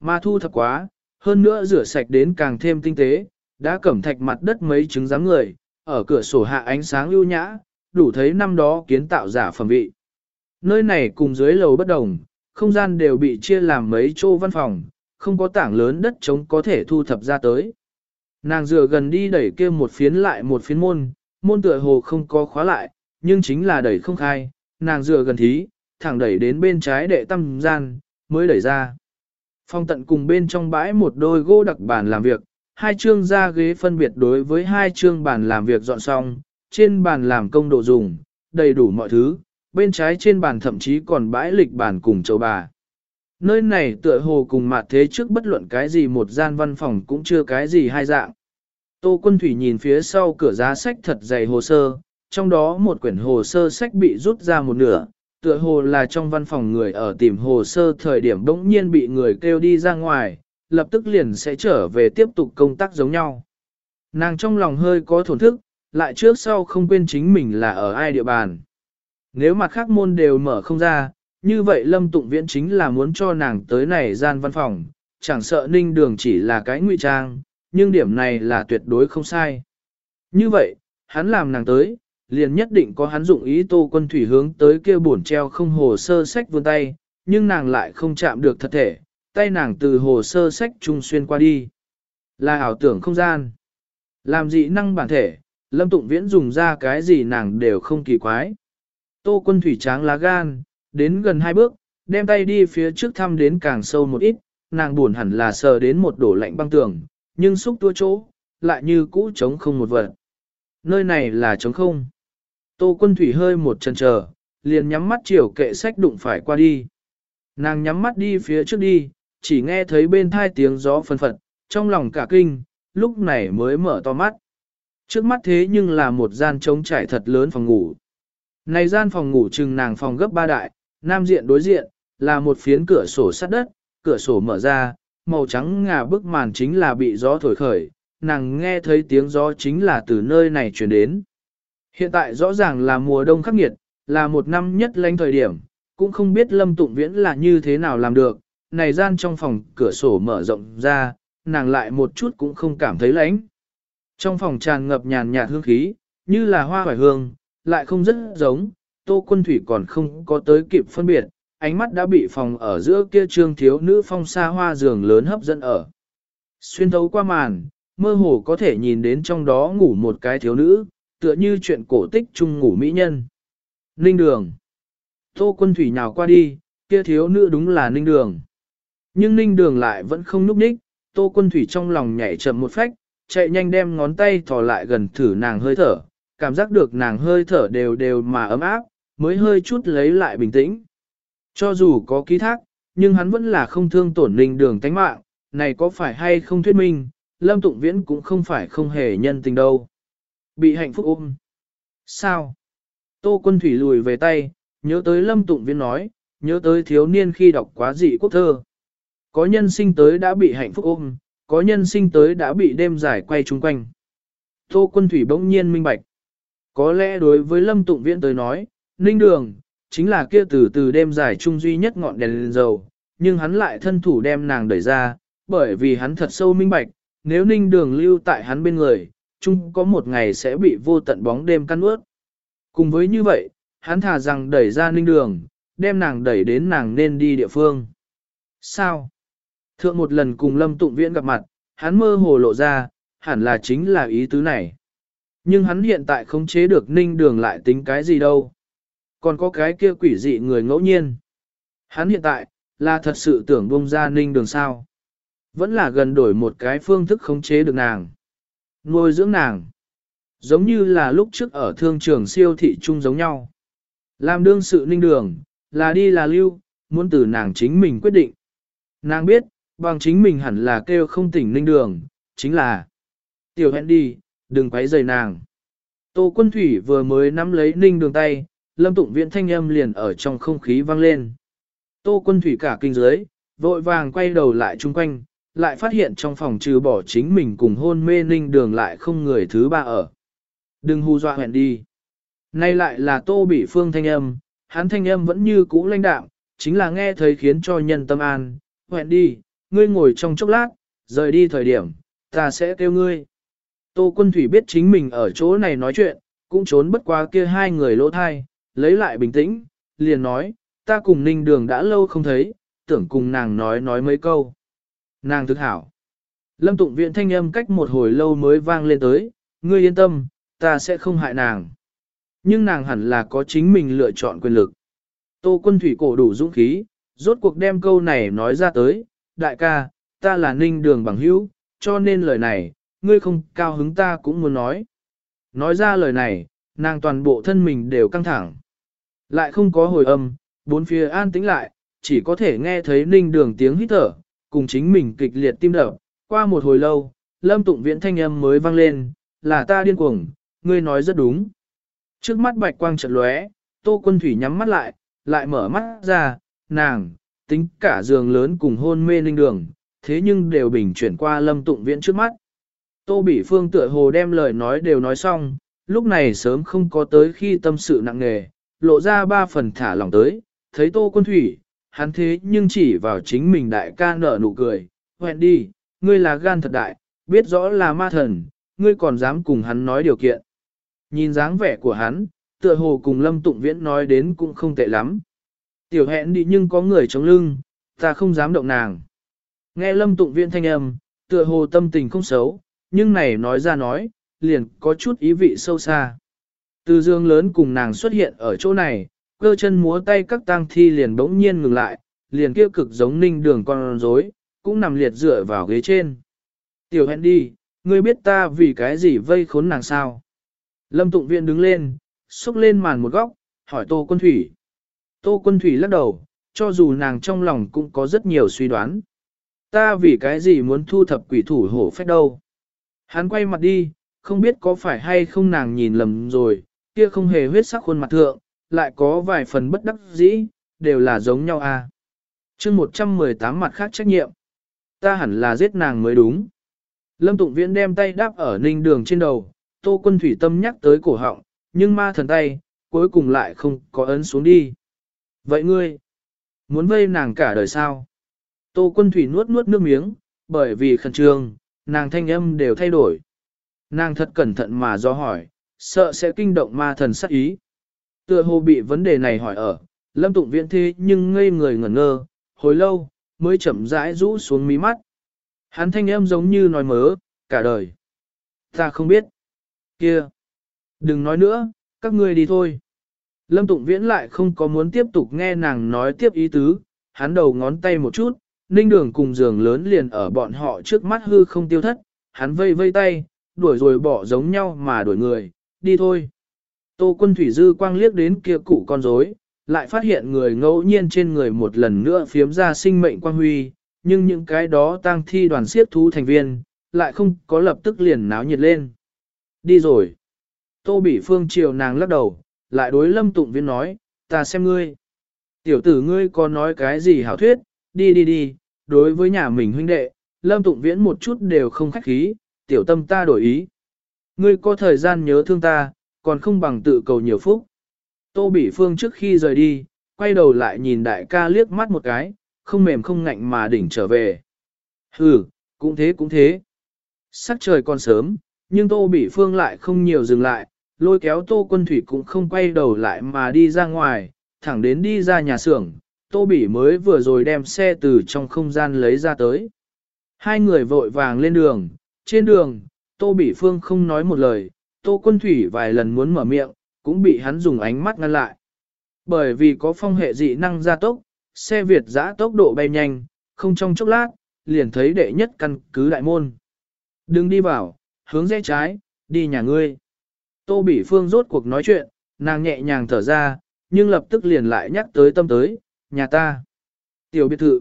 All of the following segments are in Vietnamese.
Mà thu thập quá, hơn nữa rửa sạch đến càng thêm tinh tế, đã cẩm thạch mặt đất mấy trứng dáng người, ở cửa sổ hạ ánh sáng ưu nhã, đủ thấy năm đó kiến tạo giả phẩm vị. Nơi này cùng dưới lầu bất đồng, không gian đều bị chia làm mấy chỗ văn phòng, không có tảng lớn đất trống có thể thu thập ra tới. Nàng dựa gần đi đẩy kia một phiến lại một phiến môn, môn tựa hồ không có khóa lại, nhưng chính là đẩy không khai, nàng dựa gần thí, thẳng đẩy đến bên trái đệ tâm gian, mới đẩy ra. Phong tận cùng bên trong bãi một đôi gỗ đặc bàn làm việc, hai chương ra ghế phân biệt đối với hai chương bàn làm việc dọn xong, trên bàn làm công độ dùng, đầy đủ mọi thứ, bên trái trên bàn thậm chí còn bãi lịch bàn cùng châu bà. Nơi này tựa hồ cùng mặt thế trước bất luận cái gì một gian văn phòng cũng chưa cái gì hai dạng. Tô Quân Thủy nhìn phía sau cửa giá sách thật dày hồ sơ, trong đó một quyển hồ sơ sách bị rút ra một nửa, tựa hồ là trong văn phòng người ở tìm hồ sơ thời điểm bỗng nhiên bị người kêu đi ra ngoài, lập tức liền sẽ trở về tiếp tục công tác giống nhau. Nàng trong lòng hơi có thổn thức, lại trước sau không quên chính mình là ở ai địa bàn. Nếu mặt khác môn đều mở không ra, như vậy Lâm Tụng Viễn chính là muốn cho nàng tới này gian văn phòng, chẳng sợ ninh đường chỉ là cái ngụy trang, nhưng điểm này là tuyệt đối không sai. Như vậy, hắn làm nàng tới, liền nhất định có hắn dụng ý tô quân thủy hướng tới kia bổn treo không hồ sơ sách vươn tay, nhưng nàng lại không chạm được thật thể, tay nàng từ hồ sơ sách trung xuyên qua đi. Là ảo tưởng không gian. Làm dị năng bản thể, Lâm Tụng Viễn dùng ra cái gì nàng đều không kỳ quái. Tô quân thủy tráng lá gan, đến gần hai bước, đem tay đi phía trước thăm đến càng sâu một ít, nàng buồn hẳn là sờ đến một đổ lạnh băng tường, nhưng xúc tua chỗ, lại như cũ trống không một vật. Nơi này là trống không. Tô quân thủy hơi một chân chờ, liền nhắm mắt chiều kệ sách đụng phải qua đi. Nàng nhắm mắt đi phía trước đi, chỉ nghe thấy bên thai tiếng gió phân phật, trong lòng cả kinh, lúc này mới mở to mắt. Trước mắt thế nhưng là một gian trống trải thật lớn phòng ngủ. Này gian phòng ngủ chừng nàng phòng gấp ba đại, nam diện đối diện, là một phiến cửa sổ sắt đất, cửa sổ mở ra, màu trắng ngà bức màn chính là bị gió thổi khởi, nàng nghe thấy tiếng gió chính là từ nơi này truyền đến. Hiện tại rõ ràng là mùa đông khắc nghiệt, là một năm nhất lãnh thời điểm, cũng không biết Lâm Tụng Viễn là như thế nào làm được, này gian trong phòng cửa sổ mở rộng ra, nàng lại một chút cũng không cảm thấy lạnh. Trong phòng tràn ngập nhàn nhạt hương khí, như là hoa hoài hương, lại không rất giống, Tô Quân Thủy còn không có tới kịp phân biệt, ánh mắt đã bị phòng ở giữa kia trương thiếu nữ phong xa hoa giường lớn hấp dẫn ở. Xuyên thấu qua màn, mơ hồ có thể nhìn đến trong đó ngủ một cái thiếu nữ, tựa như chuyện cổ tích chung ngủ mỹ nhân. Ninh đường. Tô quân thủy nhào qua đi, kia thiếu nữ đúng là ninh đường. Nhưng ninh đường lại vẫn không núp ních, tô quân thủy trong lòng nhảy chậm một phách, chạy nhanh đem ngón tay thò lại gần thử nàng hơi thở, cảm giác được nàng hơi thở đều đều mà ấm áp, mới hơi chút lấy lại bình tĩnh. Cho dù có ký thác, nhưng hắn vẫn là không thương tổn ninh đường tánh mạng, này có phải hay không thuyết minh, Lâm Tụng Viễn cũng không phải không hề nhân tình đâu. Bị hạnh phúc ôm. Sao? Tô quân thủy lùi về tay, nhớ tới Lâm Tụng viên nói, nhớ tới thiếu niên khi đọc quá dị quốc thơ. Có nhân sinh tới đã bị hạnh phúc ôm, có nhân sinh tới đã bị đêm dài quay chung quanh. Tô quân thủy bỗng nhiên minh bạch. Có lẽ đối với Lâm Tụng Viễn tới nói, Ninh Đường, chính là kia từ từ đêm dài trung duy nhất ngọn đèn lên dầu, nhưng hắn lại thân thủ đem nàng đẩy ra, bởi vì hắn thật sâu minh bạch, nếu Ninh Đường lưu tại hắn bên người, chung có một ngày sẽ bị vô tận bóng đêm căn ướt. Cùng với như vậy, hắn thà rằng đẩy ra Ninh Đường, đem nàng đẩy đến nàng nên đi địa phương. Sao? Thượng một lần cùng Lâm Tụng Viễn gặp mặt, hắn mơ hồ lộ ra, hẳn là chính là ý tứ này. Nhưng hắn hiện tại không chế được ninh đường lại tính cái gì đâu. Còn có cái kia quỷ dị người ngẫu nhiên. Hắn hiện tại, là thật sự tưởng bông ra ninh đường sao. Vẫn là gần đổi một cái phương thức khống chế được nàng. Nuôi dưỡng nàng. Giống như là lúc trước ở thương trường siêu thị chung giống nhau. Làm đương sự ninh đường, là đi là lưu, muốn từ nàng chính mình quyết định. Nàng biết, bằng chính mình hẳn là kêu không tỉnh ninh đường, chính là tiểu hẹn đi, đừng quấy rầy nàng. Tô quân thủy vừa mới nắm lấy ninh đường tay, lâm tụng viện thanh âm liền ở trong không khí vang lên. Tô quân thủy cả kinh dưới, vội vàng quay đầu lại chung quanh, lại phát hiện trong phòng trừ bỏ chính mình cùng hôn mê ninh đường lại không người thứ ba ở. Đừng hù dọa hẹn đi. Nay lại là tô bị phương thanh âm, hắn thanh âm vẫn như cũ lãnh đạm, chính là nghe thấy khiến cho nhân tâm an, hẹn đi, ngươi ngồi trong chốc lát, rời đi thời điểm, ta sẽ kêu ngươi. Tô quân thủy biết chính mình ở chỗ này nói chuyện, cũng trốn bất qua kia hai người lỗ thai, lấy lại bình tĩnh, liền nói, ta cùng ninh đường đã lâu không thấy, tưởng cùng nàng nói nói mấy câu. Nàng thực hảo. Lâm tụng viện thanh âm cách một hồi lâu mới vang lên tới, ngươi yên tâm, ta sẽ không hại nàng. Nhưng nàng hẳn là có chính mình lựa chọn quyền lực. Tô quân thủy cổ đủ dũng khí, rốt cuộc đem câu này nói ra tới, đại ca, ta là ninh đường bằng hữu, cho nên lời này, ngươi không cao hứng ta cũng muốn nói. Nói ra lời này, nàng toàn bộ thân mình đều căng thẳng. Lại không có hồi âm, bốn phía an tĩnh lại, chỉ có thể nghe thấy ninh đường tiếng hít thở, cùng chính mình kịch liệt tim đập. Qua một hồi lâu, lâm tụng viễn thanh âm mới vang lên, là ta điên cuồng, ngươi nói rất đúng. Trước mắt bạch quang chợt lóe, tô quân thủy nhắm mắt lại, lại mở mắt ra, nàng, tính cả giường lớn cùng hôn mê linh đường, thế nhưng đều bình chuyển qua lâm tụng viễn trước mắt. Tô Bỉ Phương tựa hồ đem lời nói đều nói xong, lúc này sớm không có tới khi tâm sự nặng nề, lộ ra ba phần thả lòng tới, thấy Tô Quân Thủy, hắn thế nhưng chỉ vào chính mình đại ca nở nụ cười, hẹn đi, ngươi là gan thật đại, biết rõ là ma thần, ngươi còn dám cùng hắn nói điều kiện. Nhìn dáng vẻ của hắn, tựa hồ cùng Lâm Tụng Viễn nói đến cũng không tệ lắm. Tiểu hẹn đi nhưng có người chống lưng, ta không dám động nàng. Nghe Lâm Tụng Viễn thanh âm, tựa hồ tâm tình không xấu, nhưng này nói ra nói, liền có chút ý vị sâu xa. Từ dương lớn cùng nàng xuất hiện ở chỗ này, cơ chân múa tay các tang thi liền bỗng nhiên ngừng lại, liền kia cực giống ninh đường con rối, cũng nằm liệt dựa vào ghế trên. Tiểu hẹn đi, ngươi biết ta vì cái gì vây khốn nàng sao? Lâm Tụng Viện đứng lên, xúc lên màn một góc, hỏi Tô Quân Thủy. Tô Quân Thủy lắc đầu, cho dù nàng trong lòng cũng có rất nhiều suy đoán. Ta vì cái gì muốn thu thập quỷ thủ hổ phách đâu? Hắn quay mặt đi, không biết có phải hay không nàng nhìn lầm rồi, kia không hề huyết sắc khuôn mặt thượng, lại có vài phần bất đắc dĩ, đều là giống nhau à. chương 118 mặt khác trách nhiệm. Ta hẳn là giết nàng mới đúng. Lâm Tụng Viễn đem tay đáp ở ninh đường trên đầu, tô quân thủy tâm nhắc tới cổ họng, nhưng ma thần tay, cuối cùng lại không có ấn xuống đi. Vậy ngươi, muốn vây nàng cả đời sao? Tô quân thủy nuốt nuốt nước miếng, bởi vì khẩn trương, nàng thanh âm đều thay đổi. Nàng thật cẩn thận mà do hỏi, sợ sẽ kinh động ma thần sát ý. Tựa hồ bị vấn đề này hỏi ở, lâm tụng viễn thế nhưng ngây người ngẩn ngơ, hồi lâu, mới chậm rãi rũ xuống mí mắt. Hắn thanh Em giống như nói mớ, cả đời. Ta không biết. Kia. Đừng nói nữa, các ngươi đi thôi. Lâm Tụng Viễn lại không có muốn tiếp tục nghe nàng nói tiếp ý tứ, hắn đầu ngón tay một chút, ninh đường cùng giường lớn liền ở bọn họ trước mắt hư không tiêu thất, hắn vây vây tay, đuổi rồi bỏ giống nhau mà đuổi người, đi thôi. Tô quân thủy dư quang liếc đến kia cụ con rối, lại phát hiện người ngẫu nhiên trên người một lần nữa phiếm ra sinh mệnh quang huy, nhưng những cái đó tang thi đoàn siết thú thành viên, lại không có lập tức liền náo nhiệt lên. Đi rồi. Tô Bỉ Phương chiều nàng lắc đầu, lại đối Lâm Tụng Viễn nói, ta xem ngươi. Tiểu tử ngươi có nói cái gì hảo thuyết, đi đi đi, đối với nhà mình huynh đệ, Lâm Tụng Viễn một chút đều không khách khí, tiểu tâm ta đổi ý. Ngươi có thời gian nhớ thương ta, còn không bằng tự cầu nhiều phúc. Tô Bỉ Phương trước khi rời đi, quay đầu lại nhìn đại ca liếc mắt một cái, không mềm không ngạnh mà đỉnh trở về. Hừ, cũng thế cũng thế. Sắc trời còn sớm, nhưng Tô Bỉ Phương lại không nhiều dừng lại, lôi kéo Tô Quân Thủy cũng không quay đầu lại mà đi ra ngoài, thẳng đến đi ra nhà xưởng, Tô Bỉ mới vừa rồi đem xe từ trong không gian lấy ra tới. Hai người vội vàng lên đường, trên đường, Tô Bỉ Phương không nói một lời, Tô Quân Thủy vài lần muốn mở miệng, cũng bị hắn dùng ánh mắt ngăn lại. Bởi vì có phong hệ dị năng gia tốc, xe Việt giã tốc độ bay nhanh, không trong chốc lát, liền thấy đệ nhất căn cứ đại môn. Đừng đi vào, hướng rẽ trái, đi nhà ngươi. Tô Bỉ Phương rốt cuộc nói chuyện, nàng nhẹ nhàng thở ra, nhưng lập tức liền lại nhắc tới tâm tới, nhà ta. Tiểu biệt thự.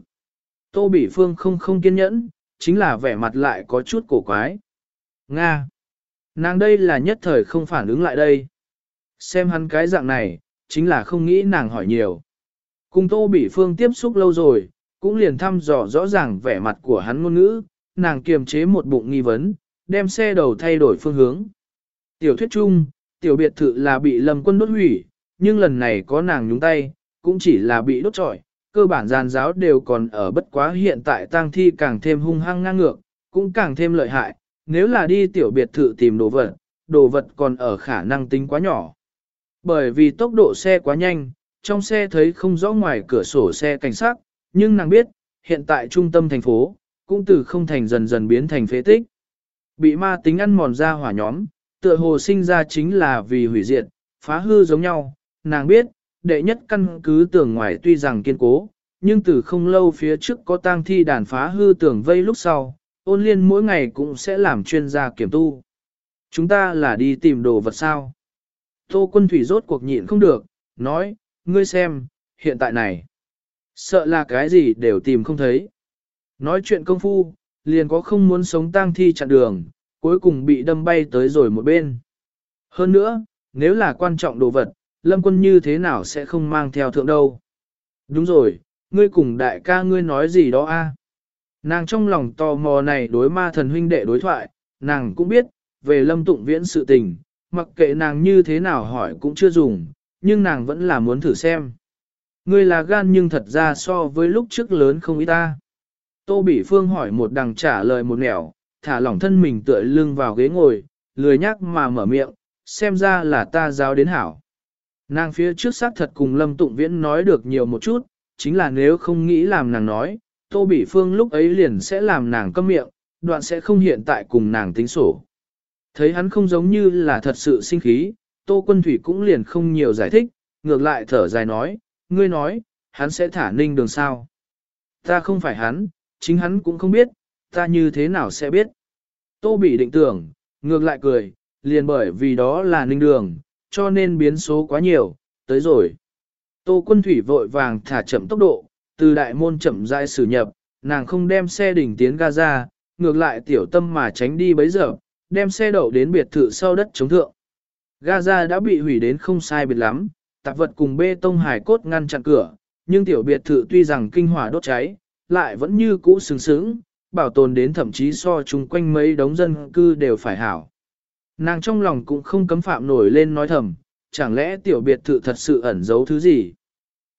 Tô Bỉ Phương không không kiên nhẫn, chính là vẻ mặt lại có chút cổ quái. Nga. Nàng đây là nhất thời không phản ứng lại đây. Xem hắn cái dạng này, chính là không nghĩ nàng hỏi nhiều. Cùng Tô Bỉ Phương tiếp xúc lâu rồi, cũng liền thăm dò rõ ràng vẻ mặt của hắn ngôn ngữ, nàng kiềm chế một bụng nghi vấn, đem xe đầu thay đổi phương hướng. Tiểu thuyết chung, tiểu biệt thự là bị lâm quân đốt hủy, nhưng lần này có nàng nhúng tay, cũng chỉ là bị đốt trọi, cơ bản gian giáo đều còn ở bất quá hiện tại tang thi càng thêm hung hăng ngang ngược, cũng càng thêm lợi hại, nếu là đi tiểu biệt thự tìm đồ vật, đồ vật còn ở khả năng tính quá nhỏ. Bởi vì tốc độ xe quá nhanh, trong xe thấy không rõ ngoài cửa sổ xe cảnh sát, nhưng nàng biết, hiện tại trung tâm thành phố, cũng từ không thành dần dần biến thành phế tích. Bị ma tính ăn mòn ra hỏa nhóm, tựa hồ sinh ra chính là vì hủy diệt, phá hư giống nhau, nàng biết, đệ nhất căn cứ tường ngoài tuy rằng kiên cố, nhưng từ không lâu phía trước có tang thi đàn phá hư tường vây lúc sau, ôn liên mỗi ngày cũng sẽ làm chuyên gia kiểm tu. Chúng ta là đi tìm đồ vật sao? Tô quân thủy rốt cuộc nhịn không được, nói, ngươi xem, hiện tại này. Sợ là cái gì đều tìm không thấy. Nói chuyện công phu, liền có không muốn sống tang thi chặn đường, cuối cùng bị đâm bay tới rồi một bên. Hơn nữa, nếu là quan trọng đồ vật, lâm quân như thế nào sẽ không mang theo thượng đâu. Đúng rồi, ngươi cùng đại ca ngươi nói gì đó a? Nàng trong lòng tò mò này đối ma thần huynh đệ đối thoại, nàng cũng biết, về lâm tụng viễn sự tình, mặc kệ nàng như thế nào hỏi cũng chưa dùng, nhưng nàng vẫn là muốn thử xem. Ngươi là gan nhưng thật ra so với lúc trước lớn không ít ta. Tô Bỉ Phương hỏi một đằng trả lời một nẻo, thả lỏng thân mình tựa lưng vào ghế ngồi, lười nhắc mà mở miệng, xem ra là ta giáo đến hảo. Nàng phía trước xác thật cùng Lâm Tụng Viễn nói được nhiều một chút, chính là nếu không nghĩ làm nàng nói, Tô Bỉ Phương lúc ấy liền sẽ làm nàng câm miệng, đoạn sẽ không hiện tại cùng nàng tính sổ. Thấy hắn không giống như là thật sự sinh khí, Tô Quân Thủy cũng liền không nhiều giải thích, ngược lại thở dài nói, ngươi nói, hắn sẽ thả ninh đường sao. Ta không phải hắn, chính hắn cũng không biết, ta như thế nào sẽ biết. Tô Bỉ định tưởng, ngược lại cười, liền bởi vì đó là ninh đường, cho nên biến số quá nhiều, tới rồi. Tô quân thủy vội vàng thả chậm tốc độ, từ đại môn chậm rãi xử nhập, nàng không đem xe đỉnh tiến Gaza, ngược lại tiểu tâm mà tránh đi bấy giờ, đem xe đậu đến biệt thự sau đất chống thượng. Gaza đã bị hủy đến không sai biệt lắm, tạp vật cùng bê tông hải cốt ngăn chặn cửa, nhưng tiểu biệt thự tuy rằng kinh hỏa đốt cháy, lại vẫn như cũ sướng sướng, bảo tồn đến thậm chí so chung quanh mấy đống dân cư đều phải hảo. Nàng trong lòng cũng không cấm phạm nổi lên nói thầm, chẳng lẽ tiểu biệt thự thật sự ẩn giấu thứ gì?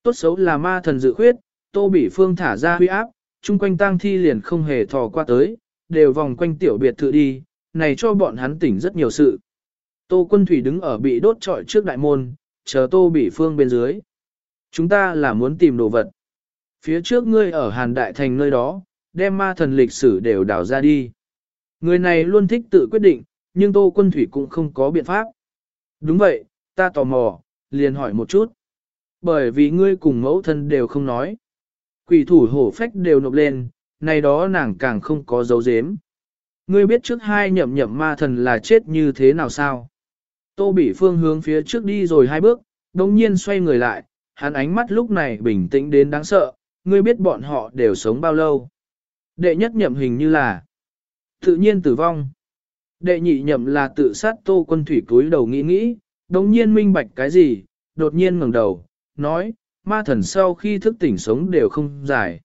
Tốt xấu là ma thần dự khuyết, tô bỉ phương thả ra huy áp, chung quanh tang thi liền không hề thò qua tới, đều vòng quanh tiểu biệt thự đi, này cho bọn hắn tỉnh rất nhiều sự. Tô quân thủy đứng ở bị đốt trọi trước đại môn, chờ tô bỉ phương bên dưới. Chúng ta là muốn tìm đồ vật. Phía trước ngươi ở Hàn Đại Thành nơi đó, đem ma thần lịch sử đều đào ra đi. Người này luôn thích tự quyết định, nhưng Tô Quân Thủy cũng không có biện pháp. Đúng vậy, ta tò mò, liền hỏi một chút. Bởi vì ngươi cùng mẫu thân đều không nói. Quỷ thủ hổ phách đều nộp lên, này đó nàng càng không có dấu dếm. Ngươi biết trước hai nhậm nhậm ma thần là chết như thế nào sao? Tô Bỉ Phương hướng phía trước đi rồi hai bước, đồng nhiên xoay người lại, hắn ánh mắt lúc này bình tĩnh đến đáng sợ, ngươi biết bọn họ đều sống bao lâu. Đệ nhất nhậm hình như là tự nhiên tử vong. Đệ nhị nhậm là tự sát tô quân thủy cúi đầu nghĩ nghĩ, đồng nhiên minh bạch cái gì, đột nhiên ngẩng đầu, nói, ma thần sau khi thức tỉnh sống đều không dài.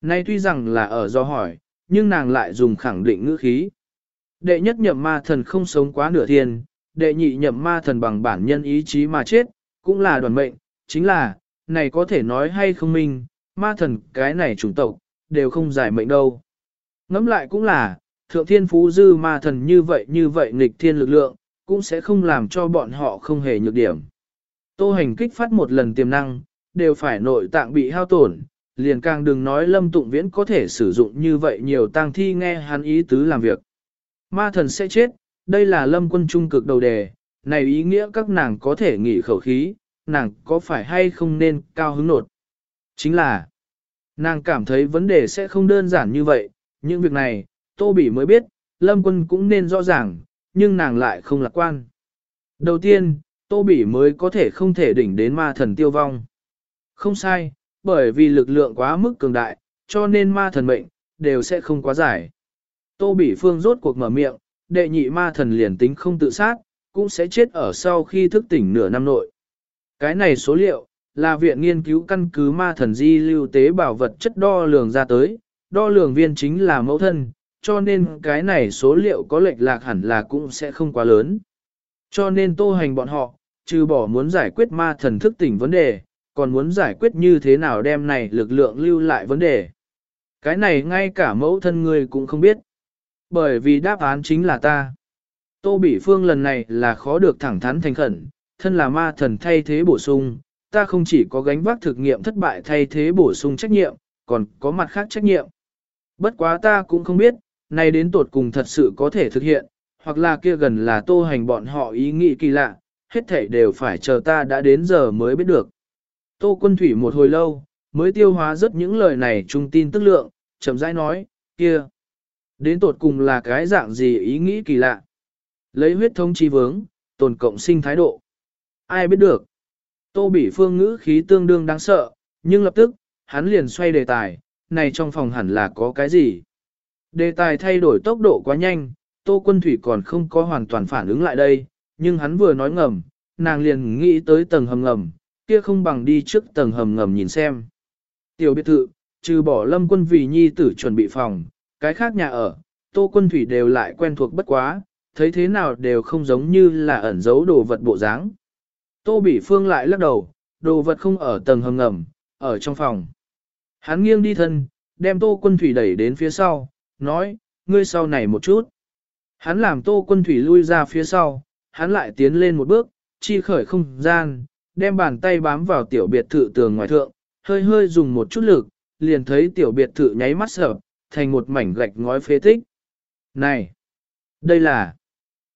Nay tuy rằng là ở do hỏi, nhưng nàng lại dùng khẳng định ngữ khí. Đệ nhất nhậm ma thần không sống quá nửa thiên, đệ nhị nhậm ma thần bằng bản nhân ý chí mà chết, cũng là đoàn mệnh, chính là, này có thể nói hay không minh, ma thần cái này chủng tộc, đều không giải mệnh đâu. Ngẫm lại cũng là, thượng thiên phú dư ma thần như vậy như vậy nghịch thiên lực lượng, cũng sẽ không làm cho bọn họ không hề nhược điểm. Tô hành kích phát một lần tiềm năng, đều phải nội tạng bị hao tổn, liền càng đừng nói lâm tụng viễn có thể sử dụng như vậy nhiều tang thi nghe hắn ý tứ làm việc. Ma thần sẽ chết, đây là lâm quân trung cực đầu đề, này ý nghĩa các nàng có thể nghỉ khẩu khí, nàng có phải hay không nên cao hứng nột. Chính là, nàng cảm thấy vấn đề sẽ không đơn giản như vậy, những việc này, Tô Bỉ mới biết, Lâm Quân cũng nên rõ ràng, nhưng nàng lại không lạc quan. Đầu tiên, Tô Bỉ mới có thể không thể đỉnh đến ma thần tiêu vong. Không sai, bởi vì lực lượng quá mức cường đại, cho nên ma thần mệnh, đều sẽ không quá giải. Tô Bỉ Phương rốt cuộc mở miệng, đệ nhị ma thần liền tính không tự sát, cũng sẽ chết ở sau khi thức tỉnh nửa năm nội. Cái này số liệu, là viện nghiên cứu căn cứ ma thần di lưu tế bảo vật chất đo lường ra tới, đo lường viên chính là mẫu thân, cho nên cái này số liệu có lệch lạc hẳn là cũng sẽ không quá lớn. Cho nên tô hành bọn họ, trừ bỏ muốn giải quyết ma thần thức tỉnh vấn đề, còn muốn giải quyết như thế nào đem này lực lượng lưu lại vấn đề. Cái này ngay cả mẫu thân ngươi cũng không biết. Bởi vì đáp án chính là ta. Tô Bỉ Phương lần này là khó được thẳng thắn thành khẩn, thân là ma thần thay thế bổ sung, ta không chỉ có gánh vác thực nghiệm thất bại thay thế bổ sung trách nhiệm, còn có mặt khác trách nhiệm. Bất quá ta cũng không biết, này đến tột cùng thật sự có thể thực hiện, hoặc là kia gần là tô hành bọn họ ý nghĩ kỳ lạ, hết thảy đều phải chờ ta đã đến giờ mới biết được. Tô quân thủy một hồi lâu, mới tiêu hóa rất những lời này trung tin tức lượng, chậm rãi nói, kia. Đến tột cùng là cái dạng gì ý nghĩ kỳ lạ. Lấy huyết thống chi vướng, tồn cộng sinh thái độ. Ai biết được. Tô Bỉ Phương ngữ khí tương đương đáng sợ, nhưng lập tức, hắn liền xoay đề tài, này trong phòng hẳn là có cái gì. Đề tài thay đổi tốc độ quá nhanh, Tô Quân Thủy còn không có hoàn toàn phản ứng lại đây, nhưng hắn vừa nói ngầm, nàng liền nghĩ tới tầng hầm ngầm, kia không bằng đi trước tầng hầm ngầm nhìn xem. Tiểu biệt thự, trừ bỏ lâm quân vì nhi tử chuẩn bị phòng, cái khác nhà ở, Tô Quân Thủy đều lại quen thuộc bất quá, thấy thế nào đều không giống như là ẩn giấu đồ vật bộ dáng. Tô Bỉ Phương lại lắc đầu, đồ vật không ở tầng hầm ngầm, ở trong phòng. Hắn nghiêng đi thân, đem Tô Quân Thủy đẩy đến phía sau, nói, ngươi sau này một chút. Hắn làm Tô Quân Thủy lui ra phía sau, hắn lại tiến lên một bước, chi khởi không gian, đem bàn tay bám vào tiểu biệt thự tường ngoài thượng, hơi hơi dùng một chút lực, liền thấy tiểu biệt thự nháy mắt sở thành một mảnh gạch ngói phế tích. Này! Đây là...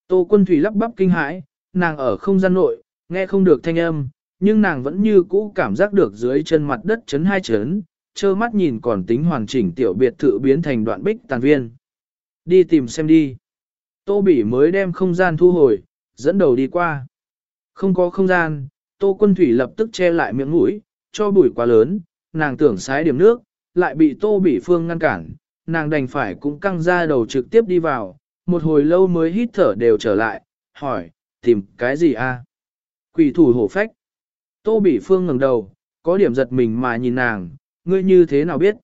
Tô quân thủy lắp bắp kinh hãi, nàng ở không gian nội, nghe không được thanh âm, nhưng nàng vẫn như cũ cảm giác được dưới chân mặt đất chấn hai chấn, trơ mắt nhìn còn tính hoàn chỉnh tiểu biệt thự biến thành đoạn bích tàn viên. Đi tìm xem đi. Tô Bỉ mới đem không gian thu hồi, dẫn đầu đi qua. Không có không gian, Tô Quân Thủy lập tức che lại miệng mũi, cho bụi quá lớn, nàng tưởng sái điểm nước, lại bị Tô Bỉ Phương ngăn cản, nàng đành phải cũng căng ra đầu trực tiếp đi vào, một hồi lâu mới hít thở đều trở lại, hỏi, tìm cái gì a? Quỷ thủ hổ phách. Tô Bỉ Phương ngẩng đầu, có điểm giật mình mà nhìn nàng, ngươi như thế nào biết?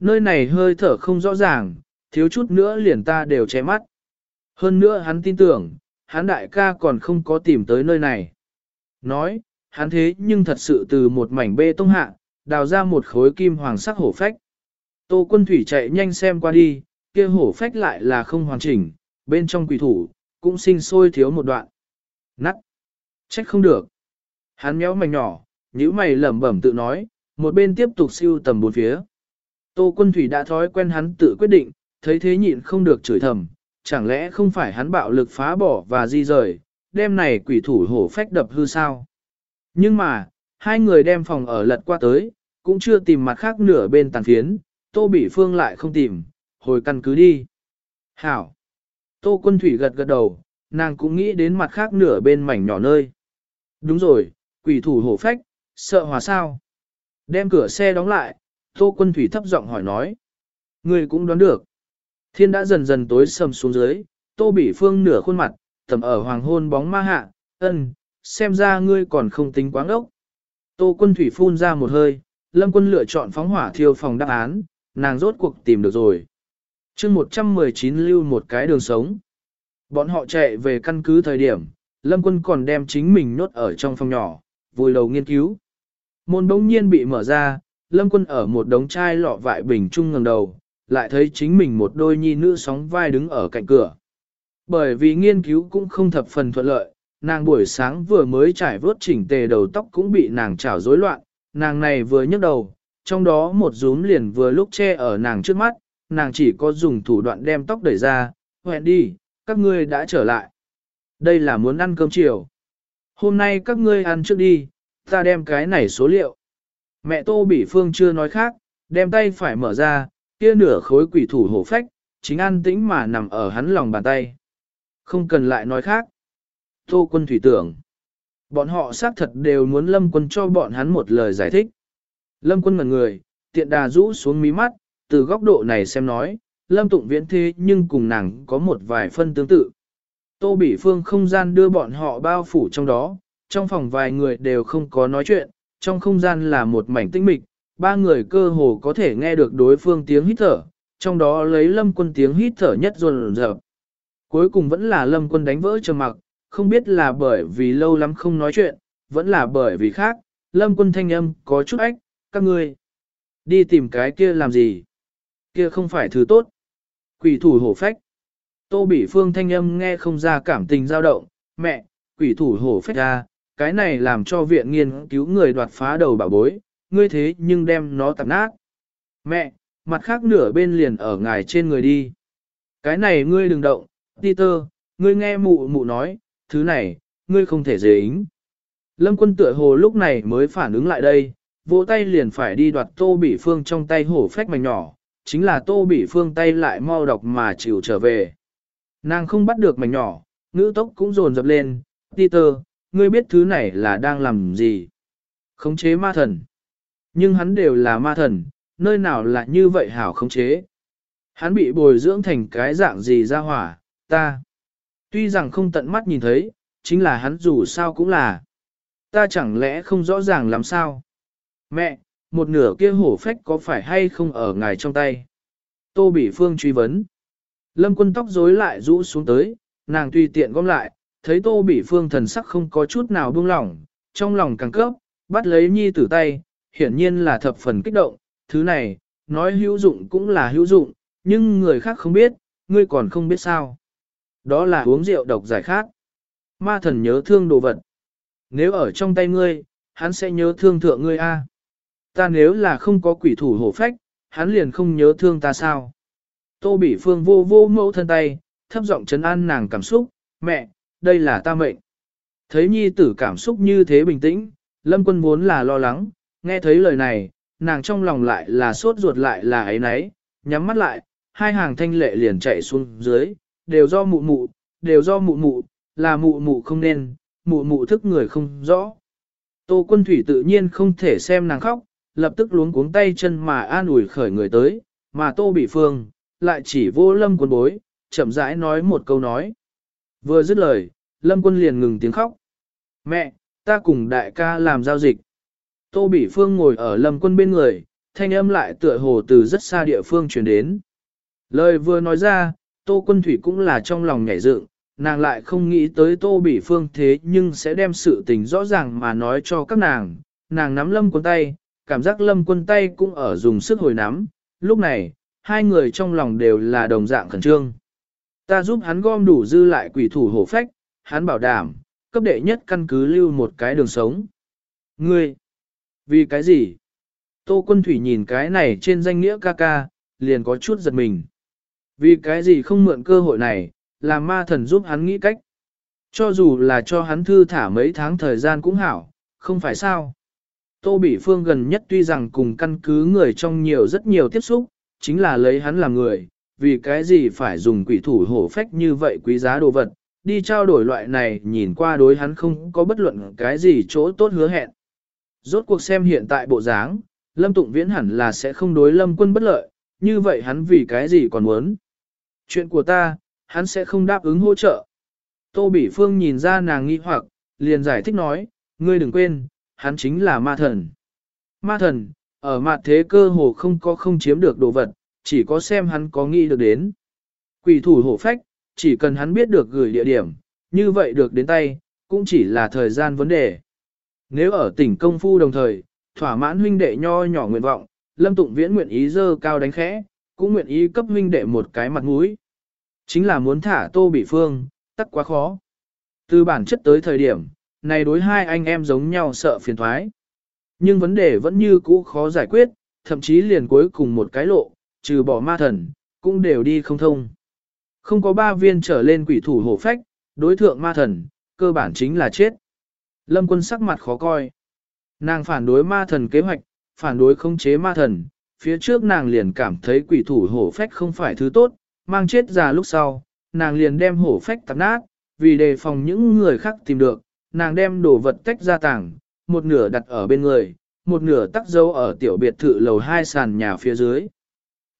Nơi này hơi thở không rõ ràng, thiếu chút nữa liền ta đều che mắt. Hơn nữa hắn tin tưởng, hắn đại ca còn không có tìm tới nơi này. Nói, hắn thế nhưng thật sự từ một mảnh bê tông hạ, đào ra một khối kim hoàng sắc hổ phách. Tô quân thủy chạy nhanh xem qua đi, kia hổ phách lại là không hoàn chỉnh, bên trong quỷ thủ, cũng sinh sôi thiếu một đoạn. Nắt! Trách không được. Hắn méo mảnh nhỏ, nhíu mày lẩm bẩm tự nói, một bên tiếp tục siêu tầm bốn phía. Tô quân thủy đã thói quen hắn tự quyết định, thấy thế nhịn không được chửi thầm, chẳng lẽ không phải hắn bạo lực phá bỏ và di rời, đem này quỷ thủ hổ phách đập hư sao. Nhưng mà, hai người đem phòng ở lật qua tới, cũng chưa tìm mặt khác nửa bên tàn phiến, Tô Bỉ Phương lại không tìm, hồi căn cứ đi. Hảo! Tô Quân Thủy gật gật đầu, nàng cũng nghĩ đến mặt khác nửa bên mảnh nhỏ nơi. Đúng rồi, quỷ thủ hổ phách, sợ hòa sao? Đem cửa xe đóng lại, Tô Quân Thủy thấp giọng hỏi nói. Người cũng đoán được. Thiên đã dần dần tối sầm xuống dưới, Tô Bỉ Phương nửa khuôn mặt, tầm ở hoàng hôn bóng ma hạ, ân, xem ra ngươi còn không tính quáng ốc. Tô Quân Thủy phun ra một hơi, Lâm Quân lựa chọn phóng hỏa thiêu phòng đáp án, nàng rốt cuộc tìm được rồi. chương 119 lưu một cái đường sống. Bọn họ chạy về căn cứ thời điểm, Lâm Quân còn đem chính mình nốt ở trong phòng nhỏ, vùi đầu nghiên cứu. Môn bỗng nhiên bị mở ra, Lâm Quân ở một đống chai lọ vại bình trung ngầm đầu, lại thấy chính mình một đôi nhi nữ sóng vai đứng ở cạnh cửa. Bởi vì nghiên cứu cũng không thập phần thuận lợi, nàng buổi sáng vừa mới trải vớt chỉnh tề đầu tóc cũng bị nàng trảo rối loạn, nàng này vừa nhấc đầu, trong đó một rúm liền vừa lúc che ở nàng trước mắt, nàng chỉ có dùng thủ đoạn đem tóc đẩy ra, hẹn đi, các ngươi đã trở lại. Đây là muốn ăn cơm chiều. Hôm nay các ngươi ăn trước đi, ta đem cái này số liệu. Mẹ Tô Bỉ Phương chưa nói khác, đem tay phải mở ra, kia nửa khối quỷ thủ hổ phách, chính an tĩnh mà nằm ở hắn lòng bàn tay. Không cần lại nói khác. Tô quân thủy tưởng. Bọn họ xác thật đều muốn lâm quân cho bọn hắn một lời giải thích. Lâm quân ngần người, tiện đà rũ xuống mí mắt, từ góc độ này xem nói, lâm tụng viễn thế nhưng cùng nàng có một vài phân tương tự. Tô Bỉ Phương không gian đưa bọn họ bao phủ trong đó, trong phòng vài người đều không có nói chuyện, trong không gian là một mảnh tĩnh mịch, ba người cơ hồ có thể nghe được đối phương tiếng hít thở, trong đó lấy lâm quân tiếng hít thở nhất rồn rợp. Cuối cùng vẫn là lâm quân đánh vỡ trầm mặc, không biết là bởi vì lâu lắm không nói chuyện, vẫn là bởi vì khác, lâm quân thanh âm có chút ách, các ngươi đi tìm cái kia làm gì? Kia không phải thứ tốt. Quỷ thủ hổ phách. Tô Bỉ Phương thanh âm nghe không ra cảm tình dao động, mẹ, quỷ thủ hổ phách ra, cái này làm cho viện nghiên cứu người đoạt phá đầu bảo bối, ngươi thế nhưng đem nó tạp nát. Mẹ, mặt khác nửa bên liền ở ngài trên người đi. Cái này ngươi đừng động, Peter, ngươi nghe mụ mụ nói, thứ này, ngươi không thể dễ ính. Lâm quân tựa hồ lúc này mới phản ứng lại đây, vỗ tay liền phải đi đoạt tô bỉ phương trong tay hổ phách mảnh nhỏ, chính là tô bỉ phương tay lại mau đọc mà chịu trở về. Nàng không bắt được mảnh nhỏ, ngữ tốc cũng dồn dập lên, Peter, ngươi biết thứ này là đang làm gì? Khống chế ma thần. Nhưng hắn đều là ma thần, nơi nào là như vậy hảo khống chế. Hắn bị bồi dưỡng thành cái dạng gì ra hỏa, ta. Tuy rằng không tận mắt nhìn thấy, chính là hắn dù sao cũng là. Ta chẳng lẽ không rõ ràng làm sao? Mẹ, một nửa kia hổ phách có phải hay không ở ngài trong tay? Tô Bỉ Phương truy vấn. Lâm quân tóc rối lại rũ xuống tới, nàng tùy tiện gom lại, thấy Tô Bỉ Phương thần sắc không có chút nào buông lỏng, trong lòng càng cấp, bắt lấy nhi tử tay, hiển nhiên là thập phần kích động, thứ này, nói hữu dụng cũng là hữu dụng, nhưng người khác không biết, ngươi còn không biết sao. Đó là uống rượu độc giải khát. Ma thần nhớ thương đồ vật. Nếu ở trong tay ngươi, hắn sẽ nhớ thương thượng ngươi a. Ta nếu là không có quỷ thủ hổ phách, hắn liền không nhớ thương ta sao. Tô Bỉ Phương vô vô mẫu thân tay, thấp giọng chấn an nàng cảm xúc, mẹ, đây là ta mệnh. Thấy nhi tử cảm xúc như thế bình tĩnh, lâm quân vốn là lo lắng, nghe thấy lời này, nàng trong lòng lại là sốt ruột lại là ấy nấy, nhắm mắt lại, hai hàng thanh lệ liền chạy xuống dưới, đều do mụ mụ, đều do mụ mụ, là mụ mụ không nên, mụ mụ thức người không rõ. Tô quân thủy tự nhiên không thể xem nàng khóc, lập tức luống cuống tay chân mà an ủi khởi người tới, mà tô bị phương, lại chỉ vô lâm quân bối, chậm rãi nói một câu nói. Vừa dứt lời, lâm quân liền ngừng tiếng khóc. Mẹ, ta cùng đại ca làm giao dịch. Tô Bỉ Phương ngồi ở lâm quân bên người, thanh âm lại tựa hồ từ rất xa địa phương truyền đến. Lời vừa nói ra, Tô Quân Thủy cũng là trong lòng nhảy dựng, nàng lại không nghĩ tới Tô Bỉ Phương thế nhưng sẽ đem sự tình rõ ràng mà nói cho các nàng. Nàng nắm lâm quân tay, cảm giác lâm quân tay cũng ở dùng sức hồi nắm. Lúc này, hai người trong lòng đều là đồng dạng khẩn trương. Ta giúp hắn gom đủ dư lại quỷ thủ hổ phách, hắn bảo đảm, cấp đệ nhất căn cứ lưu một cái đường sống. Ngươi, vì cái gì? Tô quân thủy nhìn cái này trên danh nghĩa ca ca, liền có chút giật mình. Vì cái gì không mượn cơ hội này, làm ma thần giúp hắn nghĩ cách. Cho dù là cho hắn thư thả mấy tháng thời gian cũng hảo, không phải sao. Tô Bỉ Phương gần nhất tuy rằng cùng căn cứ người trong nhiều rất nhiều tiếp xúc, chính là lấy hắn làm người, vì cái gì phải dùng quỷ thủ hổ phách như vậy quý giá đồ vật, đi trao đổi loại này nhìn qua đối hắn không có bất luận cái gì chỗ tốt hứa hẹn. Rốt cuộc xem hiện tại bộ dáng, Lâm Tụng Viễn hẳn là sẽ không đối Lâm quân bất lợi, như vậy hắn vì cái gì còn muốn. Chuyện của ta, hắn sẽ không đáp ứng hỗ trợ. Tô Bỉ Phương nhìn ra nàng nghi hoặc, liền giải thích nói, ngươi đừng quên, hắn chính là ma thần. Ma thần, ở mặt thế cơ hồ không có không chiếm được đồ vật, chỉ có xem hắn có nghĩ được đến. Quỷ thủ hổ phách, chỉ cần hắn biết được gửi địa điểm, như vậy được đến tay, cũng chỉ là thời gian vấn đề. Nếu ở tỉnh công phu đồng thời, thỏa mãn huynh đệ nho nhỏ nguyện vọng, Lâm Tụng Viễn nguyện ý dơ cao đánh khẽ, cũng nguyện ý cấp huynh đệ một cái mặt mũi. Chính là muốn thả Tô Bị Phương, tắc quá khó. Từ bản chất tới thời điểm, này đối hai anh em giống nhau sợ phiền thoái. Nhưng vấn đề vẫn như cũ khó giải quyết, thậm chí liền cuối cùng một cái lộ, trừ bỏ ma thần, cũng đều đi không thông. Không có ba viên trở lên quỷ thủ hổ phách, đối thượng ma thần, cơ bản chính là chết. Lâm quân sắc mặt khó coi. Nàng phản đối ma thần kế hoạch, phản đối không chế ma thần, phía trước nàng liền cảm thấy quỷ thủ hổ phách không phải thứ tốt, mang chết già lúc sau, nàng liền đem hổ phách tạp nát, vì đề phòng những người khác tìm được, nàng đem đồ vật tách ra tảng, một nửa đặt ở bên người, một nửa tắc dấu ở tiểu biệt thự lầu hai sàn nhà phía dưới.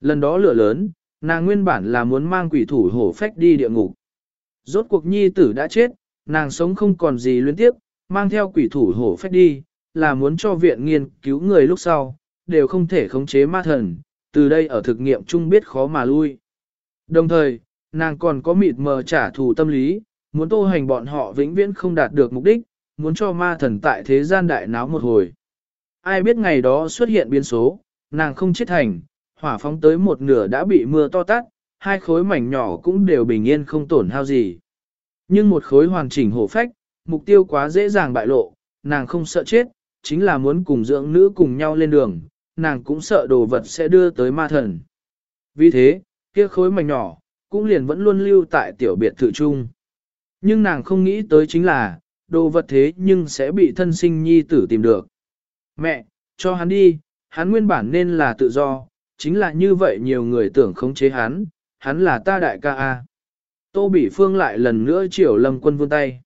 Lần đó lửa lớn, nàng nguyên bản là muốn mang quỷ thủ hổ phách đi địa ngục. Rốt cuộc nhi tử đã chết, nàng sống không còn gì luyến tiếp, mang theo quỷ thủ hổ phách đi, là muốn cho viện nghiên cứu người lúc sau, đều không thể khống chế ma thần, từ đây ở thực nghiệm chung biết khó mà lui. Đồng thời, nàng còn có mịt mờ trả thù tâm lý, muốn tô hành bọn họ vĩnh viễn không đạt được mục đích, muốn cho ma thần tại thế gian đại náo một hồi. ai biết ngày đó xuất hiện biến số, nàng không chết thành, hỏa phóng tới một nửa đã bị mưa to tắt, hai khối mảnh nhỏ cũng đều bình yên không tổn hao gì. Nhưng một khối hoàn chỉnh hổ phách, mục tiêu quá dễ dàng bại lộ, nàng không sợ chết, chính là muốn cùng dưỡng nữ cùng nhau lên đường, nàng cũng sợ đồ vật sẽ đưa tới ma thần. Vì thế, kia khối mảnh nhỏ, cũng liền vẫn luôn lưu tại tiểu biệt thự chung. Nhưng nàng không nghĩ tới chính là, đồ vật thế nhưng sẽ bị thân sinh nhi tử tìm được. Mẹ, cho hắn đi, hắn nguyên bản nên là tự do, chính là như vậy nhiều người tưởng khống chế hắn, hắn là ta đại ca A. Tô Bỉ Phương lại lần nữa chiều lâm quân vươn tay.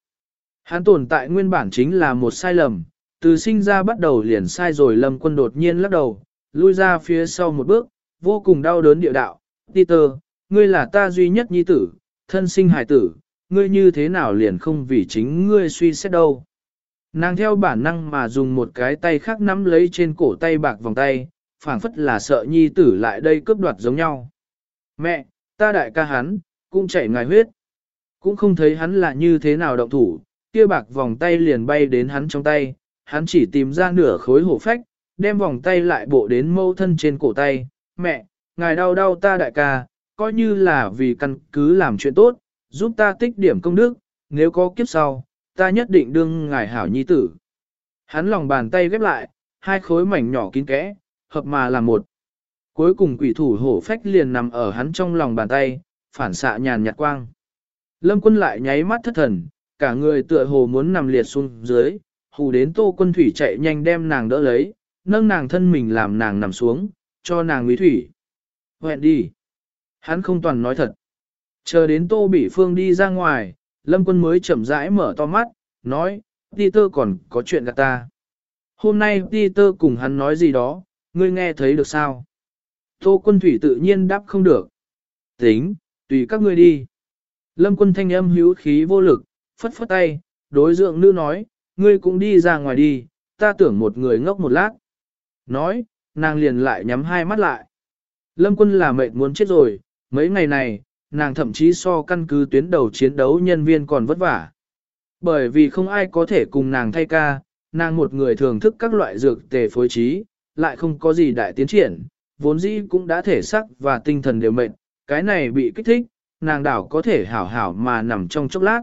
Hắn tồn tại nguyên bản chính là một sai lầm, từ sinh ra bắt đầu liền sai rồi lâm quân đột nhiên lắc đầu, lui ra phía sau một bước, vô cùng đau đớn địa đạo. Peter, ngươi là ta duy nhất nhi tử, thân sinh hải tử, ngươi như thế nào liền không vì chính ngươi suy xét đâu. Nàng theo bản năng mà dùng một cái tay khác nắm lấy trên cổ tay bạc vòng tay, phảng phất là sợ nhi tử lại đây cướp đoạt giống nhau. Mẹ, ta đại ca hắn, cũng chảy ngài huyết. Cũng không thấy hắn là như thế nào động thủ, kia bạc vòng tay liền bay đến hắn trong tay, hắn chỉ tìm ra nửa khối hổ phách, đem vòng tay lại bộ đến mâu thân trên cổ tay. Mẹ, ngài đau đau ta đại ca, coi như là vì căn cứ làm chuyện tốt, giúp ta tích điểm công đức, nếu có kiếp sau, ta nhất định đương ngài hảo nhi tử. Hắn lòng bàn tay ghép lại, hai khối mảnh nhỏ kín kẽ, hợp mà là một. Cuối cùng quỷ thủ hổ phách liền nằm ở hắn trong lòng bàn tay, phản xạ nhàn nhạt quang. Lâm quân lại nháy mắt thất thần, cả người tựa hồ muốn nằm liệt xuống dưới, hù đến tô quân thủy chạy nhanh đem nàng đỡ lấy, nâng nàng thân mình làm nàng nằm xuống, cho nàng quý thủy. Hẹn đi. Hắn không toàn nói thật. Chờ đến tô bỉ phương đi ra ngoài, lâm quân mới chậm rãi mở to mắt, nói, Peter còn có chuyện gặp ta. Hôm nay Peter cùng hắn nói gì đó, ngươi nghe thấy được sao? Tô quân thủy tự nhiên đáp không được. Tính, tùy các ngươi đi. Lâm quân thanh âm hữu khí vô lực, phất phất tay, đối dưỡng nữ nói, ngươi cũng đi ra ngoài đi, ta tưởng một người ngốc một lát. Nói, nàng liền lại nhắm hai mắt lại. Lâm quân là mệt muốn chết rồi, mấy ngày này, nàng thậm chí so căn cứ tuyến đầu chiến đấu nhân viên còn vất vả. Bởi vì không ai có thể cùng nàng thay ca, nàng một người thưởng thức các loại dược tề phối trí, lại không có gì đại tiến triển, vốn dĩ cũng đã thể sắc và tinh thần đều mệt, cái này bị kích thích, nàng đảo có thể hảo hảo mà nằm trong chốc lát.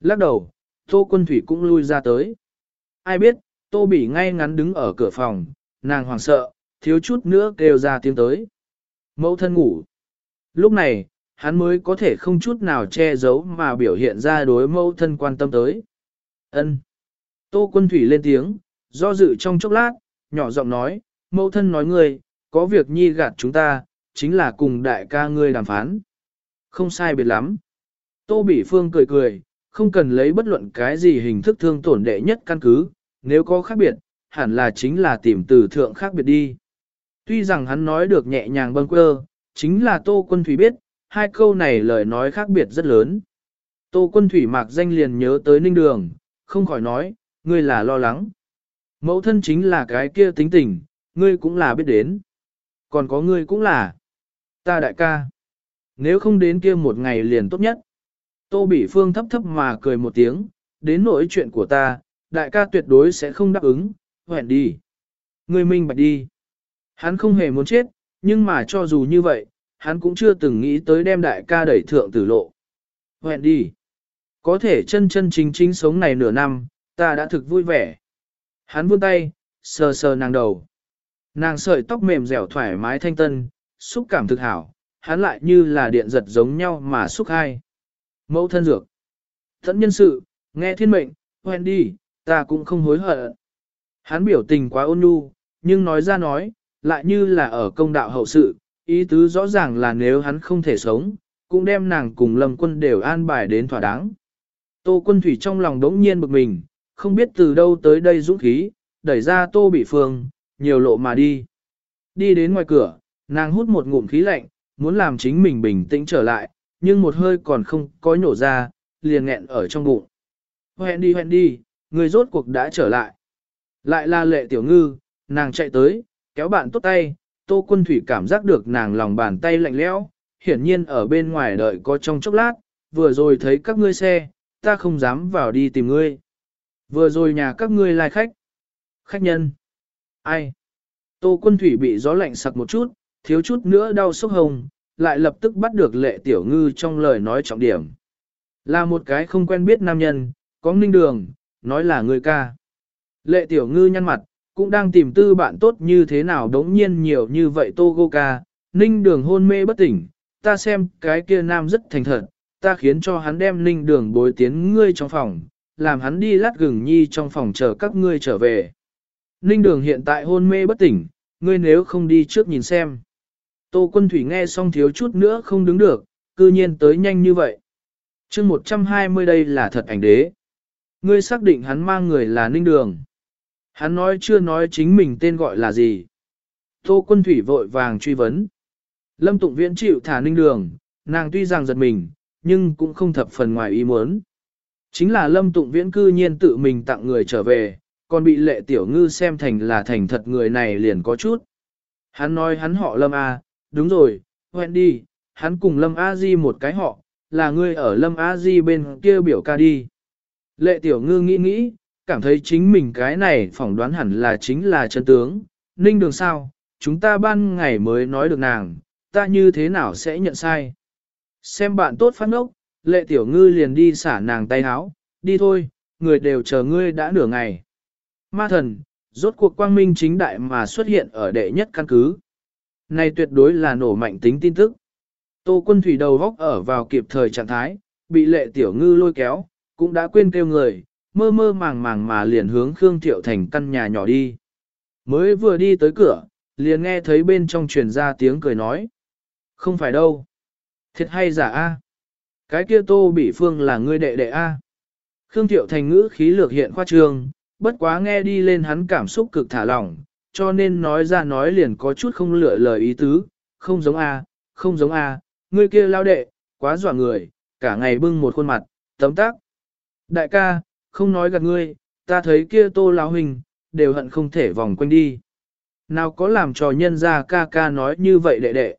Lắc đầu, Tô Quân Thủy cũng lui ra tới. Ai biết, Tô Bỉ ngay ngắn đứng ở cửa phòng, nàng hoảng sợ, thiếu chút nữa kêu ra tiếng tới. Mẫu thân ngủ. Lúc này, hắn mới có thể không chút nào che giấu mà biểu hiện ra đối mẫu thân quan tâm tới. Ân. Tô Quân Thủy lên tiếng, do dự trong chốc lát, nhỏ giọng nói, mẫu thân nói ngươi, có việc nhi gạt chúng ta, chính là cùng đại ca ngươi đàm phán. Không sai biệt lắm. Tô Bỉ Phương cười cười, không cần lấy bất luận cái gì hình thức thương tổn đệ nhất căn cứ, nếu có khác biệt, hẳn là chính là tìm từ thượng khác biệt đi. Tuy rằng hắn nói được nhẹ nhàng bâng quơ, chính là Tô Quân Thủy biết, hai câu này lời nói khác biệt rất lớn. Tô Quân Thủy mạc danh liền nhớ tới Ninh Đường, không khỏi nói, ngươi là lo lắng. Mẫu thân chính là cái kia tính tình, ngươi cũng là biết đến. Còn có ngươi cũng là. Ta đại ca. Nếu không đến kia một ngày liền tốt nhất. Tô Bỉ Phương thấp thấp mà cười một tiếng, đến nỗi chuyện của ta, đại ca tuyệt đối sẽ không đáp ứng, hẹn đi. người minh bạch đi. Hắn không hề muốn chết, nhưng mà cho dù như vậy, hắn cũng chưa từng nghĩ tới đem đại ca đẩy thượng tử lộ. Hẹn đi. Có thể chân chân chính chính sống này nửa năm, ta đã thực vui vẻ. Hắn vươn tay, sờ sờ nàng đầu. Nàng sợi tóc mềm dẻo thoải mái thanh tân, xúc cảm thực hảo, hắn lại như là điện giật giống nhau mà xúc hai. Mẫu thân dược. Thẫn nhân sự, nghe thiên mệnh, hoen đi, ta cũng không hối hận. Hắn biểu tình quá ôn nhu, nhưng nói ra nói, lại như là ở công đạo hậu sự, ý tứ rõ ràng là nếu hắn không thể sống, cũng đem nàng cùng lâm quân đều an bài đến thỏa đáng. Tô quân thủy trong lòng đống nhiên bực mình, không biết từ đâu tới đây dũng khí, đẩy ra tô bị phương, nhiều lộ mà đi. Đi đến ngoài cửa, nàng hút một ngụm khí lạnh, muốn làm chính mình bình tĩnh trở lại, nhưng một hơi còn không có nhổ ra, liền nghẹn ở trong bụng. Hẹn đi hẹn đi, người rốt cuộc đã trở lại. Lại là lệ tiểu ngư, nàng chạy tới, kéo bạn tốt tay, tô quân thủy cảm giác được nàng lòng bàn tay lạnh lẽo, hiển nhiên ở bên ngoài đợi có trong chốc lát, vừa rồi thấy các ngươi xe, ta không dám vào đi tìm ngươi. Vừa rồi nhà các ngươi lai khách. Khách nhân. Ai? Tô quân thủy bị gió lạnh sặc một chút, thiếu chút nữa đau sốc hồng, lại lập tức bắt được lệ tiểu ngư trong lời nói trọng điểm. Là một cái không quen biết nam nhân, có ninh đường, nói là người ca. Lệ tiểu ngư nhăn mặt, cũng đang tìm tư bạn tốt như thế nào đống nhiên nhiều như vậy tô gô ca, ninh đường hôn mê bất tỉnh, ta xem cái kia nam rất thành thật, ta khiến cho hắn đem ninh đường bối tiến ngươi trong phòng, làm hắn đi lát gừng nhi trong phòng chờ các ngươi trở về. Ninh đường hiện tại hôn mê bất tỉnh, ngươi nếu không đi trước nhìn xem. Tô quân thủy nghe xong thiếu chút nữa không đứng được, cư nhiên tới nhanh như vậy. chương 120 đây là thật ảnh đế. Ngươi xác định hắn mang người là ninh đường. Hắn nói chưa nói chính mình tên gọi là gì. Tô quân thủy vội vàng truy vấn. Lâm tụng viễn chịu thả ninh đường, nàng tuy rằng giật mình, nhưng cũng không thập phần ngoài ý muốn. Chính là lâm tụng viễn cư nhiên tự mình tặng người trở về, còn bị lệ tiểu ngư xem thành là thành thật người này liền có chút. Hắn nói hắn họ lâm A, đúng rồi, hẹn đi, hắn cùng lâm A di một cái họ, là người ở lâm A di bên kia biểu ca đi. Lệ tiểu ngư nghĩ nghĩ, cảm thấy chính mình cái này phỏng đoán hẳn là chính là chân tướng, ninh đường sao, chúng ta ban ngày mới nói được nàng, ta như thế nào sẽ nhận sai. Xem bạn tốt phát ngốc, lệ tiểu ngư liền đi xả nàng tay háo, đi thôi, người đều chờ ngươi đã nửa ngày. Ma thần, rốt cuộc quang minh chính đại mà xuất hiện ở đệ nhất căn cứ. Này tuyệt đối là nổ mạnh tính tin tức. Tô quân thủy đầu góc ở vào kịp thời trạng thái, bị lệ tiểu ngư lôi kéo, cũng đã quên kêu người, mơ mơ màng màng mà liền hướng Khương Thiệu Thành căn nhà nhỏ đi. Mới vừa đi tới cửa, liền nghe thấy bên trong truyền ra tiếng cười nói. Không phải đâu. Thiệt hay giả a? Cái kia tô bị phương là ngươi đệ đệ a. Khương Thiệu Thành ngữ khí lược hiện khoa trương, bất quá nghe đi lên hắn cảm xúc cực thả lỏng, cho nên nói ra nói liền có chút không lựa lời ý tứ, không giống a, không giống a, ngươi kia lao đệ, quá dọa người, cả ngày bưng một khuôn mặt, tấm tác. Đại ca, không nói gạt ngươi, ta thấy kia tô lão huynh, đều hận không thể vòng quanh đi. Nào có làm trò nhân ra ca ca nói như vậy đệ đệ.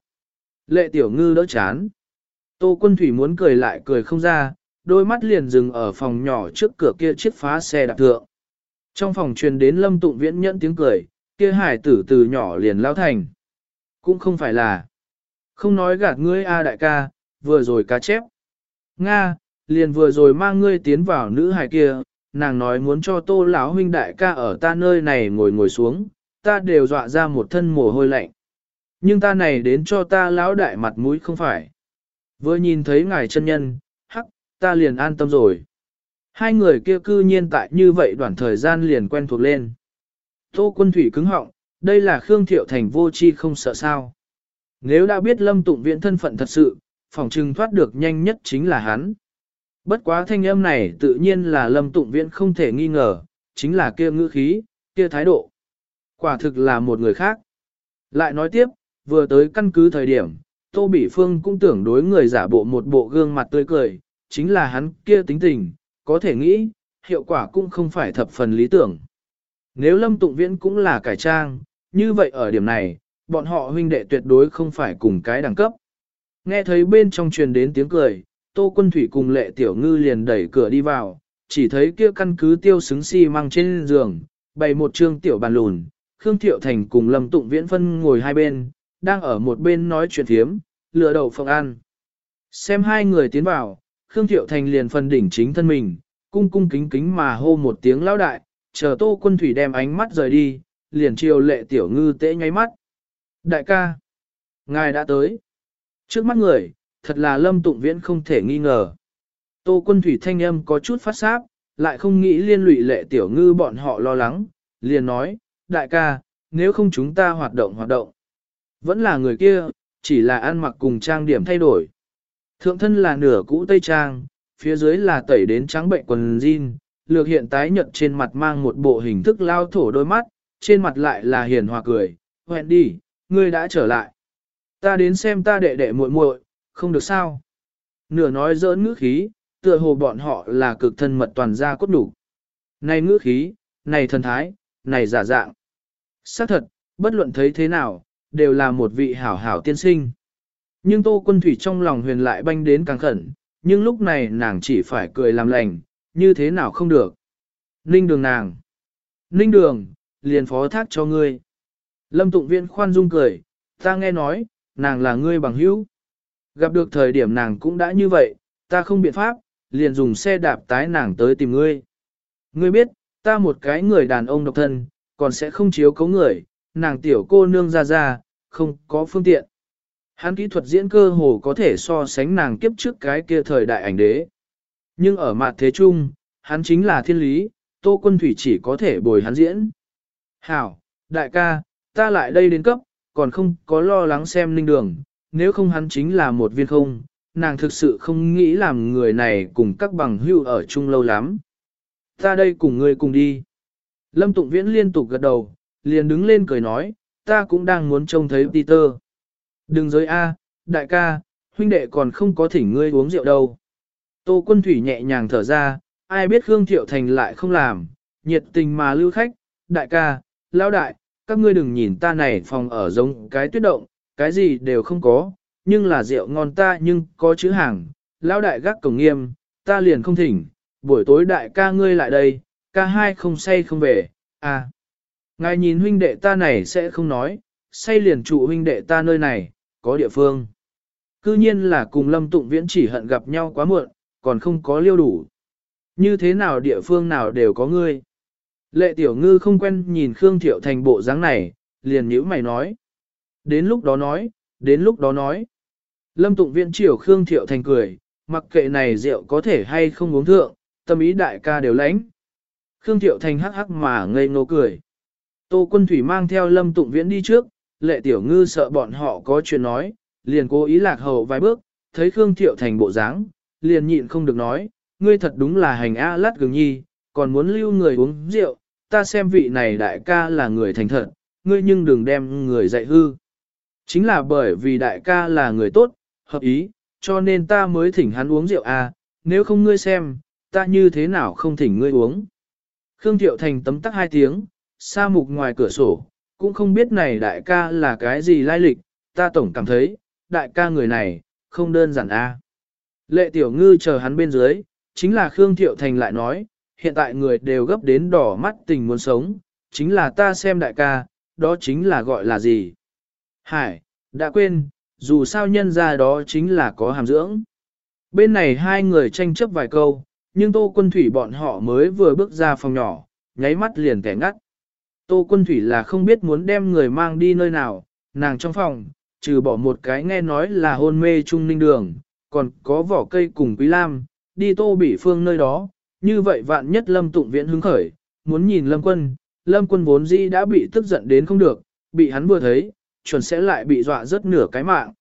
Lệ tiểu ngư đỡ chán. Tô quân thủy muốn cười lại cười không ra, đôi mắt liền dừng ở phòng nhỏ trước cửa kia chiếc phá xe đạp thượng. Trong phòng truyền đến lâm tụng viễn nhẫn tiếng cười, kia hải tử từ nhỏ liền lao thành. Cũng không phải là. Không nói gạt ngươi a đại ca, vừa rồi cá chép. Nga, liền vừa rồi mang ngươi tiến vào nữ hải kia, nàng nói muốn cho tô lão huynh đại ca ở ta nơi này ngồi ngồi xuống, ta đều dọa ra một thân mồ hôi lạnh. Nhưng ta này đến cho ta lão đại mặt mũi không phải. Vừa nhìn thấy ngài chân nhân, hắc, ta liền an tâm rồi. Hai người kia cư nhiên tại như vậy đoạn thời gian liền quen thuộc lên. Tô quân thủy cứng họng, đây là Khương Thiệu Thành vô chi không sợ sao. Nếu đã biết lâm tụng Viễn thân phận thật sự, phòng trừng thoát được nhanh nhất chính là hắn. Bất quá thanh âm này tự nhiên là lâm tụng Viễn không thể nghi ngờ, chính là kia ngữ khí, kia thái độ. Quả thực là một người khác. Lại nói tiếp, vừa tới căn cứ thời điểm, Tô Bỉ Phương cũng tưởng đối người giả bộ một bộ gương mặt tươi cười, chính là hắn kia tính tình, có thể nghĩ, hiệu quả cũng không phải thập phần lý tưởng. Nếu Lâm Tụng Viễn cũng là cải trang, như vậy ở điểm này, bọn họ huynh đệ tuyệt đối không phải cùng cái đẳng cấp. Nghe thấy bên trong truyền đến tiếng cười, Tô Quân Thủy cùng Lệ Tiểu Ngư liền đẩy cửa đi vào, chỉ thấy kia căn cứ tiêu xứng xi si măng trên giường, bày một trương tiểu bàn lùn, Khương Thiệu Thành cùng Lâm Tụng Viễn phân ngồi hai bên, đang ở một bên nói chuyện thiếm, lựa đầu phòng ăn. Xem hai người tiến vào, Khương Thiệu Thành liền phân đỉnh chính thân mình, cung cung kính kính mà hô một tiếng lão đại, chờ tô quân thủy đem ánh mắt rời đi, liền chiều lệ tiểu ngư tễ nháy mắt. Đại ca, ngài đã tới. Trước mắt người, thật là lâm tụng viễn không thể nghi ngờ. Tô quân thủy thanh âm có chút phát sáp, lại không nghĩ liên lụy lệ tiểu ngư bọn họ lo lắng, liền nói, đại ca, nếu không chúng ta hoạt động hoạt động. Vẫn là người kia, chỉ là ăn mặc cùng trang điểm thay đổi. Thượng thân là nửa cũ tây trang, phía dưới là tẩy đến trắng bệnh quần jean, lược hiện tái nhợt trên mặt mang một bộ hình thức lao thổ đôi mắt, trên mặt lại là hiền hòa cười, hẹn đi, ngươi đã trở lại. Ta đến xem ta đệ đệ muội muội, không được sao. Nửa nói giỡn ngữ khí, tựa hồ bọn họ là cực thân mật toàn gia cốt đủ. Này ngữ khí, này thần thái, này giả dạng. xác thật, bất luận thấy thế nào, đều là một vị hảo hảo tiên sinh. Nhưng Tô Quân Thủy trong lòng huyền lại banh đến càng khẩn, nhưng lúc này nàng chỉ phải cười làm lành, như thế nào không được. Ninh đường nàng. Ninh đường, liền phó thác cho ngươi. Lâm Tụng Viên khoan dung cười, ta nghe nói, nàng là ngươi bằng hữu. Gặp được thời điểm nàng cũng đã như vậy, ta không biện pháp, liền dùng xe đạp tái nàng tới tìm ngươi. Ngươi biết, ta một cái người đàn ông độc thân, còn sẽ không chiếu cấu người, nàng tiểu cô nương ra ra, không có phương tiện. Hắn kỹ thuật diễn cơ hồ có thể so sánh nàng kiếp trước cái kia thời đại ảnh đế. Nhưng ở mặt thế chung, hắn chính là thiên lý, tô quân thủy chỉ có thể bồi hắn diễn. Hảo, đại ca, ta lại đây đến cấp, còn không có lo lắng xem linh đường, nếu không hắn chính là một viên không, nàng thực sự không nghĩ làm người này cùng các bằng hữu ở chung lâu lắm. Ta đây cùng ngươi cùng đi. Lâm Tụng Viễn liên tục gật đầu, liền đứng lên cười nói, ta cũng đang muốn trông thấy Peter. Đừng giới A, đại ca, huynh đệ còn không có thỉnh ngươi uống rượu đâu. Tô quân thủy nhẹ nhàng thở ra, ai biết Khương Thiệu Thành lại không làm, nhiệt tình mà lưu khách, đại ca, lão đại, các ngươi đừng nhìn ta này phòng ở giống cái tuyết động, cái gì đều không có, nhưng là rượu ngon ta nhưng có chữ hàng, lão đại gác cổng nghiêm, ta liền không thỉnh, buổi tối đại ca ngươi lại đây, ca hai không say không về, à. Ngài nhìn huynh đệ ta này sẽ không nói, say liền trụ huynh đệ ta nơi này, có địa phương. Cư nhiên là cùng Lâm Tụng Viễn chỉ hận gặp nhau quá muộn, còn không có liêu đủ. Như thế nào địa phương nào đều có ngươi. Lệ tiểu ngư không quen nhìn Khương Thiệu Thành bộ dáng này, liền nhíu mày nói. Đến lúc đó nói, đến lúc đó nói. Lâm Tụng Viễn chiều Khương Thiệu Thành cười, mặc kệ này rượu có thể hay không uống thượng, tâm ý đại ca đều lãnh. Khương Thiệu Thành hắc hắc mà ngây ngô cười. Tô Quân Thủy mang theo Lâm Tụng Viễn đi trước, lệ tiểu ngư sợ bọn họ có chuyện nói, liền cố ý lạc hậu vài bước, thấy Khương Thiệu Thành bộ dáng, liền nhịn không được nói, ngươi thật đúng là hành A lát gừng nhi, còn muốn lưu người uống rượu, ta xem vị này đại ca là người thành thật, ngươi nhưng đừng đem người dạy hư. Chính là bởi vì đại ca là người tốt, hợp ý, cho nên ta mới thỉnh hắn uống rượu A, nếu không ngươi xem, ta như thế nào không thỉnh ngươi uống. Khương Thiệu Thành tấm tắc hai tiếng, xa mục ngoài cửa sổ, cũng không biết này đại ca là cái gì lai lịch, ta tổng cảm thấy, đại ca người này, không đơn giản a. Lệ tiểu ngư chờ hắn bên dưới, chính là Khương Thiệu Thành lại nói, hiện tại người đều gấp đến đỏ mắt tình muốn sống, chính là ta xem đại ca, đó chính là gọi là gì. Hải, đã quên, dù sao nhân ra đó chính là có hàm dưỡng. Bên này hai người tranh chấp vài câu, nhưng tô quân thủy bọn họ mới vừa bước ra phòng nhỏ, nháy mắt liền kẻ ngắt. Tô quân thủy là không biết muốn đem người mang đi nơi nào, nàng trong phòng, trừ bỏ một cái nghe nói là hôn mê trung ninh đường, còn có vỏ cây cùng quý lam, đi tô bỉ phương nơi đó, như vậy vạn nhất lâm tụng viễn hứng khởi, muốn nhìn lâm quân, lâm quân vốn dĩ đã bị tức giận đến không được, bị hắn vừa thấy, chuẩn sẽ lại bị dọa rất nửa cái mạng.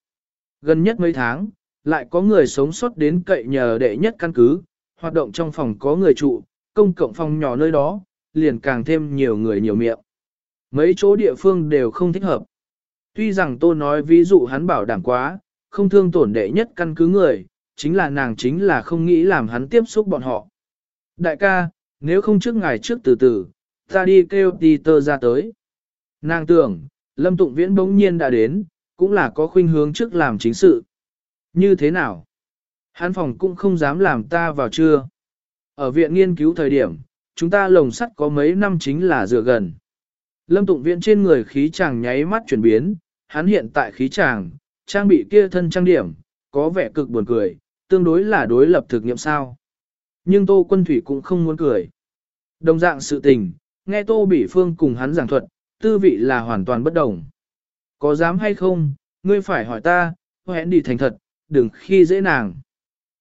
Gần nhất mấy tháng, lại có người sống sót đến cậy nhờ đệ nhất căn cứ, hoạt động trong phòng có người trụ, công cộng phòng nhỏ nơi đó, liền càng thêm nhiều người nhiều miệng. Mấy chỗ địa phương đều không thích hợp. Tuy rằng tôi nói ví dụ hắn bảo đảm quá, không thương tổn đệ nhất căn cứ người, chính là nàng chính là không nghĩ làm hắn tiếp xúc bọn họ. Đại ca, nếu không trước ngày trước từ từ, ta đi kêu Peter ra tới. Nàng tưởng, Lâm Tụng Viễn bỗng nhiên đã đến, cũng là có khuynh hướng trước làm chính sự. Như thế nào? Hắn phòng cũng không dám làm ta vào trưa. Ở viện nghiên cứu thời điểm, chúng ta lồng sắt có mấy năm chính là dựa gần. Lâm Tụng Viễn trên người khí chàng nháy mắt chuyển biến, hắn hiện tại khí chàng, trang bị kia thân trang điểm, có vẻ cực buồn cười, tương đối là đối lập thực nghiệm sao. Nhưng Tô Quân Thủy cũng không muốn cười. Đồng dạng sự tình, nghe Tô Bỉ Phương cùng hắn giảng thuật, tư vị là hoàn toàn bất đồng. Có dám hay không, ngươi phải hỏi ta, hẹn đi thành thật, đừng khi dễ nàng.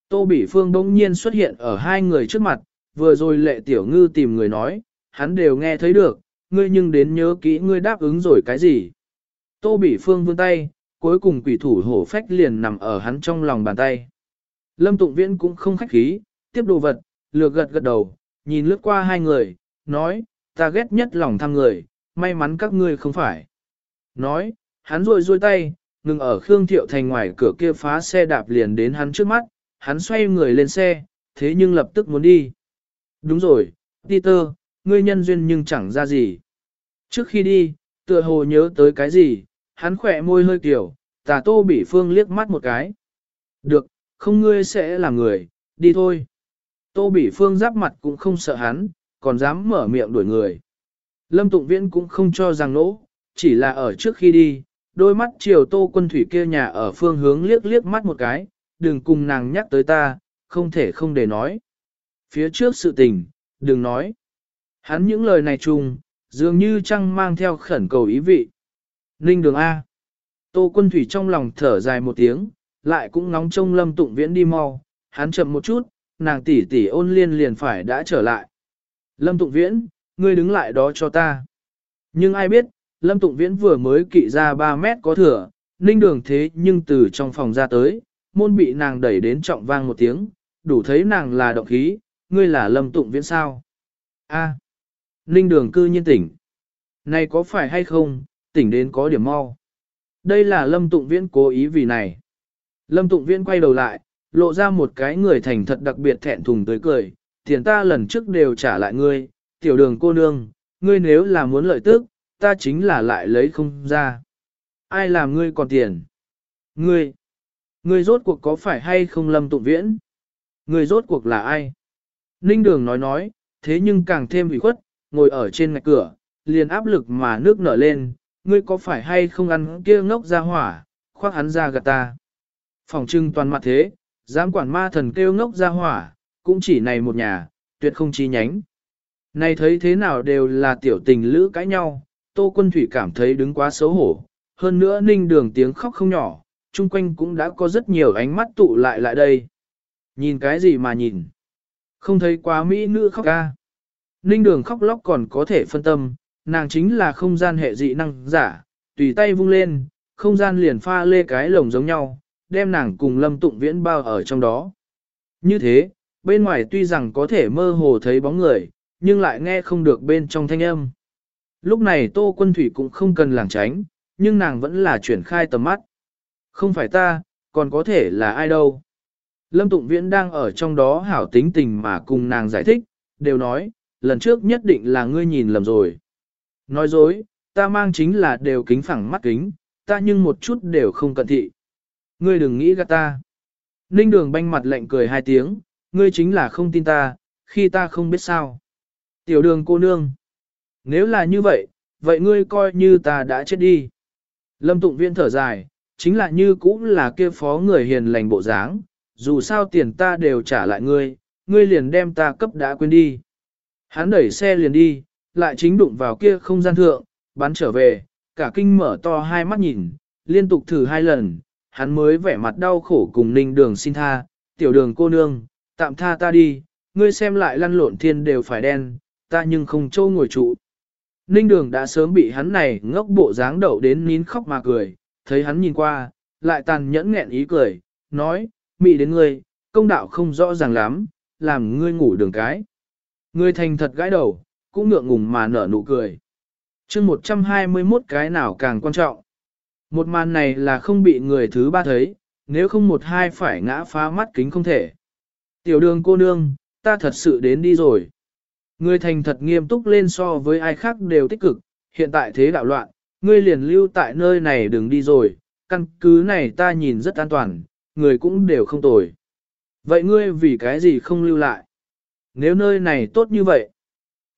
Tô Bỉ Phương bỗng nhiên xuất hiện ở hai người trước mặt, vừa rồi lệ tiểu ngư tìm người nói, hắn đều nghe thấy được, ngươi nhưng đến nhớ kỹ ngươi đáp ứng rồi cái gì. Tô Bỉ Phương vươn tay, cuối cùng quỷ thủ hổ phách liền nằm ở hắn trong lòng bàn tay. Lâm Tụng Viễn cũng không khách khí, tiếp đồ vật, lược gật gật đầu, nhìn lướt qua hai người, nói, ta ghét nhất lòng tham người, may mắn các ngươi không phải. Nói, hắn rôi rôi tay, ngừng ở Khương Thiệu Thành ngoài cửa kia phá xe đạp liền đến hắn trước mắt, hắn xoay người lên xe, thế nhưng lập tức muốn đi. Đúng rồi, Peter, ngươi nhân duyên nhưng chẳng ra gì. Trước khi đi, tựa hồ nhớ tới cái gì, hắn khỏe môi hơi kiểu, tà tô bỉ phương liếc mắt một cái. Được, không ngươi sẽ là người, đi thôi. Tô bỉ phương giáp mặt cũng không sợ hắn, còn dám mở miệng đuổi người. Lâm Tụng Viễn cũng không cho rằng nỗ, chỉ là ở trước khi đi, đôi mắt chiều tô quân thủy kia nhà ở phương hướng liếc liếc mắt một cái, đừng cùng nàng nhắc tới ta, không thể không để nói. Phía trước sự tình, đừng nói. Hắn những lời này chung, dường như chăng mang theo khẩn cầu ý vị. Ninh đường A. Tô quân thủy trong lòng thở dài một tiếng, lại cũng ngóng trông lâm tụng viễn đi mau, hắn chậm một chút, nàng tỷ tỷ ôn liên liền phải đã trở lại. Lâm tụng viễn, ngươi đứng lại đó cho ta. Nhưng ai biết, lâm tụng viễn vừa mới kỵ ra 3 mét có thừa, ninh đường thế nhưng từ trong phòng ra tới, môn bị nàng đẩy đến trọng vang một tiếng, đủ thấy nàng là động khí, ngươi là lâm tụng viễn sao. A. ninh đường cư nhiên tỉnh. Này có phải hay không, tỉnh đến có điểm mau. Đây là lâm tụng viễn cố ý vì này. Lâm tụng viễn quay đầu lại, lộ ra một cái người thành thật đặc biệt thẹn thùng tới cười, tiền ta lần trước đều trả lại ngươi, tiểu đường cô nương, ngươi nếu là muốn lợi tức, ta chính là lại lấy không ra. Ai làm ngươi còn tiền? Ngươi! Ngươi rốt cuộc có phải hay không lâm tụng viễn? Ngươi rốt cuộc là ai? Ninh đường nói nói, thế nhưng càng thêm ủy khuất, ngồi ở trên ngạch cửa, liền áp lực mà nước nở lên, ngươi có phải hay không ăn kia ngốc ra hỏa, khoác hắn ra gạt ta. Phòng trưng toàn mặt thế, dám quản ma thần kêu ngốc ra hỏa, cũng chỉ này một nhà, tuyệt không chi nhánh. Này thấy thế nào đều là tiểu tình lữ cãi nhau, Tô Quân Thủy cảm thấy đứng quá xấu hổ, hơn nữa ninh đường tiếng khóc không nhỏ, chung quanh cũng đã có rất nhiều ánh mắt tụ lại lại đây. Nhìn cái gì mà nhìn? Không thấy quá mỹ nữ khóc ca. Ninh đường khóc lóc còn có thể phân tâm, nàng chính là không gian hệ dị năng giả, tùy tay vung lên, không gian liền pha lê cái lồng giống nhau, đem nàng cùng lâm tụng viễn bao ở trong đó. Như thế, bên ngoài tuy rằng có thể mơ hồ thấy bóng người, nhưng lại nghe không được bên trong thanh âm. Lúc này Tô Quân Thủy cũng không cần làng tránh, nhưng nàng vẫn là chuyển khai tầm mắt. Không phải ta, còn có thể là ai đâu. Lâm Tụng Viễn đang ở trong đó hảo tính tình mà cùng nàng giải thích, đều nói, lần trước nhất định là ngươi nhìn lầm rồi. Nói dối, ta mang chính là đều kính phẳng mắt kính, ta nhưng một chút đều không cận thị. Ngươi đừng nghĩ gạt ta. Ninh đường banh mặt lạnh cười hai tiếng, ngươi chính là không tin ta, khi ta không biết sao. Tiểu đường cô nương. Nếu là như vậy, vậy ngươi coi như ta đã chết đi. Lâm tụng viên thở dài, chính là như cũng là kia phó người hiền lành bộ dáng, dù sao tiền ta đều trả lại ngươi, ngươi liền đem ta cấp đã quên đi. Hắn đẩy xe liền đi, lại chính đụng vào kia không gian thượng, bắn trở về, cả kinh mở to hai mắt nhìn, liên tục thử hai lần, hắn mới vẻ mặt đau khổ cùng ninh đường xin tha, tiểu đường cô nương, tạm tha ta đi, ngươi xem lại lăn lộn thiên đều phải đen, ta nhưng không trâu ngồi trụ. Ninh đường đã sớm bị hắn này ngốc bộ dáng đậu đến nín khóc mà cười, thấy hắn nhìn qua, lại tàn nhẫn nghẹn ý cười, nói, mị đến ngươi, công đạo không rõ ràng lắm, làm ngươi ngủ đường cái. Ngươi thành thật gãi đầu, cũng ngượng ngùng mà nở nụ cười. chương 121 cái nào càng quan trọng. Một màn này là không bị người thứ ba thấy, nếu không một hai phải ngã phá mắt kính không thể. Tiểu đường cô nương, ta thật sự đến đi rồi. Ngươi thành thật nghiêm túc lên so với ai khác đều tích cực, hiện tại thế đạo loạn, ngươi liền lưu tại nơi này đừng đi rồi, căn cứ này ta nhìn rất an toàn, người cũng đều không tồi. Vậy ngươi vì cái gì không lưu lại? Nếu nơi này tốt như vậy,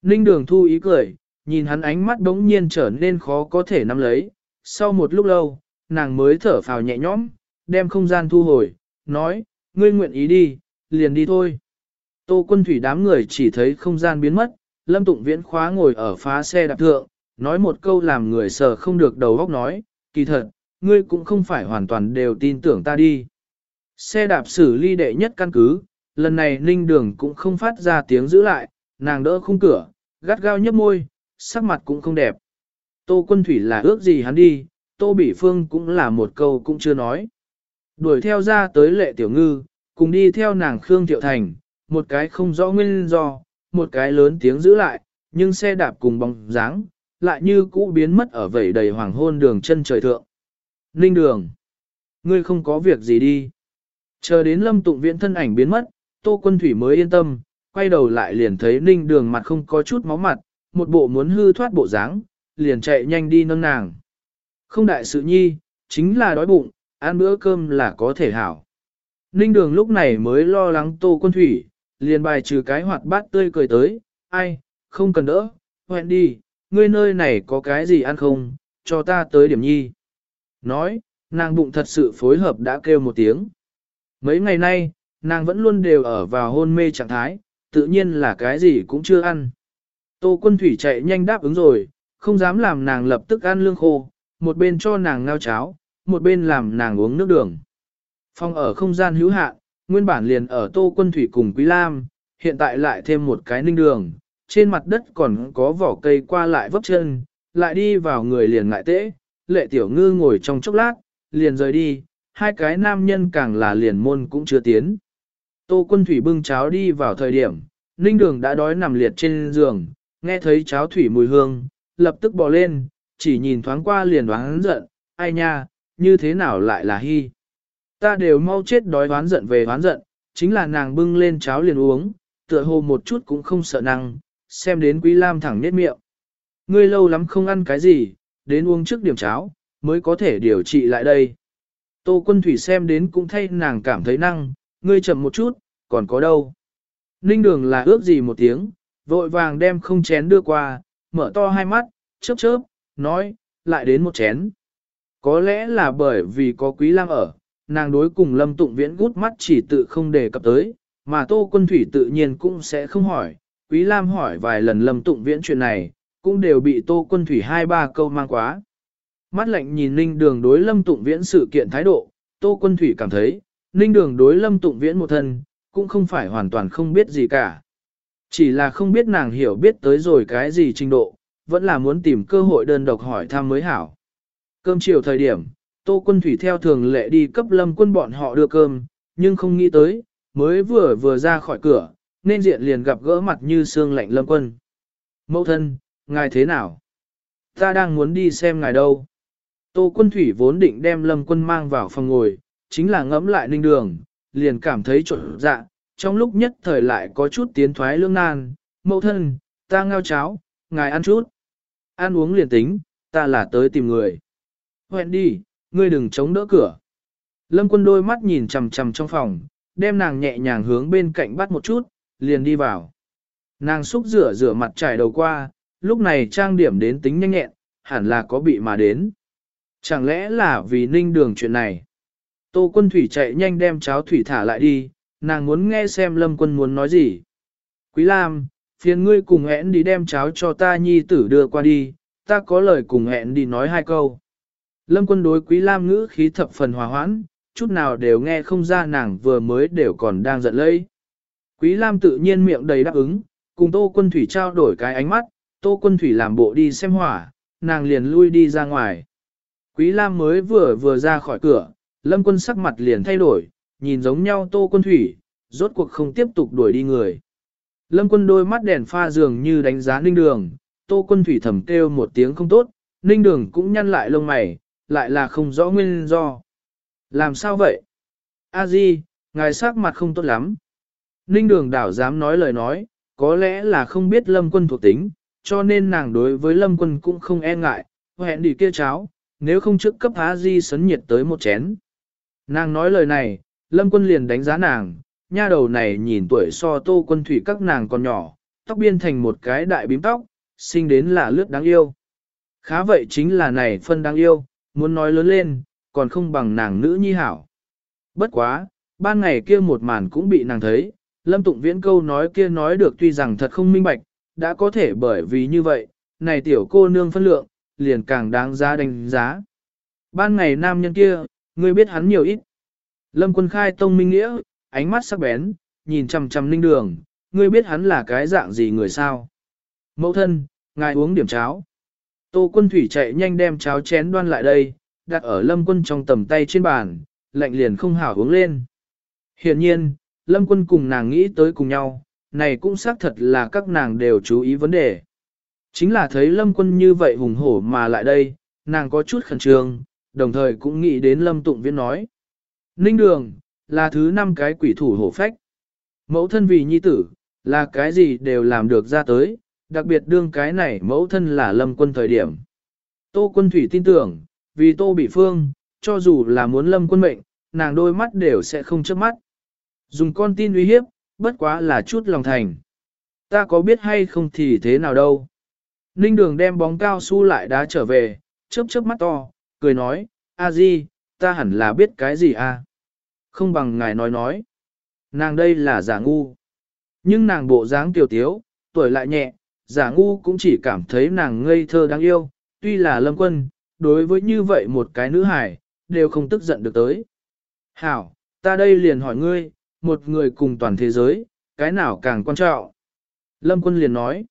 Ninh đường thu ý cười, nhìn hắn ánh mắt đống nhiên trở nên khó có thể nắm lấy. Sau một lúc lâu, nàng mới thở phào nhẹ nhõm, đem không gian thu hồi, nói, ngươi nguyện ý đi, liền đi thôi. Tô quân thủy đám người chỉ thấy không gian biến mất, lâm tụng viễn khóa ngồi ở phá xe đạp thượng, nói một câu làm người sợ không được đầu óc nói, kỳ thật, ngươi cũng không phải hoàn toàn đều tin tưởng ta đi. Xe đạp xử ly đệ nhất căn cứ, lần này ninh đường cũng không phát ra tiếng giữ lại, nàng đỡ khung cửa, gắt gao nhấp môi, sắc mặt cũng không đẹp. Tô quân thủy là ước gì hắn đi, tô bỉ phương cũng là một câu cũng chưa nói. Đuổi theo ra tới lệ tiểu ngư, cùng đi theo nàng Khương Thiệu Thành, một cái không rõ nguyên do, một cái lớn tiếng giữ lại, nhưng xe đạp cùng bóng dáng, lại như cũ biến mất ở vẩy đầy hoàng hôn đường chân trời thượng. Ninh đường, ngươi không có việc gì đi. Chờ đến lâm tụng viện thân ảnh biến mất, tô quân thủy mới yên tâm, quay đầu lại liền thấy ninh đường mặt không có chút máu mặt, một bộ muốn hư thoát bộ dáng, liền chạy nhanh đi nâng nàng. Không đại sự nhi, chính là đói bụng, ăn bữa cơm là có thể hảo. Ninh đường lúc này mới lo lắng tô quân thủy, liền bài trừ cái hoạt bát tươi cười tới, ai, không cần đỡ, hoẹn đi, ngươi nơi này có cái gì ăn không, cho ta tới điểm nhi. Nói, nàng bụng thật sự phối hợp đã kêu một tiếng. Mấy ngày nay, nàng vẫn luôn đều ở vào hôn mê trạng thái, tự nhiên là cái gì cũng chưa ăn. Tô quân thủy chạy nhanh đáp ứng rồi, không dám làm nàng lập tức ăn lương khô, một bên cho nàng ngao cháo, một bên làm nàng uống nước đường. Phong ở không gian hữu hạn, nguyên bản liền ở Tô Quân Thủy cùng Quý Lam, hiện tại lại thêm một cái ninh đường, trên mặt đất còn có vỏ cây qua lại vấp chân, lại đi vào người liền ngại tễ, lệ tiểu ngư ngồi trong chốc lát, liền rời đi, hai cái nam nhân càng là liền môn cũng chưa tiến. Tô Quân Thủy bưng cháo đi vào thời điểm, ninh đường đã đói nằm liệt trên giường, nghe thấy cháo thủy mùi hương, lập tức bò lên, chỉ nhìn thoáng qua liền đoán giận, ai nha, như thế nào lại là hy. Ta đều mau chết đói đoán giận về đoán giận, chính là nàng bưng lên cháo liền uống, tựa hồ một chút cũng không sợ năng, xem đến Quý Lam thẳng nết miệng. Ngươi lâu lắm không ăn cái gì, đến uống trước điểm cháo, mới có thể điều trị lại đây. Tô quân thủy xem đến cũng thay nàng cảm thấy năng, ngươi chậm một chút, còn có đâu. Ninh đường là ước gì một tiếng, vội vàng đem không chén đưa qua, mở to hai mắt, chớp chớp, nói, lại đến một chén. Có lẽ là bởi vì có quý lam ở, nàng đối cùng lâm tụng viễn gút mắt chỉ tự không đề cập tới, mà tô quân thủy tự nhiên cũng sẽ không hỏi. Quý lam hỏi vài lần lâm tụng viễn chuyện này, cũng đều bị tô quân thủy hai ba câu mang quá. Mắt lạnh nhìn ninh đường đối lâm tụng viễn sự kiện thái độ, tô quân thủy cảm thấy, ninh đường đối lâm tụng viễn một thân, cũng không phải hoàn toàn không biết gì cả. Chỉ là không biết nàng hiểu biết tới rồi cái gì trình độ, vẫn là muốn tìm cơ hội đơn độc hỏi thăm mới hảo. Cơm chiều thời điểm, Tô Quân Thủy theo thường lệ đi cấp lâm quân bọn họ đưa cơm, nhưng không nghĩ tới, mới vừa vừa ra khỏi cửa, nên diện liền gặp gỡ mặt như xương lạnh lâm quân. Mẫu thân, ngài thế nào? Ta đang muốn đi xem ngài đâu. Tô Quân Thủy vốn định đem lâm quân mang vào phòng ngồi, chính là ngẫm lại ninh đường, liền cảm thấy trộn dạ, trong lúc nhất thời lại có chút tiến thoái lương nan. Mẫu thân, ta ngao cháo, ngài ăn chút. Ăn uống liền tính, ta là tới tìm người. Hẹn đi, ngươi đừng chống đỡ cửa. Lâm quân đôi mắt nhìn chằm chằm trong phòng, đem nàng nhẹ nhàng hướng bên cạnh bắt một chút, liền đi vào. Nàng xúc rửa rửa mặt trải đầu qua, lúc này trang điểm đến tính nhanh nhẹn, hẳn là có bị mà đến. Chẳng lẽ là vì ninh đường chuyện này? Tô quân thủy chạy nhanh đem cháo thủy thả lại đi, nàng muốn nghe xem lâm quân muốn nói gì. Quý Lam, phiền ngươi cùng hẹn đi đem cháo cho ta nhi tử đưa qua đi, ta có lời cùng hẹn đi nói hai câu. Lâm quân đối quý lam ngữ khí thập phần hòa hoãn, chút nào đều nghe không ra nàng vừa mới đều còn đang giận lây. Quý lam tự nhiên miệng đầy đáp ứng, cùng tô quân thủy trao đổi cái ánh mắt, tô quân thủy làm bộ đi xem hỏa, nàng liền lui đi ra ngoài. Quý lam mới vừa vừa ra khỏi cửa, lâm quân sắc mặt liền thay đổi, nhìn giống nhau tô quân thủy, rốt cuộc không tiếp tục đuổi đi người. Lâm quân đôi mắt đèn pha dường như đánh giá ninh đường, tô quân thủy thầm kêu một tiếng không tốt, ninh đường cũng nhăn lại lông mày, lại là không rõ nguyên do. Làm sao vậy? A Di, ngài sắc mặt không tốt lắm. Ninh đường đảo dám nói lời nói, có lẽ là không biết lâm quân thuộc tính, cho nên nàng đối với lâm quân cũng không e ngại, hẹn đi kia cháo, nếu không trước cấp A Di sấn nhiệt tới một chén. Nàng nói lời này, lâm quân liền đánh giá nàng, nha đầu này nhìn tuổi so tô quân thủy các nàng còn nhỏ, tóc biên thành một cái đại bím tóc, sinh đến là lướt đáng yêu. Khá vậy chính là này phân đáng yêu, muốn nói lớn lên, còn không bằng nàng nữ nhi hảo. Bất quá, ban ngày kia một màn cũng bị nàng thấy, Lâm Tụng Viễn câu nói kia nói được tuy rằng thật không minh bạch, đã có thể bởi vì như vậy, này tiểu cô nương phân lượng, liền càng đáng giá đánh giá. Ban ngày nam nhân kia, ngươi biết hắn nhiều ít. Lâm quân khai tông minh nghĩa, ánh mắt sắc bén, nhìn chằm chằm ninh đường, ngươi biết hắn là cái dạng gì người sao. Mẫu thân, ngài uống điểm cháo. Tô quân thủy chạy nhanh đem cháo chén đoan lại đây, đặt ở lâm quân trong tầm tay trên bàn, lạnh liền không hảo uống lên. Hiện nhiên, lâm quân cùng nàng nghĩ tới cùng nhau, này cũng xác thật là các nàng đều chú ý vấn đề. Chính là thấy lâm quân như vậy hùng hổ mà lại đây, nàng có chút khẩn trương, đồng thời cũng nghĩ đến lâm tụng viễn nói. Ninh đường, là thứ năm cái quỷ thủ hổ phách. Mẫu thân vì nhi tử, là cái gì đều làm được ra tới, đặc biệt đương cái này mẫu thân là lâm quân thời điểm. Tô quân thủy tin tưởng, vì tô bị phương, cho dù là muốn lâm quân mệnh, nàng đôi mắt đều sẽ không chớp mắt. Dùng con tin uy hiếp, bất quá là chút lòng thành. Ta có biết hay không thì thế nào đâu. Ninh đường đem bóng cao su lại đá trở về, chớp chớp mắt to, cười nói, a di, ta hẳn là biết cái gì a? Không bằng ngài nói nói. Nàng đây là giả ngu. Nhưng nàng bộ dáng tiểu tiếu, tuổi lại nhẹ, giả ngu cũng chỉ cảm thấy nàng ngây thơ đáng yêu, tuy là lâm quân, đối với như vậy một cái nữ hài, đều không tức giận được tới. Hảo, ta đây liền hỏi ngươi, một người cùng toàn thế giới, cái nào càng quan trọng? Lâm quân liền nói.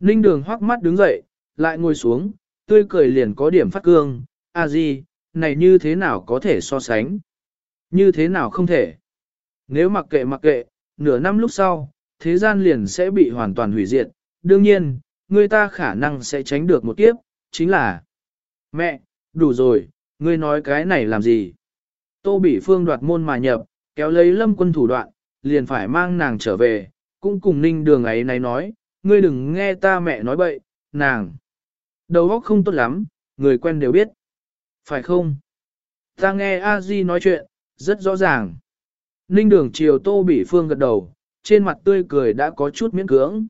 Ninh đường hoắc mắt đứng dậy, lại ngồi xuống, tươi cười liền có điểm phát cương, a di, này như thế nào có thể so sánh? Như thế nào không thể? Nếu mặc kệ mặc kệ, nửa năm lúc sau, thế gian liền sẽ bị hoàn toàn hủy diệt. Đương nhiên, người ta khả năng sẽ tránh được một kiếp, chính là Mẹ, đủ rồi, ngươi nói cái này làm gì? Tô Bỉ Phương đoạt môn mà nhập, kéo lấy lâm quân thủ đoạn, liền phải mang nàng trở về, cũng cùng ninh đường ấy này nói, ngươi đừng nghe ta mẹ nói bậy, nàng. Đầu óc không tốt lắm, người quen đều biết. Phải không? Ta nghe a di nói chuyện, rất rõ ràng. Ninh đường chiều Tô Bỉ Phương gật đầu, trên mặt tươi cười đã có chút miễn cưỡng.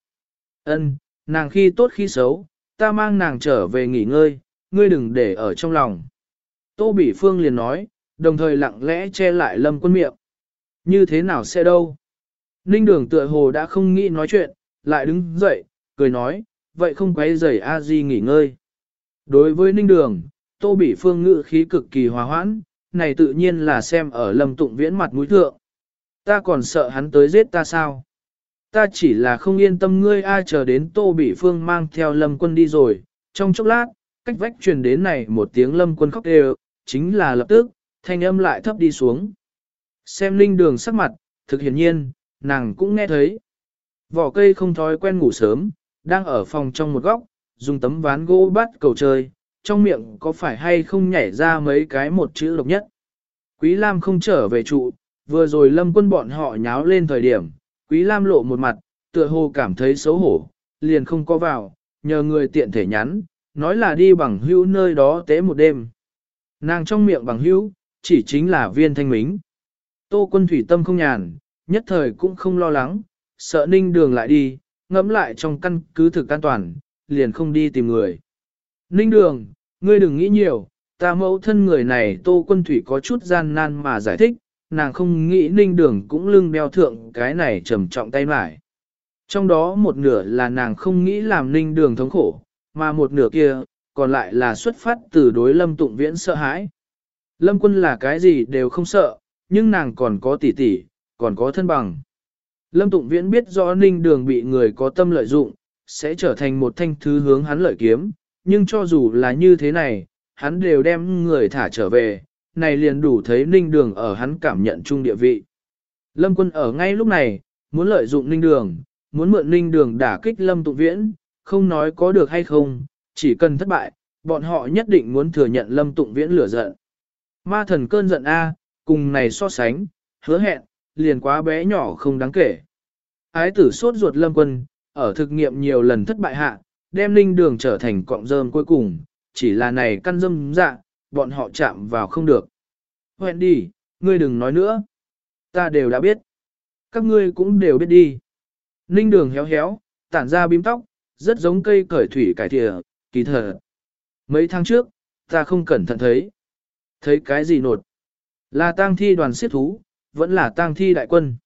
Ân, nàng khi tốt khi xấu, ta mang nàng trở về nghỉ ngơi, ngươi đừng để ở trong lòng. Tô Bỉ Phương liền nói, đồng thời lặng lẽ che lại lâm quân miệng. Như thế nào sẽ đâu? Ninh đường tựa hồ đã không nghĩ nói chuyện, lại đứng dậy, cười nói, vậy không quấy rầy a di nghỉ ngơi. Đối với ninh đường, Tô Bỉ Phương ngự khí cực kỳ hòa hoãn, này tự nhiên là xem ở lâm tụng viễn mặt mũi thượng. Ta còn sợ hắn tới giết ta sao? Ta chỉ là không yên tâm ngươi ai chờ đến Tô Bỉ Phương mang theo lâm quân đi rồi, trong chốc lát, cách vách truyền đến này một tiếng lâm quân khóc đều, chính là lập tức, thanh âm lại thấp đi xuống. Xem linh đường sắc mặt, thực hiển nhiên, nàng cũng nghe thấy. Vỏ cây không thói quen ngủ sớm, đang ở phòng trong một góc, dùng tấm ván gỗ bắt cầu chơi, trong miệng có phải hay không nhảy ra mấy cái một chữ độc nhất. Quý Lam không trở về trụ, vừa rồi lâm quân bọn họ nháo lên thời điểm, Quý Lam lộ một mặt, tựa hồ cảm thấy xấu hổ, liền không có vào, nhờ người tiện thể nhắn, nói là đi bằng hữu nơi đó tế một đêm. Nàng trong miệng bằng hữu, chỉ chính là viên thanh mính. Tô quân thủy tâm không nhàn, nhất thời cũng không lo lắng, sợ ninh đường lại đi, ngẫm lại trong căn cứ thực an toàn, liền không đi tìm người. Ninh đường, ngươi đừng nghĩ nhiều, ta mẫu thân người này tô quân thủy có chút gian nan mà giải thích, nàng không nghĩ ninh đường cũng lưng đeo thượng cái này trầm trọng tay mải. Trong đó một nửa là nàng không nghĩ làm ninh đường thống khổ, mà một nửa kia, còn lại là xuất phát từ đối lâm tụng viễn sợ hãi. Lâm quân là cái gì đều không sợ, nhưng nàng còn có tỷ tỷ, còn có thân bằng. Lâm tụng viễn biết rõ ninh đường bị người có tâm lợi dụng, sẽ trở thành một thanh thứ hướng hắn lợi kiếm, nhưng cho dù là như thế này, hắn đều đem người thả trở về, này liền đủ thấy ninh đường ở hắn cảm nhận chung địa vị. Lâm quân ở ngay lúc này, muốn lợi dụng ninh đường, muốn mượn ninh đường đả kích lâm tụng viễn, không nói có được hay không, chỉ cần thất bại, bọn họ nhất định muốn thừa nhận lâm tụng viễn lửa giận. Ma thần cơn giận A, cùng này so sánh, hứa hẹn, liền quá bé nhỏ không đáng kể. Ái tử sốt ruột lâm quân, ở thực nghiệm nhiều lần thất bại hạ, đem linh đường trở thành cọng rơm cuối cùng, chỉ là này căn dâm dạ, bọn họ chạm vào không được. Hẹn đi, ngươi đừng nói nữa. Ta đều đã biết. Các ngươi cũng đều biết đi. Ninh đường héo héo, tản ra bím tóc, rất giống cây cởi thủy cải thịa, kỳ thờ. Mấy tháng trước, ta không cẩn thận thấy. Thấy cái gì nột? Là tang thi đoàn siết thú, vẫn là tang thi đại quân.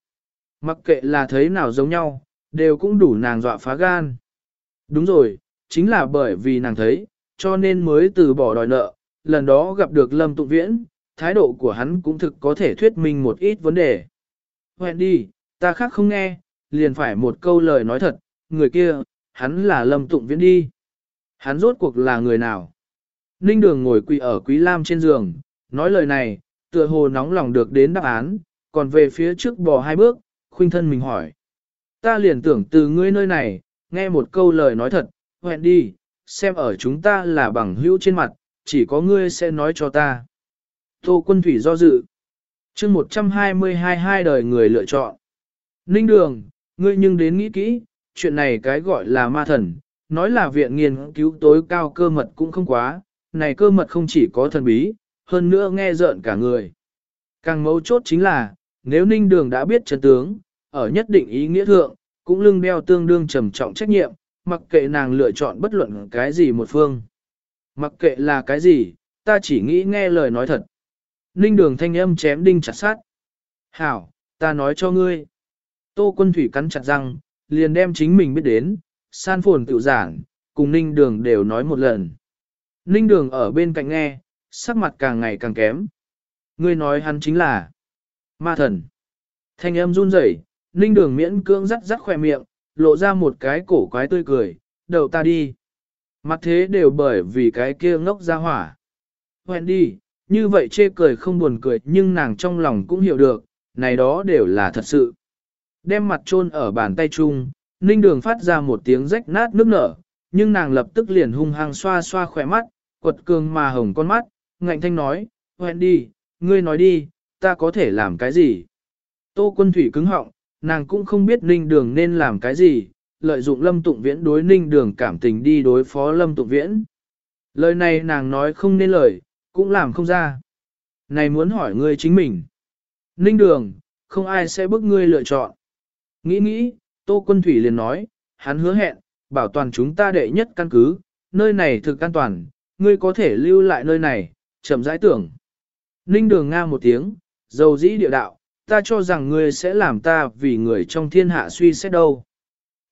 Mặc kệ là thấy nào giống nhau, đều cũng đủ nàng dọa phá gan. Đúng rồi, chính là bởi vì nàng thấy, cho nên mới từ bỏ đòi nợ, lần đó gặp được Lâm Tụng Viễn, thái độ của hắn cũng thực có thể thuyết minh một ít vấn đề. Hẹn đi, ta khác không nghe, liền phải một câu lời nói thật, người kia, hắn là Lâm Tụng Viễn đi. Hắn rốt cuộc là người nào? Ninh Đường ngồi quỳ ở Quý Lam trên giường, nói lời này, tựa hồ nóng lòng được đến đáp án, còn về phía trước bò hai bước, khuynh thân mình hỏi. Ta liền tưởng từ ngươi nơi này, nghe một câu lời nói thật, hẹn đi, xem ở chúng ta là bằng hữu trên mặt, chỉ có ngươi sẽ nói cho ta. Tô quân thủy do dự. chương 122 hai đời người lựa chọn. Ninh Đường, ngươi nhưng đến nghĩ kỹ, chuyện này cái gọi là ma thần, nói là viện nghiên cứu tối cao cơ mật cũng không quá, này cơ mật không chỉ có thần bí, hơn nữa nghe rợn cả người. Càng mấu chốt chính là, nếu ninh đường đã biết chân tướng, ở nhất định ý nghĩa thượng, cũng lưng đeo tương đương trầm trọng trách nhiệm, mặc kệ nàng lựa chọn bất luận cái gì một phương. Mặc kệ là cái gì, ta chỉ nghĩ nghe lời nói thật. Ninh đường thanh âm chém đinh chặt sát. Hảo, ta nói cho ngươi. Tô quân thủy cắn chặt răng, liền đem chính mình biết đến, san phồn tự giảng, cùng ninh đường đều nói một lần. Ninh đường ở bên cạnh nghe, sắc mặt càng ngày càng kém. Ngươi nói hắn chính là ma thần. Thanh âm run rẩy, ninh đường miễn cưỡng rắt rắt khỏe miệng, lộ ra một cái cổ quái tươi cười, đầu ta đi. Mặt thế đều bởi vì cái kia ngốc ra hỏa. Hoẹn đi, như vậy chê cười không buồn cười nhưng nàng trong lòng cũng hiểu được, này đó đều là thật sự. Đem mặt chôn ở bàn tay chung, ninh đường phát ra một tiếng rách nát nước nở, nhưng nàng lập tức liền hung hăng xoa xoa khỏe mắt, quật cường mà hồng con mắt, ngạnh thanh nói, hoẹn đi, ngươi nói đi, ta có thể làm cái gì? Tô quân thủy cứng họng, nàng cũng không biết ninh đường nên làm cái gì, lợi dụng lâm tụng viễn đối ninh đường cảm tình đi đối phó lâm tụng viễn. Lời này nàng nói không nên lời, cũng làm không ra. Này muốn hỏi ngươi chính mình. Ninh đường, không ai sẽ bức ngươi lựa chọn. Nghĩ nghĩ, Tô Quân Thủy liền nói, hắn hứa hẹn, bảo toàn chúng ta đệ nhất căn cứ, nơi này thực an toàn, ngươi có thể lưu lại nơi này, chậm rãi tưởng. Ninh đường nga một tiếng, dầu dĩ địa đạo, ta cho rằng ngươi sẽ làm ta vì người trong thiên hạ suy xét đâu.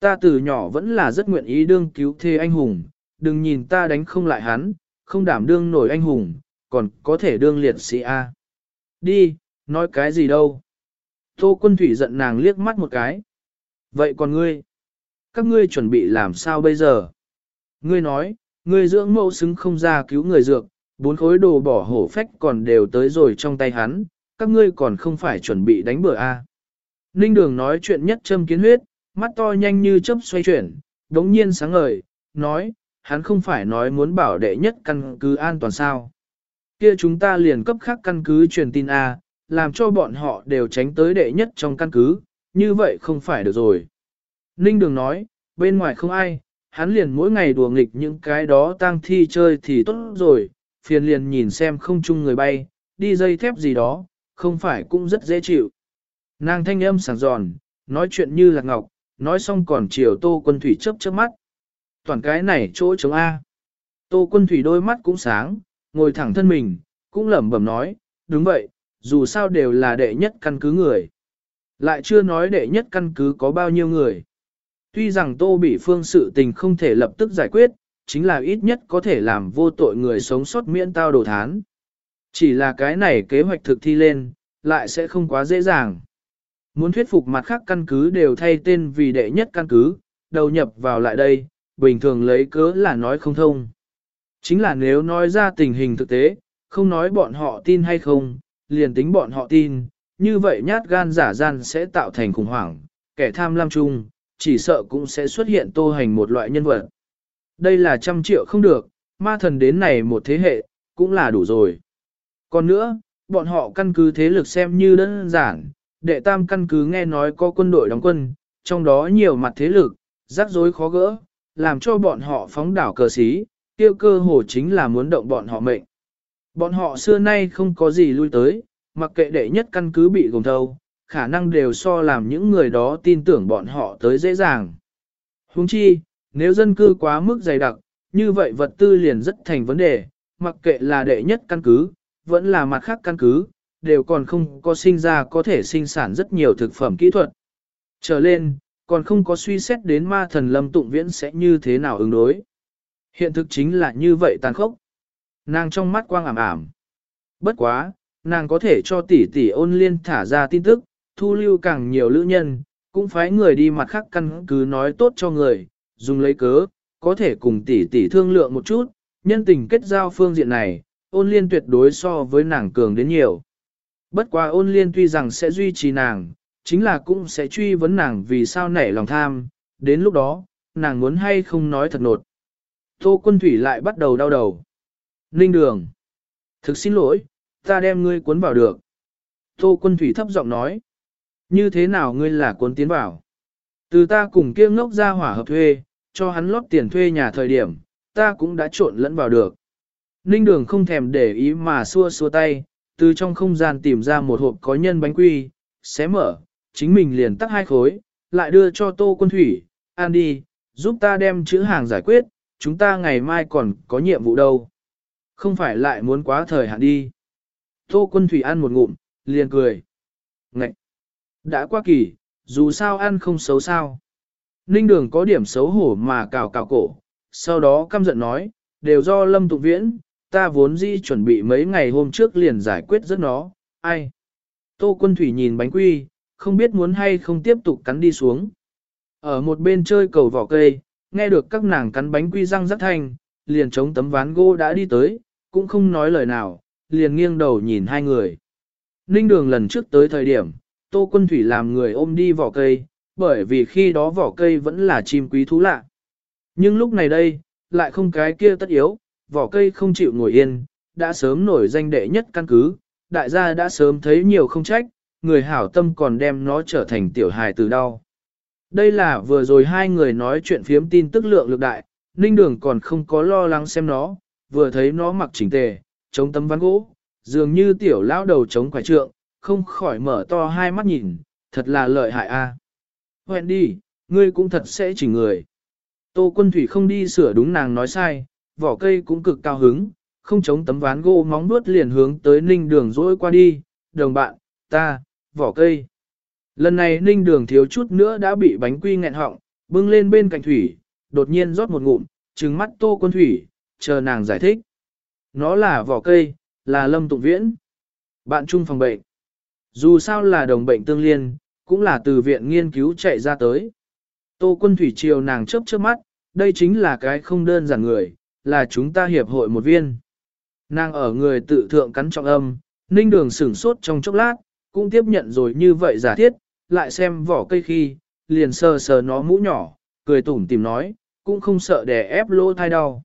Ta từ nhỏ vẫn là rất nguyện ý đương cứu thê anh hùng, đừng nhìn ta đánh không lại hắn, không đảm đương nổi anh hùng, còn có thể đương liệt sĩ A. Đi, nói cái gì đâu. Tô quân thủy giận nàng liếc mắt một cái. Vậy còn ngươi? Các ngươi chuẩn bị làm sao bây giờ? Ngươi nói, ngươi dưỡng mẫu xứng không ra cứu người dược, bốn khối đồ bỏ hổ phách còn đều tới rồi trong tay hắn, các ngươi còn không phải chuẩn bị đánh bữa a. À? Ninh đường nói chuyện nhất châm kiến huyết, mắt to nhanh như chớp xoay chuyển, đống nhiên sáng ngời, nói, hắn không phải nói muốn bảo đệ nhất căn cứ an toàn sao. Kia chúng ta liền cấp khác căn cứ truyền tin A, làm cho bọn họ đều tránh tới đệ nhất trong căn cứ, như vậy không phải được rồi. Ninh Đường nói, bên ngoài không ai, hắn liền mỗi ngày đùa nghịch những cái đó tang thi chơi thì tốt rồi, phiền liền nhìn xem không chung người bay, đi dây thép gì đó, không phải cũng rất dễ chịu. Nàng thanh âm sảng giòn, nói chuyện như là ngọc, nói xong còn chiều tô quân thủy chớp chớp mắt. Toàn cái này chỗ chống A. Tô quân thủy đôi mắt cũng sáng, ngồi thẳng thân mình, cũng lẩm bẩm nói, đúng vậy, dù sao đều là đệ nhất căn cứ người. Lại chưa nói đệ nhất căn cứ có bao nhiêu người. Tuy rằng tô bị phương sự tình không thể lập tức giải quyết, chính là ít nhất có thể làm vô tội người sống sót miễn tao đồ thán. Chỉ là cái này kế hoạch thực thi lên, lại sẽ không quá dễ dàng. Muốn thuyết phục mặt khác căn cứ đều thay tên vì đệ nhất căn cứ, đầu nhập vào lại đây, bình thường lấy cớ là nói không thông. Chính là nếu nói ra tình hình thực tế, không nói bọn họ tin hay không, liền tính bọn họ tin, như vậy nhát gan giả gian sẽ tạo thành khủng hoảng, kẻ tham lam chung, chỉ sợ cũng sẽ xuất hiện tô hành một loại nhân vật. Đây là trăm triệu không được, ma thần đến này một thế hệ, cũng là đủ rồi. Còn nữa, bọn họ căn cứ thế lực xem như đơn giản, đệ tam căn cứ nghe nói có quân đội đóng quân, trong đó nhiều mặt thế lực, rắc rối khó gỡ, làm cho bọn họ phóng đảo cờ xí, tiêu cơ hồ chính là muốn động bọn họ mệnh. Bọn họ xưa nay không có gì lui tới, mặc kệ đệ nhất căn cứ bị gồm thâu, khả năng đều so làm những người đó tin tưởng bọn họ tới dễ dàng. Huống chi, nếu dân cư quá mức dày đặc, như vậy vật tư liền rất thành vấn đề, mặc kệ là đệ nhất căn cứ, vẫn là mặt khác căn cứ, đều còn không có sinh ra có thể sinh sản rất nhiều thực phẩm kỹ thuật. Trở lên, còn không có suy xét đến ma thần lâm tụng viễn sẽ như thế nào ứng đối. Hiện thực chính là như vậy tàn khốc. Nàng trong mắt quang ảm ảm. Bất quá, nàng có thể cho tỷ tỷ ôn liên thả ra tin tức, thu lưu càng nhiều lữ nhân, cũng phái người đi mặt khác căn cứ nói tốt cho người, dùng lấy cớ, có thể cùng tỷ tỷ thương lượng một chút, nhân tình kết giao phương diện này, ôn liên tuyệt đối so với nàng cường đến nhiều. Bất quá ôn liên tuy rằng sẽ duy trì nàng, chính là cũng sẽ truy vấn nàng vì sao nảy lòng tham, đến lúc đó, nàng muốn hay không nói thật nột. Tô quân thủy lại bắt đầu đau đầu. Ninh đường. Thực xin lỗi, ta đem ngươi cuốn vào được. Tô quân thủy thấp giọng nói. Như thế nào ngươi là cuốn tiến vào? Từ ta cùng kia ngốc ra hỏa hợp thuê, cho hắn lót tiền thuê nhà thời điểm, ta cũng đã trộn lẫn vào được. Ninh đường không thèm để ý mà xua xua tay, từ trong không gian tìm ra một hộp có nhân bánh quy, xé mở, chính mình liền tắt hai khối, lại đưa cho tô quân thủy, ăn đi, giúp ta đem chữ hàng giải quyết, chúng ta ngày mai còn có nhiệm vụ đâu. Không phải lại muốn quá thời hạn đi. Tô quân thủy ăn một ngụm, liền cười. Ngậy! Đã qua kỳ, dù sao ăn không xấu sao. Ninh đường có điểm xấu hổ mà cào cào cổ, sau đó căm giận nói, đều do lâm tụng viễn, ta vốn dĩ chuẩn bị mấy ngày hôm trước liền giải quyết rất nó, ai. Tô quân thủy nhìn bánh quy, không biết muốn hay không tiếp tục cắn đi xuống. Ở một bên chơi cầu vỏ cây, nghe được các nàng cắn bánh quy răng rắc thanh, liền chống tấm ván gỗ đã đi tới, cũng không nói lời nào, liền nghiêng đầu nhìn hai người. Ninh đường lần trước tới thời điểm, Tô Quân Thủy làm người ôm đi vỏ cây, bởi vì khi đó vỏ cây vẫn là chim quý thú lạ. Nhưng lúc này đây, lại không cái kia tất yếu, vỏ cây không chịu ngồi yên, đã sớm nổi danh đệ nhất căn cứ, đại gia đã sớm thấy nhiều không trách, người hảo tâm còn đem nó trở thành tiểu hài từ đau. Đây là vừa rồi hai người nói chuyện phiếm tin tức lượng lực đại, Ninh Đường còn không có lo lắng xem nó, vừa thấy nó mặc chỉnh tề, chống tấm ván gỗ, dường như tiểu lão đầu chống quải trượng, không khỏi mở to hai mắt nhìn, thật là lợi hại a. À. Hẹn đi, ngươi cũng thật sẽ chỉ người. Tô quân thủy không đi sửa đúng nàng nói sai, vỏ cây cũng cực cao hứng, không chống tấm ván gỗ móng vuốt liền hướng tới ninh đường dỗi qua đi, đồng bạn, ta, vỏ cây. Lần này ninh đường thiếu chút nữa đã bị bánh quy nghẹn họng, bưng lên bên cạnh thủy, đột nhiên rót một ngụm, trừng mắt tô quân thủy, chờ nàng giải thích. Nó là vỏ cây, là lâm tụng viễn. Bạn chung phòng bệnh. Dù sao là đồng bệnh tương liên, cũng là từ viện nghiên cứu chạy ra tới. Tô quân thủy chiều nàng chớp chớp mắt, đây chính là cái không đơn giản người, là chúng ta hiệp hội một viên. Nàng ở người tự thượng cắn trọng âm, ninh đường sửng sốt trong chốc lát, cũng tiếp nhận rồi như vậy giả thiết, lại xem vỏ cây khi, liền sờ sờ nó mũ nhỏ, cười tủm tìm nói, cũng không sợ đè ép lỗ thai đau.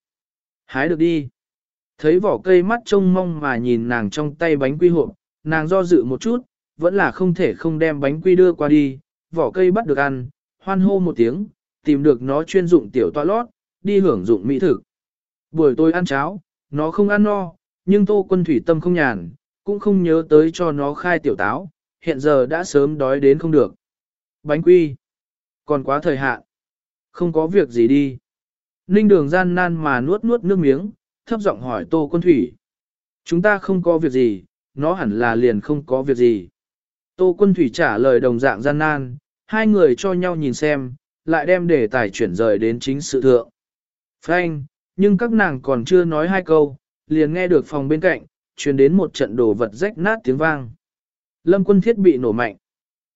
Hái được đi. Thấy vỏ cây mắt trông mong mà nhìn nàng trong tay bánh quy hộp, nàng do dự một chút, vẫn là không thể không đem bánh quy đưa qua đi, vỏ cây bắt được ăn, hoan hô một tiếng, tìm được nó chuyên dụng tiểu toa lót, đi hưởng dụng mỹ thực. Buổi tối ăn cháo, nó không ăn no, nhưng tô quân thủy tâm không nhàn, cũng không nhớ tới cho nó khai tiểu táo, hiện giờ đã sớm đói đến không được. Bánh quy, còn quá thời hạn, không có việc gì đi. Ninh đường gian nan mà nuốt nuốt nước miếng, thấp giọng hỏi tô quân thủy. Chúng ta không có việc gì, nó hẳn là liền không có việc gì. Tô quân thủy trả lời đồng dạng gian nan, hai người cho nhau nhìn xem, lại đem đề tài chuyển rời đến chính sự thượng. Frank, nhưng các nàng còn chưa nói hai câu, liền nghe được phòng bên cạnh, truyền đến một trận đồ vật rách nát tiếng vang. Lâm quân thiết bị nổ mạnh,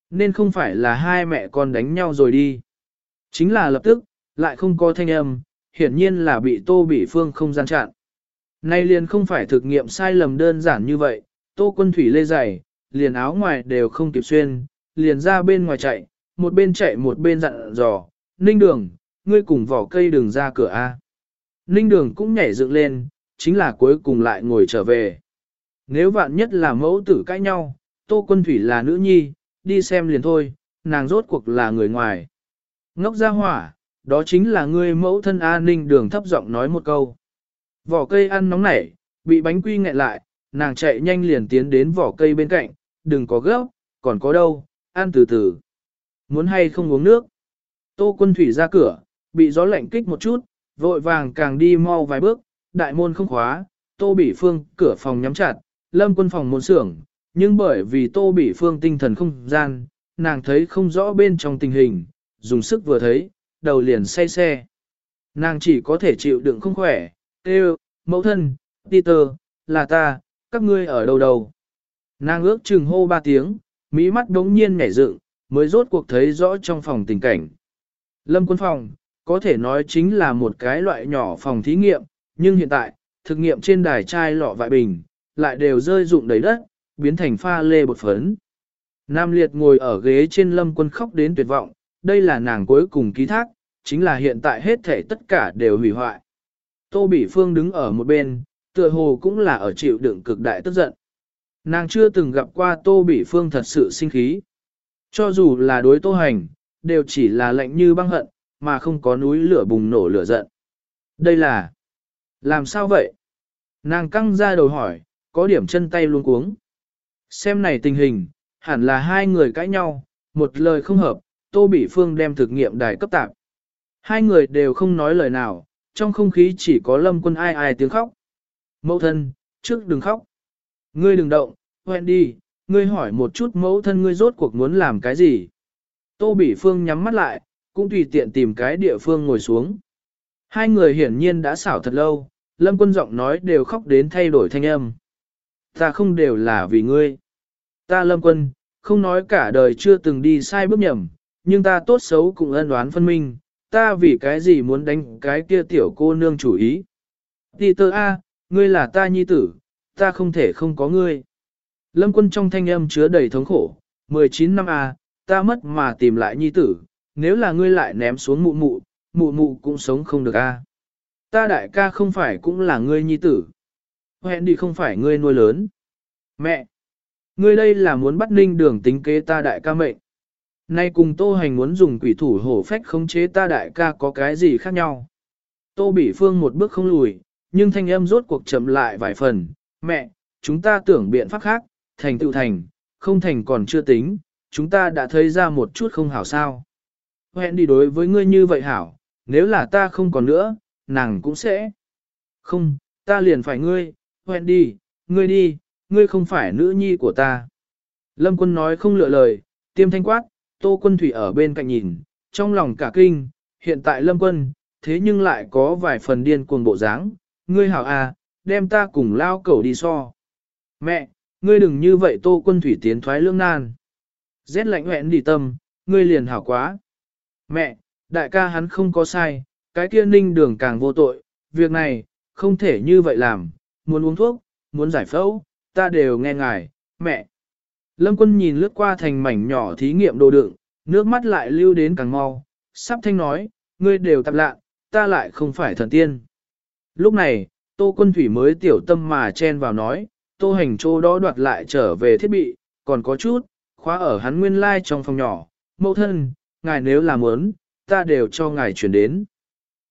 nên không phải là hai mẹ con đánh nhau rồi đi. Chính là lập tức, lại không có thanh âm, hiển nhiên là bị tô bị phương không gian chặn. Nay liền không phải thực nghiệm sai lầm đơn giản như vậy, tô quân thủy lê dày, liền áo ngoài đều không kịp xuyên, liền ra bên ngoài chạy, một bên chạy một bên dặn dò, ninh đường, ngươi cùng vỏ cây đường ra cửa A. Ninh đường cũng nhảy dựng lên, chính là cuối cùng lại ngồi trở về. Nếu vạn nhất là mẫu tử cãi nhau, tô quân thủy là nữ nhi, đi xem liền thôi, nàng rốt cuộc là người ngoài. Ngốc ra hỏa, đó chính là ngươi mẫu thân A Ninh đường thấp giọng nói một câu. Vỏ cây ăn nóng nảy, bị bánh quy nghẹn lại, nàng chạy nhanh liền tiến đến vỏ cây bên cạnh, đừng có gấp, còn có đâu, ăn từ từ. Muốn hay không uống nước. Tô quân thủy ra cửa, bị gió lạnh kích một chút, vội vàng càng đi mau vài bước, đại môn không khóa, tô bỉ phương cửa phòng nhắm chặt, lâm quân phòng môn xưởng, nhưng bởi vì tô bỉ phương tinh thần không gian, nàng thấy không rõ bên trong tình hình, dùng sức vừa thấy, đầu liền say xe. Nàng chỉ có thể chịu đựng không khỏe, kêu, mẫu thân, Peter, là ta, các ngươi ở đâu đâu. Nàng ước chừng hô ba tiếng, mỹ mắt đống nhiên nhảy dựng, mới rốt cuộc thấy rõ trong phòng tình cảnh. Lâm quân phòng, có thể nói chính là một cái loại nhỏ phòng thí nghiệm, nhưng hiện tại, thực nghiệm trên đài chai lọ vại bình, lại đều rơi rụng đầy đất, biến thành pha lê bột phấn. Nam Liệt ngồi ở ghế trên lâm quân khóc đến tuyệt vọng, đây là nàng cuối cùng ký thác, chính là hiện tại hết thể tất cả đều hủy hoại. Tô Bỉ Phương đứng ở một bên, tựa hồ cũng là ở chịu đựng cực đại tức giận. Nàng chưa từng gặp qua Tô Bỉ Phương thật sự sinh khí. Cho dù là đối Tô Hành, đều chỉ là lạnh như băng hận, mà không có núi lửa bùng nổ lửa giận. Đây là... Làm sao vậy? Nàng căng ra đầu hỏi, có điểm chân tay luôn cuống. Xem này tình hình, hẳn là hai người cãi nhau, một lời không hợp, Tô Bỉ Phương đem thực nghiệm đài cấp tạp. Hai người đều không nói lời nào, trong không khí chỉ có lâm quân ai ai tiếng khóc. Mẫu thân, trước đừng khóc. Ngươi đừng động, hoen đi, ngươi hỏi một chút mẫu thân ngươi rốt cuộc muốn làm cái gì. Tô Bỉ Phương nhắm mắt lại, cũng tùy tiện tìm cái địa phương ngồi xuống. Hai người hiển nhiên đã xảo thật lâu, lâm quân giọng nói đều khóc đến thay đổi thanh âm. Ta không đều là vì ngươi. Ta lâm quân, không nói cả đời chưa từng đi sai bước nhầm, nhưng ta tốt xấu cũng ân đoán phân minh, ta vì cái gì muốn đánh cái kia tiểu cô nương chủ ý. Peter A, ngươi là ta nhi tử, ta không thể không có ngươi. Lâm quân trong thanh âm chứa đầy thống khổ, 19 năm A, ta mất mà tìm lại nhi tử, nếu là ngươi lại ném xuống mụ mụ, mụ mụ cũng sống không được A. Ta đại ca không phải cũng là ngươi nhi tử. Hẹn đi không phải ngươi nuôi lớn. Mẹ! Ngươi đây là muốn bắt ninh đường tính kế ta đại ca mệnh. Nay cùng tô hành muốn dùng quỷ thủ hổ phách khống chế ta đại ca có cái gì khác nhau. Tô Bỉ Phương một bước không lùi, nhưng thanh âm rốt cuộc chậm lại vài phần. Mẹ, chúng ta tưởng biện pháp khác, thành tựu thành, không thành còn chưa tính, chúng ta đã thấy ra một chút không hảo sao. Hẹn đi đối với ngươi như vậy hảo, nếu là ta không còn nữa, nàng cũng sẽ. Không, ta liền phải ngươi, hẹn đi, ngươi đi, ngươi không phải nữ nhi của ta. Lâm quân nói không lựa lời, tiêm thanh quát, tô quân thủy ở bên cạnh nhìn, trong lòng cả kinh, hiện tại lâm quân, thế nhưng lại có vài phần điên cuồng bộ dáng, ngươi hảo à, đem ta cùng lao cẩu đi so. Mẹ, ngươi đừng như vậy tô quân thủy tiến thoái lương nan. Rét lạnh hoẹn đi tâm, ngươi liền hảo quá. Mẹ, đại ca hắn không có sai, cái kia ninh đường càng vô tội, việc này, không thể như vậy làm, muốn uống thuốc, muốn giải phẫu, ta đều nghe ngài, mẹ. Lâm quân nhìn lướt qua thành mảnh nhỏ thí nghiệm đồ đựng, nước mắt lại lưu đến càng mau, sắp thanh nói, ngươi đều tạp lạ, ta lại không phải thần tiên. Lúc này, tô quân thủy mới tiểu tâm mà chen vào nói, tô hành trô đó đoạt lại trở về thiết bị, còn có chút, khóa ở hắn nguyên lai like trong phòng nhỏ, mẫu thân, ngài nếu làm muốn, ta đều cho ngài chuyển đến.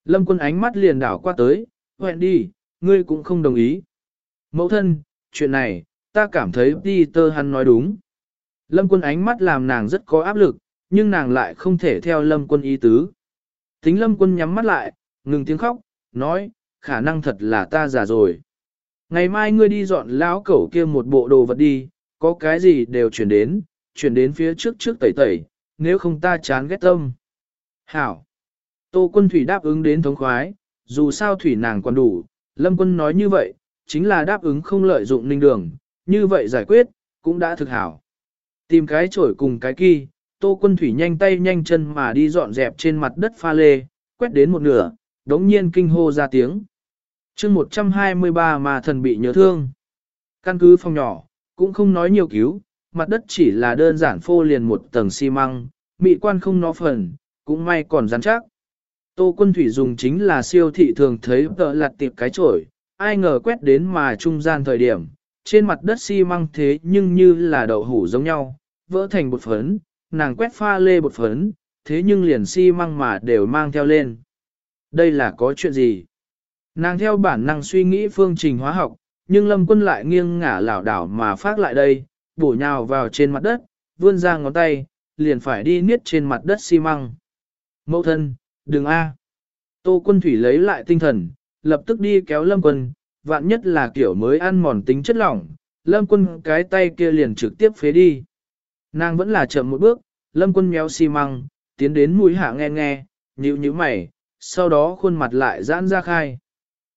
Lâm quân ánh mắt liền đảo qua tới, hoẹn đi, ngươi cũng không đồng ý. Mẫu thân, chuyện này, ta cảm thấy Peter hắn nói đúng. Lâm quân ánh mắt làm nàng rất có áp lực, nhưng nàng lại không thể theo lâm quân ý tứ. Tính lâm quân nhắm mắt lại, ngừng tiếng khóc, nói, khả năng thật là ta già rồi. Ngày mai ngươi đi dọn lão cẩu kia một bộ đồ vật đi, có cái gì đều chuyển đến, chuyển đến phía trước trước tẩy tẩy, nếu không ta chán ghét tâm. Hảo. Tô quân thủy đáp ứng đến thống khoái, dù sao thủy nàng còn đủ, lâm quân nói như vậy, chính là đáp ứng không lợi dụng ninh đường, như vậy giải quyết, cũng đã thực hảo. Tìm cái chổi cùng cái kỳ, tô quân thủy nhanh tay nhanh chân mà đi dọn dẹp trên mặt đất pha lê, quét đến một nửa, đống nhiên kinh hô ra tiếng. chương 123 mà thần bị nhớ thương. Căn cứ phòng nhỏ, cũng không nói nhiều cứu, mặt đất chỉ là đơn giản phô liền một tầng xi măng, mị quan không nó phần, cũng may còn rắn chắc. Tô quân thủy dùng chính là siêu thị thường thấy tợ lặt tiệp cái chổi, ai ngờ quét đến mà trung gian thời điểm, trên mặt đất xi măng thế nhưng như là đậu hủ giống nhau, vỡ thành bột phấn, nàng quét pha lê bột phấn, thế nhưng liền xi măng mà đều mang theo lên. Đây là có chuyện gì? Nàng theo bản năng suy nghĩ phương trình hóa học, nhưng lâm quân lại nghiêng ngả lảo đảo mà phát lại đây, bổ nhào vào trên mặt đất, vươn ra ngón tay, liền phải đi niết trên mặt đất xi măng. Mẫu thân, đừng a. Tô quân thủy lấy lại tinh thần, lập tức đi kéo lâm quân, vạn nhất là kiểu mới ăn mòn tính chất lỏng, lâm quân cái tay kia liền trực tiếp phế đi. Nàng vẫn là chậm một bước, lâm quân méo xi măng, tiến đến mũi hạ nghe nghe, nhíu nhíu mày, sau đó khuôn mặt lại giãn ra khai.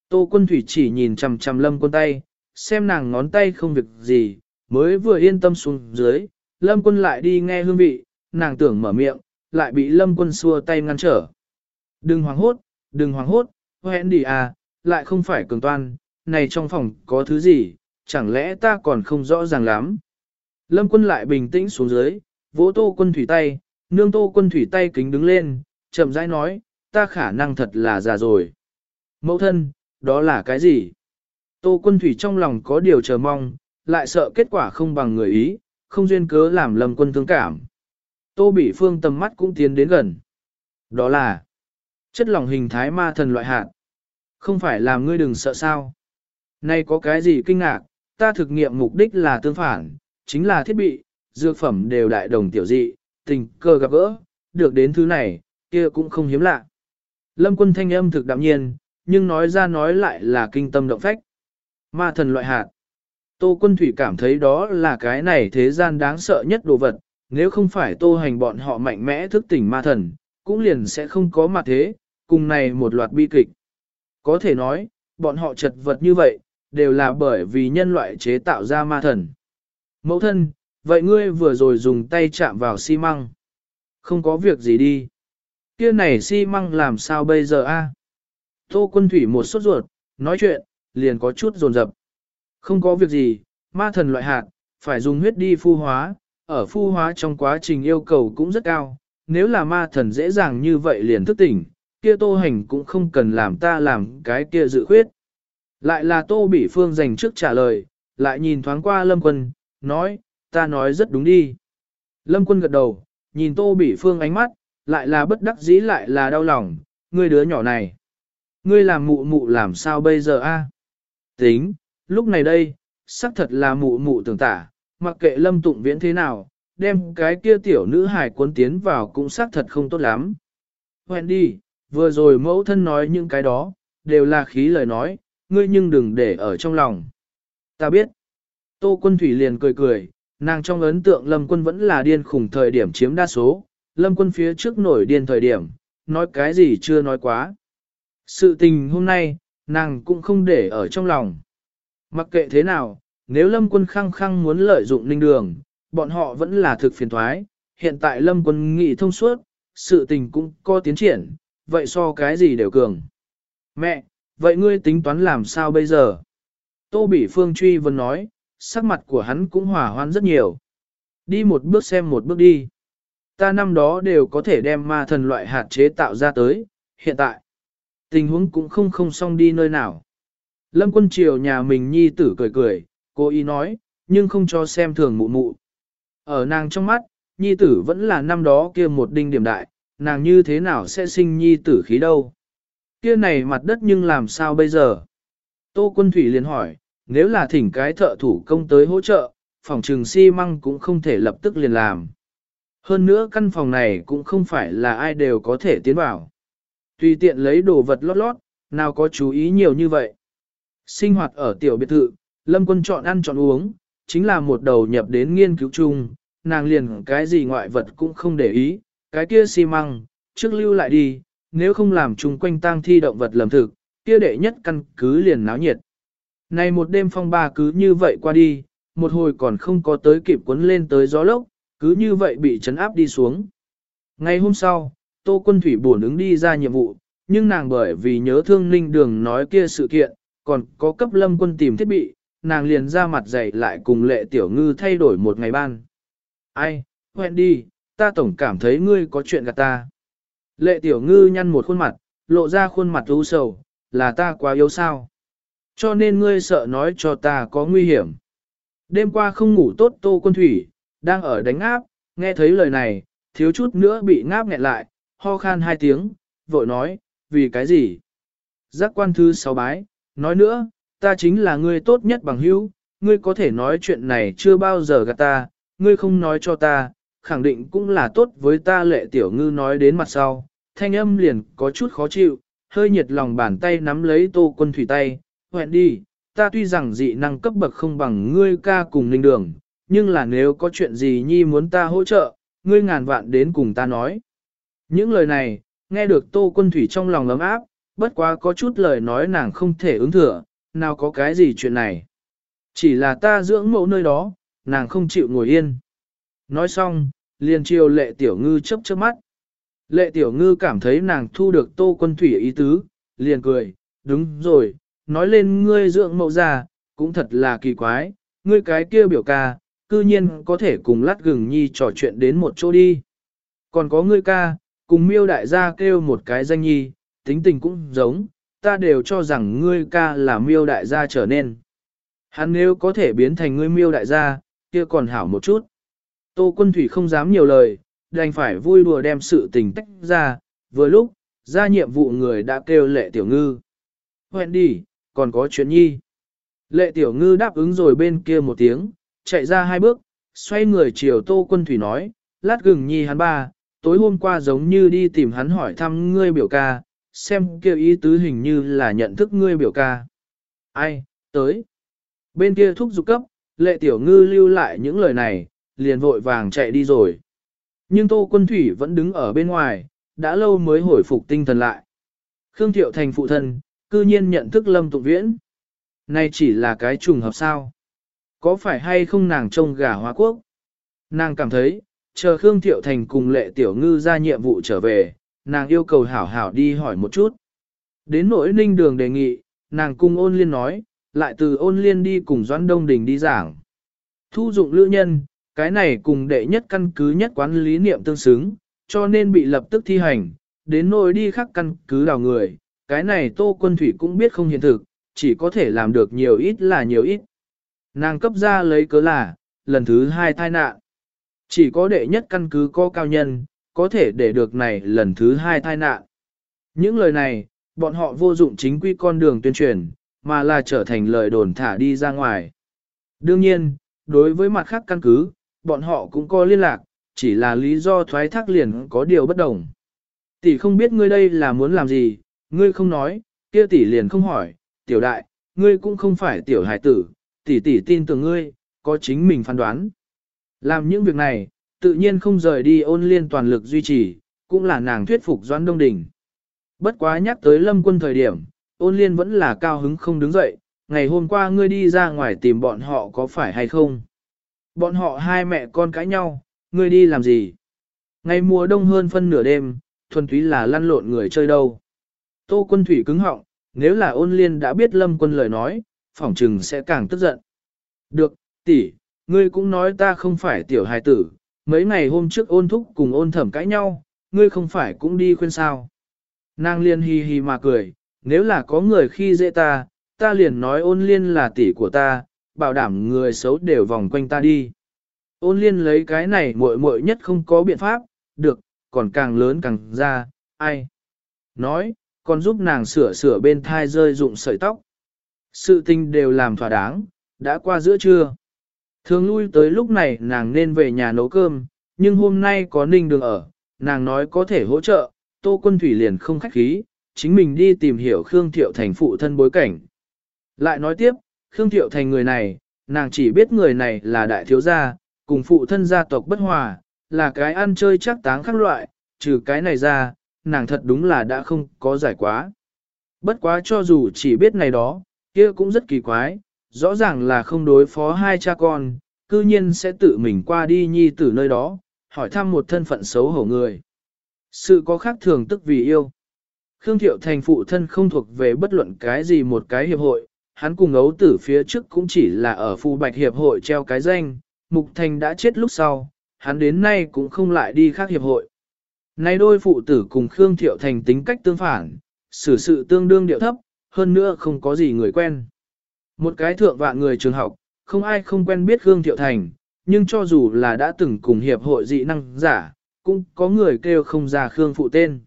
Tô quân thủy chỉ nhìn chằm chằm lâm quân tay, xem nàng ngón tay không việc gì, mới vừa yên tâm xuống dưới, lâm quân lại đi nghe hương vị, nàng tưởng mở miệng, lại bị lâm quân xua tay ngăn trở. Đừng hoảng hốt, đừng hoảng hốt, hẹn đi à, lại không phải cường toan, này trong phòng có thứ gì, chẳng lẽ ta còn không rõ ràng lắm. Lâm quân lại bình tĩnh xuống dưới, vỗ tô quân thủy tay, nương tô quân thủy tay kính đứng lên, chậm rãi nói, ta khả năng thật là già rồi. Mẫu thân, đó là cái gì? Tô quân thủy trong lòng có điều chờ mong, lại sợ kết quả không bằng người ý, không duyên cớ làm lầm quân thương cảm. Tô bị phương tầm mắt cũng tiến đến gần. Đó là chất lỏng hình thái ma thần loại hạt. Không phải làm ngươi đừng sợ sao. Nay có cái gì kinh ngạc, ta thực nghiệm mục đích là tương phản, chính là thiết bị, dược phẩm đều đại đồng tiểu dị, tình cơ gặp gỡ, được đến thứ này, kia cũng không hiếm lạ. Lâm quân thanh âm thực đạm nhiên, nhưng nói ra nói lại là kinh tâm động phách. Ma thần loại hạt. Tô quân thủy cảm thấy đó là cái này thế gian đáng sợ nhất đồ vật, nếu không phải tô hành bọn họ mạnh mẽ thức tỉnh ma thần, cũng liền sẽ không có mặt thế, cùng này một loạt bi kịch. Có thể nói, bọn họ chật vật như vậy, đều là bởi vì nhân loại chế tạo ra ma thần. Mẫu thân, vậy ngươi vừa rồi dùng tay chạm vào xi măng. Không có việc gì đi. Kia này xi măng làm sao bây giờ a? Tô quân thủy một sốt ruột, nói chuyện, liền có chút rồn rập. Không có việc gì, ma thần loại hạt, phải dùng huyết đi phu hóa, ở phu hóa trong quá trình yêu cầu cũng rất cao. Nếu là ma thần dễ dàng như vậy liền thức tỉnh, kia tô hành cũng không cần làm ta làm cái kia dự khuyết. Lại là tô bỉ phương dành trước trả lời, lại nhìn thoáng qua lâm quân, nói, ta nói rất đúng đi. Lâm quân gật đầu, nhìn tô bỉ phương ánh mắt, lại là bất đắc dĩ lại là đau lòng, ngươi đứa nhỏ này. Ngươi làm mụ mụ làm sao bây giờ a? Tính, lúc này đây, xác thật là mụ mụ tưởng tả, mặc kệ lâm tụng viễn thế nào, đem cái kia tiểu nữ hài cuốn tiến vào cũng xác thật không tốt lắm. Hoẹn đi, vừa rồi mẫu thân nói những cái đó, đều là khí lời nói, ngươi nhưng đừng để ở trong lòng. Ta biết. Tô quân thủy liền cười cười, nàng trong ấn tượng lâm quân vẫn là điên khủng thời điểm chiếm đa số, lâm quân phía trước nổi điên thời điểm, nói cái gì chưa nói quá. Sự tình hôm nay, nàng cũng không để ở trong lòng. Mặc kệ thế nào, nếu lâm quân khăng khăng muốn lợi dụng Ninh đường, bọn họ vẫn là thực phiền thoái, hiện tại lâm quân nghị thông suốt, sự tình cũng có tiến triển, vậy so cái gì đều cường. Mẹ, vậy ngươi tính toán làm sao bây giờ? Tô Bỉ Phương truy vấn nói, sắc mặt của hắn cũng hòa hoan rất nhiều. Đi một bước xem một bước đi. Ta năm đó đều có thể đem ma thần loại hạt chế tạo ra tới, hiện tại. Tình huống cũng không không xong đi nơi nào. Lâm quân triều nhà mình nhi tử cười cười, cô ý nói, nhưng không cho xem thường mụ mụ. Ở nàng trong mắt, nhi tử vẫn là năm đó kia một đinh điểm đại, nàng như thế nào sẽ sinh nhi tử khí đâu. Kia này mặt đất nhưng làm sao bây giờ? Tô quân thủy liền hỏi, nếu là thỉnh cái thợ thủ công tới hỗ trợ, phòng trừng xi măng cũng không thể lập tức liền làm. Hơn nữa căn phòng này cũng không phải là ai đều có thể tiến vào. Tùy tiện lấy đồ vật lót lót, nào có chú ý nhiều như vậy. Sinh hoạt ở tiểu biệt thự, Lâm Quân chọn ăn chọn uống, chính là một đầu nhập đến nghiên cứu chung, nàng liền cái gì ngoại vật cũng không để ý, cái kia xi măng, trước lưu lại đi, nếu không làm chung quanh tang thi động vật lầm thực, kia đệ nhất căn cứ liền náo nhiệt. Này một đêm phong ba cứ như vậy qua đi, một hồi còn không có tới kịp cuốn lên tới gió lốc, cứ như vậy bị chấn áp đi xuống. Ngày hôm sau, Tô Quân Thủy buồn ứng đi ra nhiệm vụ, nhưng nàng bởi vì nhớ thương Ninh Đường nói kia sự kiện, còn có cấp lâm quân tìm thiết bị, nàng liền ra mặt dày lại cùng lệ tiểu ngư thay đổi một ngày ban. Ai, hẹn đi, ta tổng cảm thấy ngươi có chuyện gạt ta. Lệ tiểu ngư nhăn một khuôn mặt, lộ ra khuôn mặt u sầu, là ta quá yếu sao. Cho nên ngươi sợ nói cho ta có nguy hiểm. Đêm qua không ngủ tốt tô quân thủy, đang ở đánh áp, nghe thấy lời này, thiếu chút nữa bị ngáp nghẹn lại, ho khan hai tiếng, vội nói, vì cái gì? Giác quan thứ sáu bái, nói nữa, ta chính là ngươi tốt nhất bằng hữu, ngươi có thể nói chuyện này chưa bao giờ gạt ta, ngươi không nói cho ta, khẳng định cũng là tốt với ta lệ tiểu ngư nói đến mặt sau, thanh âm liền có chút khó chịu, hơi nhiệt lòng bàn tay nắm lấy tô quân thủy tay, hoẹn đi, ta tuy rằng dị năng cấp bậc không bằng ngươi ca cùng linh đường, nhưng là nếu có chuyện gì nhi muốn ta hỗ trợ, ngươi ngàn vạn đến cùng ta nói. Những lời này, nghe được tô quân thủy trong lòng ấm áp, bất quá có chút lời nói nàng không thể ứng thừa, nào có cái gì chuyện này. Chỉ là ta dưỡng mẫu nơi đó, nàng không chịu ngồi yên. Nói xong, liền chiều lệ tiểu ngư chấp chớp mắt. Lệ tiểu ngư cảm thấy nàng thu được tô quân thủy ý tứ, liền cười, đúng rồi, nói lên ngươi dưỡng mẫu già, cũng thật là kỳ quái, ngươi cái kia biểu ca, cư nhiên có thể cùng lát gừng nhi trò chuyện đến một chỗ đi. Còn có ngươi ca, cùng miêu đại gia kêu một cái danh nhi, tính tình cũng giống, ta đều cho rằng ngươi ca là miêu đại gia trở nên. Hắn nếu có thể biến thành ngươi miêu đại gia, kia còn hảo một chút. Tô quân thủy không dám nhiều lời, đành phải vui đùa đem sự tình tách ra, vừa lúc, ra nhiệm vụ người đã kêu lệ tiểu ngư. Hẹn đi, còn có chuyện nhi. Lệ tiểu ngư đáp ứng rồi bên kia một tiếng, chạy ra hai bước, xoay người chiều tô quân thủy nói, lát gừng nhi hắn ba, tối hôm qua giống như đi tìm hắn hỏi thăm ngươi biểu ca, xem kêu ý tứ hình như là nhận thức ngươi biểu ca. Ai, tới. Bên kia thúc giục cấp, lệ tiểu ngư lưu lại những lời này, liền vội vàng chạy đi rồi. Nhưng Tô Quân Thủy vẫn đứng ở bên ngoài, đã lâu mới hồi phục tinh thần lại. Khương Thiệu Thành phụ thân, cư nhiên nhận thức Lâm Tụng Viễn. Này chỉ là cái trùng hợp sao? Có phải hay không nàng trông gà hóa quốc? Nàng cảm thấy, chờ Khương Thiệu Thành cùng lệ tiểu ngư ra nhiệm vụ trở về, nàng yêu cầu hảo hảo đi hỏi một chút. Đến nỗi ninh đường đề nghị, nàng cùng ôn liên nói, lại từ ôn liên đi cùng Doãn Đông Đình đi giảng. Thu dụng lữ nhân, cái này cùng đệ nhất căn cứ nhất quán lý niệm tương xứng, cho nên bị lập tức thi hành, đến nỗi đi khắc căn cứ đào người, cái này Tô Quân Thủy cũng biết không hiện thực, chỉ có thể làm được nhiều ít là nhiều ít. Nàng cấp ra lấy cớ là, lần thứ hai tai nạn. Chỉ có đệ nhất căn cứ có cao nhân, có thể để được này lần thứ hai tai nạn. Những lời này, bọn họ vô dụng chính quy con đường tuyên truyền, mà là trở thành lời đồn thả đi ra ngoài. Đương nhiên, đối với mặt khác căn cứ, bọn họ cũng có liên lạc, chỉ là lý do thoái thác liền có điều bất đồng. Tỷ không biết ngươi đây là muốn làm gì, ngươi không nói, kia tỷ liền không hỏi, tiểu đại, ngươi cũng không phải tiểu hải tử, tỷ tỷ tin tưởng ngươi, có chính mình phán đoán. Làm những việc này, tự nhiên không rời đi ôn liên toàn lực duy trì, cũng là nàng thuyết phục Doãn Đông Đình. Bất quá nhắc tới lâm quân thời điểm, ôn liên vẫn là cao hứng không đứng dậy, ngày hôm qua ngươi đi ra ngoài tìm bọn họ có phải hay không? Bọn họ hai mẹ con cãi nhau, ngươi đi làm gì? Ngày mùa đông hơn phân nửa đêm, thuần túy là lăn lộn người chơi đâu. Tô quân thủy cứng họng, nếu là ôn liên đã biết lâm quân lời nói, phỏng trừng sẽ càng tức giận. Được, tỷ, ngươi cũng nói ta không phải tiểu hài tử, mấy ngày hôm trước ôn thúc cùng ôn thẩm cãi nhau, ngươi không phải cũng đi khuyên sao. Nàng liên hì hì mà cười, nếu là có người khi dễ ta, ta liền nói ôn liên là tỷ của ta, bảo đảm người xấu đều vòng quanh ta đi. Ôn liên lấy cái này muội muội nhất không có biện pháp, được, còn càng lớn càng ra, ai. Nói, còn giúp nàng sửa sửa bên thai rơi dụng sợi tóc. Sự tình đều làm thỏa đáng, đã qua giữa trưa. Thường lui tới lúc này nàng nên về nhà nấu cơm, nhưng hôm nay có ninh đường ở, nàng nói có thể hỗ trợ, tô quân thủy liền không khách khí, chính mình đi tìm hiểu Khương Thiệu Thành phụ thân bối cảnh. Lại nói tiếp, Khương Thiệu Thành người này, nàng chỉ biết người này là đại thiếu gia, cùng phụ thân gia tộc bất hòa, là cái ăn chơi chắc táng khác loại, trừ cái này ra, nàng thật đúng là đã không có giải quá. Bất quá cho dù chỉ biết này đó, kia cũng rất kỳ quái, rõ ràng là không đối phó hai cha con, cư nhiên sẽ tự mình qua đi nhi tử nơi đó, hỏi thăm một thân phận xấu hổ người. Sự có khác thường tức vì yêu. Khương Thiệu Thành phụ thân không thuộc về bất luận cái gì một cái hiệp hội, hắn cùng ấu tử phía trước cũng chỉ là ở Phu Bạch Hiệp hội treo cái danh, Mục Thành đã chết lúc sau, hắn đến nay cũng không lại đi khác hiệp hội. Nay đôi phụ tử cùng Khương Thiệu Thành tính cách tương phản, xử sự tương đương điệu thấp, hơn nữa không có gì người quen. Một cái thượng vạn người trường học, không ai không quen biết Khương Thiệu Thành, nhưng cho dù là đã từng cùng hiệp hội dị năng giả, cũng có người kêu không ra Khương phụ tên.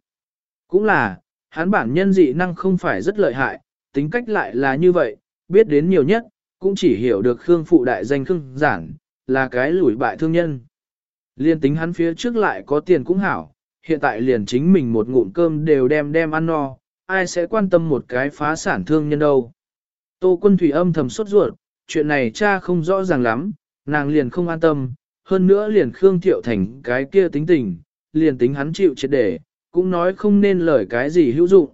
Cũng là, hắn bản nhân dị năng không phải rất lợi hại, tính cách lại là như vậy, biết đến nhiều nhất, cũng chỉ hiểu được Khương phụ đại danh Khương giản, là cái lủi bại thương nhân. Liên tính hắn phía trước lại có tiền cũng hảo, hiện tại liền chính mình một ngụm cơm đều đem đem ăn no, ai sẽ quan tâm một cái phá sản thương nhân đâu. Tô quân thủy âm thầm sốt ruột, chuyện này cha không rõ ràng lắm, nàng liền không an tâm, hơn nữa liền Khương Thiệu Thành cái kia tính tình, liền tính hắn chịu triệt để, cũng nói không nên lời cái gì hữu dụng.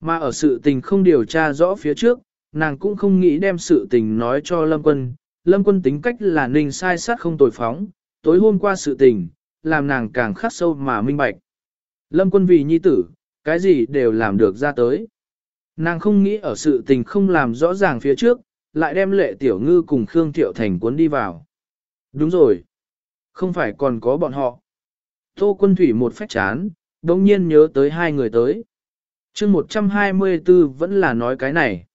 Mà ở sự tình không điều tra rõ phía trước, nàng cũng không nghĩ đem sự tình nói cho Lâm Quân. Lâm Quân tính cách là ninh sai sát không tồi phóng, tối hôm qua sự tình, làm nàng càng khắc sâu mà minh bạch. Lâm Quân vì nhi tử, cái gì đều làm được ra tới. Nàng không nghĩ ở sự tình không làm rõ ràng phía trước, lại đem lệ tiểu ngư cùng Khương Thiệu Thành cuốn đi vào. Đúng rồi. Không phải còn có bọn họ. Tô quân thủy một phách chán, đồng nhiên nhớ tới hai người tới. chương 124 vẫn là nói cái này.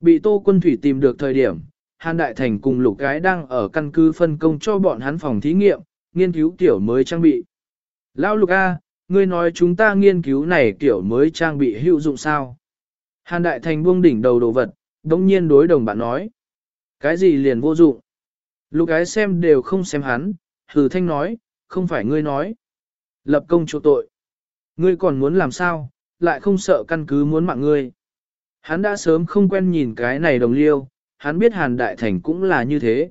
Bị Tô quân thủy tìm được thời điểm, Hàn Đại Thành cùng lục gái đang ở căn cứ phân công cho bọn hắn phòng thí nghiệm, nghiên cứu tiểu mới trang bị. Lão lục A, ngươi nói chúng ta nghiên cứu này kiểu mới trang bị hữu dụng sao? Hàn Đại Thành buông đỉnh đầu đồ vật, đống nhiên đối đồng bạn nói. Cái gì liền vô dụng? Lục gái xem đều không xem hắn, hừ thanh nói, không phải ngươi nói. Lập công chỗ tội. Ngươi còn muốn làm sao, lại không sợ căn cứ muốn mạng ngươi. Hắn đã sớm không quen nhìn cái này đồng liêu, hắn biết Hàn Đại Thành cũng là như thế.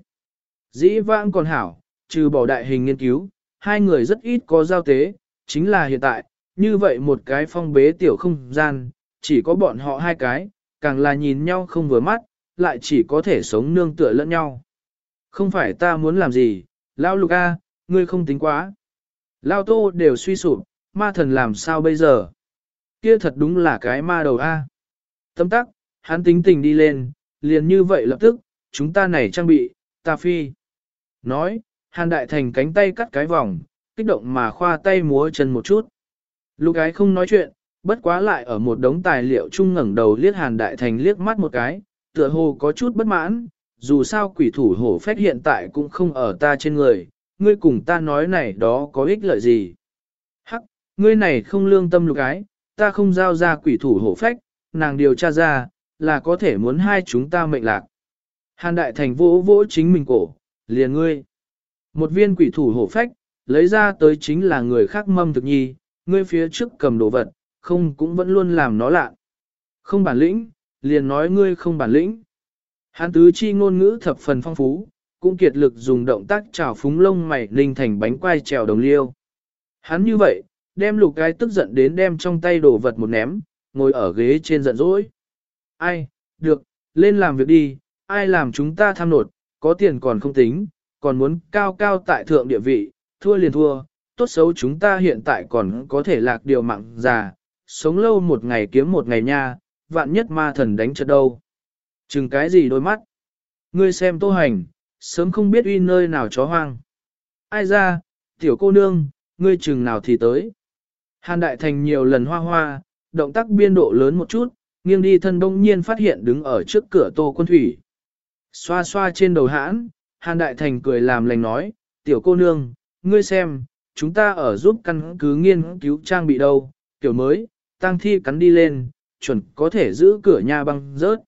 Dĩ vãng còn hảo, trừ bỏ đại hình nghiên cứu, hai người rất ít có giao tế, chính là hiện tại, như vậy một cái phong bế tiểu không gian, chỉ có bọn họ hai cái, càng là nhìn nhau không vừa mắt, lại chỉ có thể sống nương tựa lẫn nhau. Không phải ta muốn làm gì, Lao Lục A, ngươi không tính quá. Lao Tô đều suy sụp, ma thần làm sao bây giờ? Kia thật đúng là cái ma đầu A. Tâm tắc, hắn tính tình đi lên, liền như vậy lập tức, chúng ta này trang bị, ta phi. Nói, Hàn Đại Thành cánh tay cắt cái vòng, kích động mà khoa tay múa chân một chút. Lục gái không nói chuyện, bất quá lại ở một đống tài liệu chung ngẩng đầu liếc Hàn Đại Thành liếc mắt một cái, tựa hồ có chút bất mãn, dù sao quỷ thủ hổ phách hiện tại cũng không ở ta trên người, ngươi cùng ta nói này đó có ích lợi gì. Hắc, ngươi này không lương tâm lục gái, ta không giao ra quỷ thủ hổ phách, nàng điều tra ra, là có thể muốn hai chúng ta mệnh lạc. Hàn Đại Thành vỗ vỗ chính mình cổ, liền ngươi. Một viên quỷ thủ hổ phách, lấy ra tới chính là người khác mâm thực nhi, ngươi phía trước cầm đồ vật, không cũng vẫn luôn làm nó lạ. Không bản lĩnh, liền nói ngươi không bản lĩnh. Hán tứ chi ngôn ngữ thập phần phong phú, cũng kiệt lực dùng động tác trào phúng lông mày linh thành bánh quai trèo đồng liêu. Hắn như vậy, đem lục cái tức giận đến đem trong tay đồ vật một ném, ngồi ở ghế trên giận dỗi. Ai, được, lên làm việc đi, ai làm chúng ta tham nột, có tiền còn không tính, còn muốn cao cao tại thượng địa vị, thua liền thua, tốt xấu chúng ta hiện tại còn có thể lạc điều mạng già, sống lâu một ngày kiếm một ngày nha, vạn nhất ma thần đánh trận đâu. Chừng cái gì đôi mắt? Ngươi xem tô hành, sớm không biết uy nơi nào chó hoang. Ai ra, tiểu cô nương, ngươi chừng nào thì tới. Hàn Đại Thành nhiều lần hoa hoa, động tác biên độ lớn một chút, nghiêng đi thân đông nhiên phát hiện đứng ở trước cửa tô quân thủy. Xoa xoa trên đầu hãn, Hàn Đại Thành cười làm lành nói, tiểu cô nương, ngươi xem, chúng ta ở giúp căn cứ nghiên cứu trang bị đâu, kiểu mới, Tang thi cắn đi lên, chuẩn có thể giữ cửa nhà băng rớt.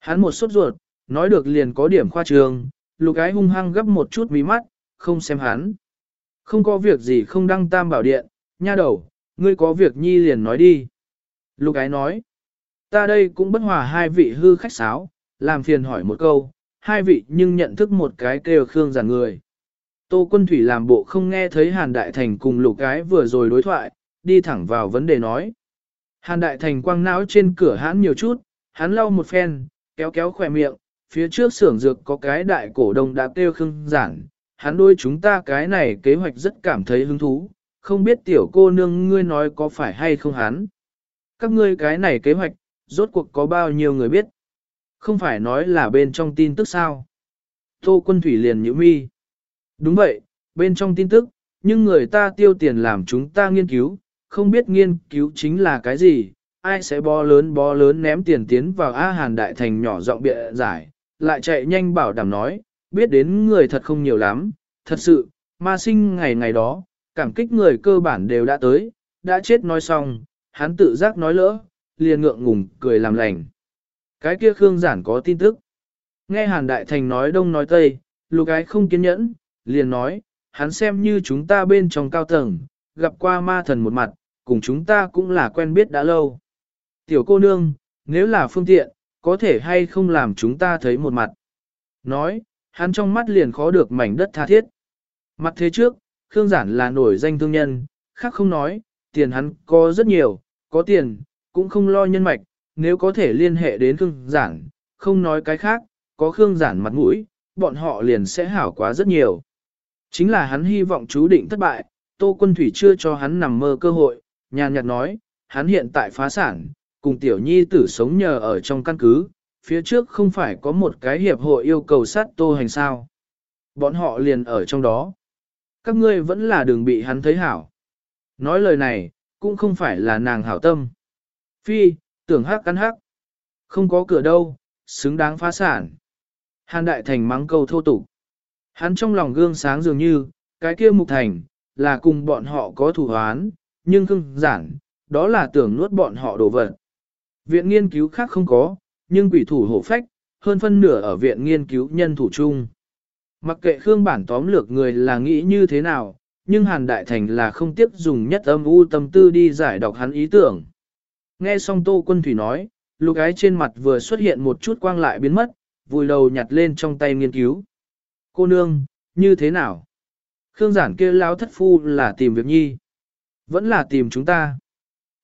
Hắn một sốt ruột, nói được liền có điểm khoa trường, lục ái hung hăng gấp một chút mí mắt, không xem hắn. Không có việc gì không đăng tam bảo điện, nha đầu, ngươi có việc nhi liền nói đi. Lục ái nói, ta đây cũng bất hòa hai vị hư khách sáo, làm phiền hỏi một câu, hai vị nhưng nhận thức một cái kêu khương giản người. Tô quân thủy làm bộ không nghe thấy Hàn Đại Thành cùng lục ái vừa rồi đối thoại, đi thẳng vào vấn đề nói. Hàn Đại Thành quăng não trên cửa hắn nhiều chút, hắn lau một phen, kéo kéo khỏe miệng, phía trước xưởng dược có cái đại cổ đông đã kêu khương giản, hắn đôi chúng ta cái này kế hoạch rất cảm thấy hứng thú, không biết tiểu cô nương ngươi nói có phải hay không hắn. Các ngươi cái này kế hoạch, rốt cuộc có bao nhiêu người biết? Không phải nói là bên trong tin tức sao? Tô quân thủy liền nhíu mi. Đúng vậy, bên trong tin tức, nhưng người ta tiêu tiền làm chúng ta nghiên cứu, không biết nghiên cứu chính là cái gì, ai sẽ bó lớn bó lớn ném tiền tiến vào A Hàn Đại Thành nhỏ giọng bịa giải, lại chạy nhanh bảo đảm nói, biết đến người thật không nhiều lắm, thật sự, ma sinh ngày ngày đó, cảm kích người cơ bản đều đã tới, đã chết nói xong, hắn tự giác nói lỡ, liền ngượng ngùng cười làm lành. Cái kia Khương Giản có tin tức. Nghe Hàn Đại Thành nói đông nói tây, lục ái không kiên nhẫn, liền nói, hắn xem như chúng ta bên trong cao tầng, gặp qua ma thần một mặt, cùng chúng ta cũng là quen biết đã lâu. Tiểu cô nương, nếu là phương tiện, có thể hay không làm chúng ta thấy một mặt. Nói, hắn trong mắt liền khó được mảnh đất tha thiết. Mặt thế trước, Khương Giản là nổi danh thương nhân, khác không nói, tiền hắn có rất nhiều, có tiền, cũng không lo nhân mạch, nếu có thể liên hệ đến Khương Giản, không nói cái khác, có Khương Giản mặt mũi, bọn họ liền sẽ hảo quá rất nhiều. Chính là hắn hy vọng chú định thất bại, Tô Quân Thủy chưa cho hắn nằm mơ cơ hội, nhàn nhạt nói, hắn hiện tại phá sản, cùng tiểu nhi tử sống nhờ ở trong căn cứ, phía trước không phải có một cái hiệp hội yêu cầu sát tô hành sao. Bọn họ liền ở trong đó. Các ngươi vẫn là đường bị hắn thấy hảo. Nói lời này, cũng không phải là nàng hảo tâm. Phi, tưởng hắc cắn hắc. Không có cửa đâu, xứng đáng phá sản. Hàn Đại Thành mắng câu thô tục. Hắn trong lòng gương sáng dường như, cái kia mục thành, là cùng bọn họ có thủ hoán, nhưng cưng giản, đó là tưởng nuốt bọn họ đổ vật. Viện nghiên cứu khác không có, nhưng quỷ thủ hổ phách, hơn phân nửa ở viện nghiên cứu nhân thủ chung. Mặc kệ Khương bản tóm lược người là nghĩ như thế nào, nhưng Hàn Đại Thành là không tiếp dùng nhất âm u tâm tư đi giải đọc hắn ý tưởng. Nghe xong Tô Quân Thủy nói, lục ái trên mặt vừa xuất hiện một chút quang lại biến mất, vùi đầu nhặt lên trong tay nghiên cứu. Cô nương, như thế nào? Khương giản kia lão thất phu là tìm việc nhi. Vẫn là tìm chúng ta.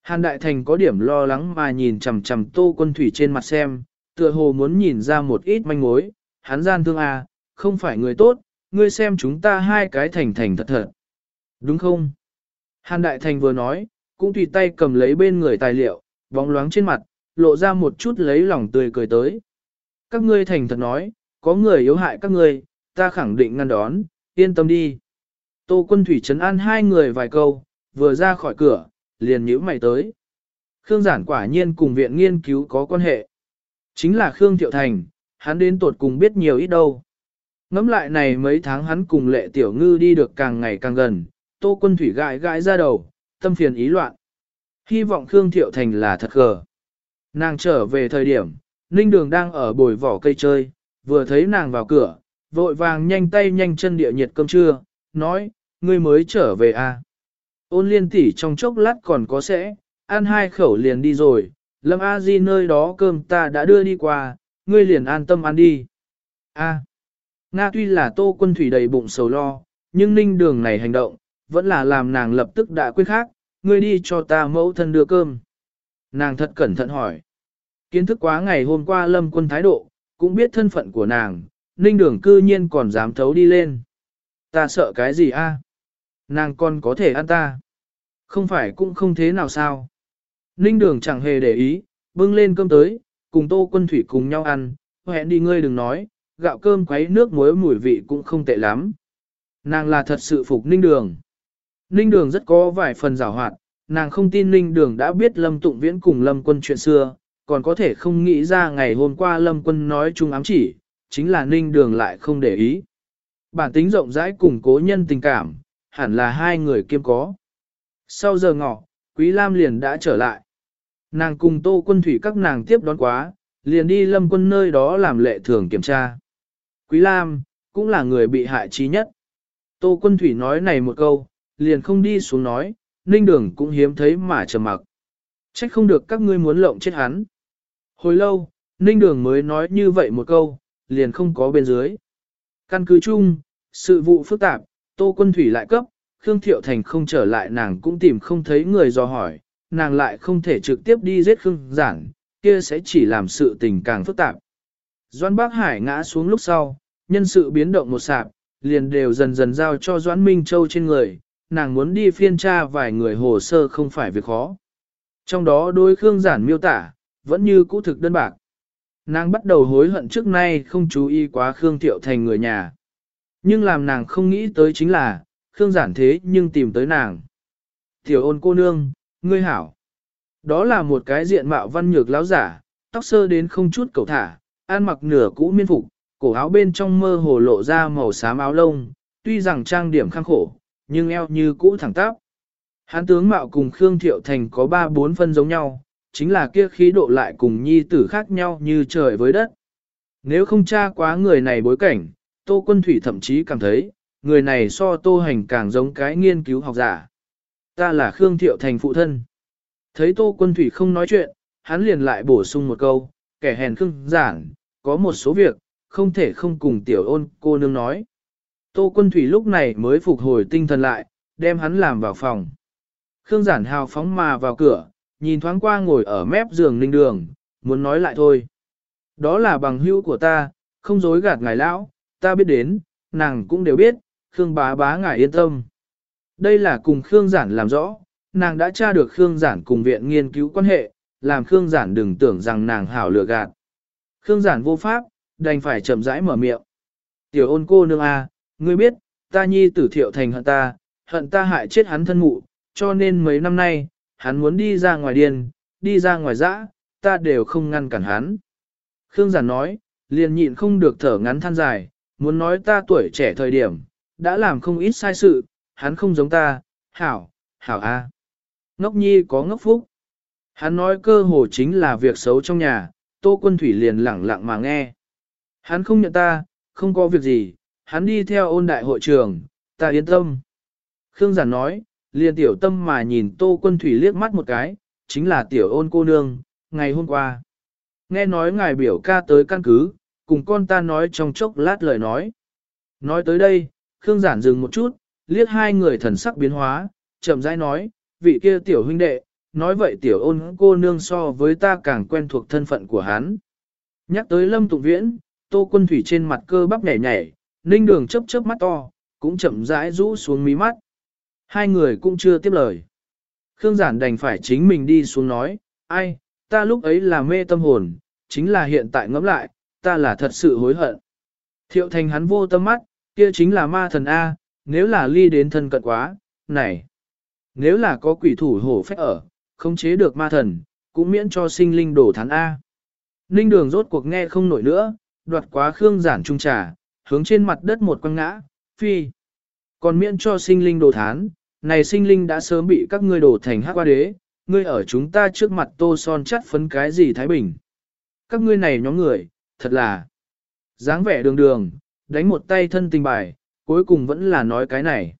Hàn Đại Thành có điểm lo lắng mà nhìn chằm chằm Tô Quân Thủy trên mặt xem, tựa hồ muốn nhìn ra một ít manh mối, hắn gian thương à, không phải người tốt, ngươi xem chúng ta hai cái thành thành thật thật. Đúng không? Hàn Đại Thành vừa nói, cũng tùy tay cầm lấy bên người tài liệu, bóng loáng trên mặt, lộ ra một chút lấy lòng tươi cười tới. Các ngươi thành thật nói, có người yếu hại các ngươi, ta khẳng định ngăn đón, yên tâm đi. Tô quân thủy trấn an hai người vài câu, vừa ra khỏi cửa, liền nhíu mày tới. Khương giản quả nhiên cùng viện nghiên cứu có quan hệ. Chính là Khương Thiệu Thành, hắn đến tột cùng biết nhiều ít đâu. Ngắm lại này mấy tháng hắn cùng lệ tiểu ngư đi được càng ngày càng gần, tô quân thủy gãi gãi ra đầu, tâm phiền ý loạn. Hy vọng Khương Thiệu Thành là thật gờ. Nàng trở về thời điểm, Ninh Đường đang ở bồi vỏ cây chơi, vừa thấy nàng vào cửa, vội vàng nhanh tay nhanh chân địa nhiệt cơm trưa, nói, ngươi mới trở về à. Ôn liên tỷ trong chốc lát còn có sẽ, ăn hai khẩu liền đi rồi, Lâm A Di nơi đó cơm ta đã đưa đi qua, ngươi liền an tâm ăn đi. A. Nga tuy là tô quân thủy đầy bụng sầu lo, nhưng ninh đường này hành động, vẫn là làm nàng lập tức đã quên khác, ngươi đi cho ta mẫu thân đưa cơm. Nàng thật cẩn thận hỏi. Kiến thức quá ngày hôm qua lâm quân thái độ, cũng biết thân phận của nàng, ninh đường cư nhiên còn dám thấu đi lên. Ta sợ cái gì a? Nàng còn có thể ăn ta. Không phải cũng không thế nào sao. Ninh đường chẳng hề để ý, bưng lên cơm tới, cùng tô quân thủy cùng nhau ăn, hẹn đi ngươi đừng nói, gạo cơm quấy nước muối mùi vị cũng không tệ lắm. Nàng là thật sự phục ninh đường. Ninh đường rất có vài phần rào hoạt, nàng không tin ninh đường đã biết lâm tụng viễn cùng lâm quân chuyện xưa, còn có thể không nghĩ ra ngày hôm qua lâm quân nói chung ám chỉ, chính là ninh đường lại không để ý. Bản tính rộng rãi cùng cố nhân tình cảm, hẳn là hai người kiêm có. Sau giờ ngọ, Quý Lam liền đã trở lại. Nàng cùng tô quân thủy các nàng tiếp đón quá, liền đi lâm quân nơi đó làm lệ thường kiểm tra. Quý Lam, cũng là người bị hại trí nhất. Tô quân thủy nói này một câu, liền không đi xuống nói, ninh đường cũng hiếm thấy mà trầm mặc. Trách không được các ngươi muốn lộng chết hắn. Hồi lâu, ninh đường mới nói như vậy một câu, liền không có bên dưới. Căn cứ chung, sự vụ phức tạp, tô quân thủy lại cấp, Khương Thiệu Thành không trở lại nàng cũng tìm không thấy người do hỏi, nàng lại không thể trực tiếp đi giết Khương Giản, kia sẽ chỉ làm sự tình càng phức tạp. Doãn Bác Hải ngã xuống lúc sau, nhân sự biến động một sạp, liền đều dần dần giao cho Doãn Minh Châu trên người, nàng muốn đi phiên tra vài người hồ sơ không phải việc khó. Trong đó đôi Khương Giản miêu tả, vẫn như cũ thực đơn bạc. Nàng bắt đầu hối hận trước nay không chú ý quá Khương Thiệu Thành người nhà. Nhưng làm nàng không nghĩ tới chính là, Khương Giản thế nhưng tìm tới nàng. Tiểu ôn cô nương, ngươi hảo. Đó là một cái diện mạo văn nhược lão giả, tóc sơ đến không chút cầu thả, ăn mặc nửa cũ miên phục, cổ áo bên trong mơ hồ lộ ra màu xám áo lông, tuy rằng trang điểm khang khổ, nhưng eo như cũ thẳng tắp. Hán tướng mạo cùng Khương Thiệu Thành có ba bốn phân giống nhau, chính là kia khí độ lại cùng nhi tử khác nhau như trời với đất. Nếu không tra quá người này bối cảnh, Tô Quân Thủy thậm chí cảm thấy, người này so Tô Hành càng giống cái nghiên cứu học giả. Ta là Khương Thiệu Thành phụ thân. Thấy Tô Quân Thủy không nói chuyện, hắn liền lại bổ sung một câu, kẻ hèn khương giản, có một số việc, không thể không cùng tiểu ôn cô nương nói. Tô Quân Thủy lúc này mới phục hồi tinh thần lại, đem hắn làm vào phòng. Khương giản hào phóng mà vào cửa, nhìn thoáng qua ngồi ở mép giường ninh đường, muốn nói lại thôi. Đó là bằng hữu của ta, không dối gạt ngài lão, ta biết đến, nàng cũng đều biết, Khương bá bá ngài yên tâm. Đây là cùng Khương Giản làm rõ, nàng đã tra được Khương Giản cùng viện nghiên cứu quan hệ, làm Khương Giản đừng tưởng rằng nàng hảo lừa gạt. Khương Giản vô pháp, đành phải chậm rãi mở miệng. Tiểu ôn cô nương a, ngươi biết, ta nhi tử thiệu thành hận ta, hận ta hại chết hắn thân mụ, cho nên mấy năm nay, hắn muốn đi ra ngoài điền, đi ra ngoài dã, ta đều không ngăn cản hắn. Khương Giản nói, liền nhịn không được thở ngắn than dài, muốn nói ta tuổi trẻ thời điểm, đã làm không ít sai sự, hắn không giống ta, hảo, hảo a. Ngốc nhi có ngốc phúc. Hắn nói cơ hồ chính là việc xấu trong nhà, Tô Quân Thủy liền lẳng lặng mà nghe. Hắn không nhận ta, không có việc gì, hắn đi theo ôn đại hội trường, ta yên tâm. Khương Giản nói, liền tiểu tâm mà nhìn Tô Quân Thủy liếc mắt một cái, chính là tiểu ôn cô nương, ngày hôm qua. Nghe nói ngài biểu ca tới căn cứ, cùng con ta nói trong chốc lát lời nói. Nói tới đây, Khương Giản dừng một chút, liếc hai người thần sắc biến hóa, chậm rãi nói, vị kia tiểu huynh đệ, nói vậy tiểu ôn cô nương so với ta càng quen thuộc thân phận của hắn. Nhắc tới Lâm Tụng Viễn, Tô Quân Thủy trên mặt cơ bắp nhảy nhảy, ninh đường chớp chớp mắt to, cũng chậm rãi rũ xuống mí mắt. Hai người cũng chưa tiếp lời. Khương Giản đành phải chính mình đi xuống nói, ai, ta lúc ấy là mê tâm hồn, chính là hiện tại ngẫm lại, ta là thật sự hối hận. Thiệu thành hắn vô tâm mắt, kia chính là ma thần A, nếu là ly đến thân cận quá, này. Nếu là có quỷ thủ hổ phách ở, không chế được ma thần, cũng miễn cho sinh linh đổ thán A. Ninh đường rốt cuộc nghe không nổi nữa, đoạt quá khương giản trung trà, hướng trên mặt đất một quăng ngã, phi. Còn miễn cho sinh linh đồ thán, này sinh linh đã sớm bị các ngươi đổ thành hắc qua đế, ngươi ở chúng ta trước mặt tô son chắt phấn cái gì Thái Bình. Các ngươi này nhóm người, thật là dáng vẻ đường đường, đánh một tay thân tình bài, cuối cùng vẫn là nói cái này.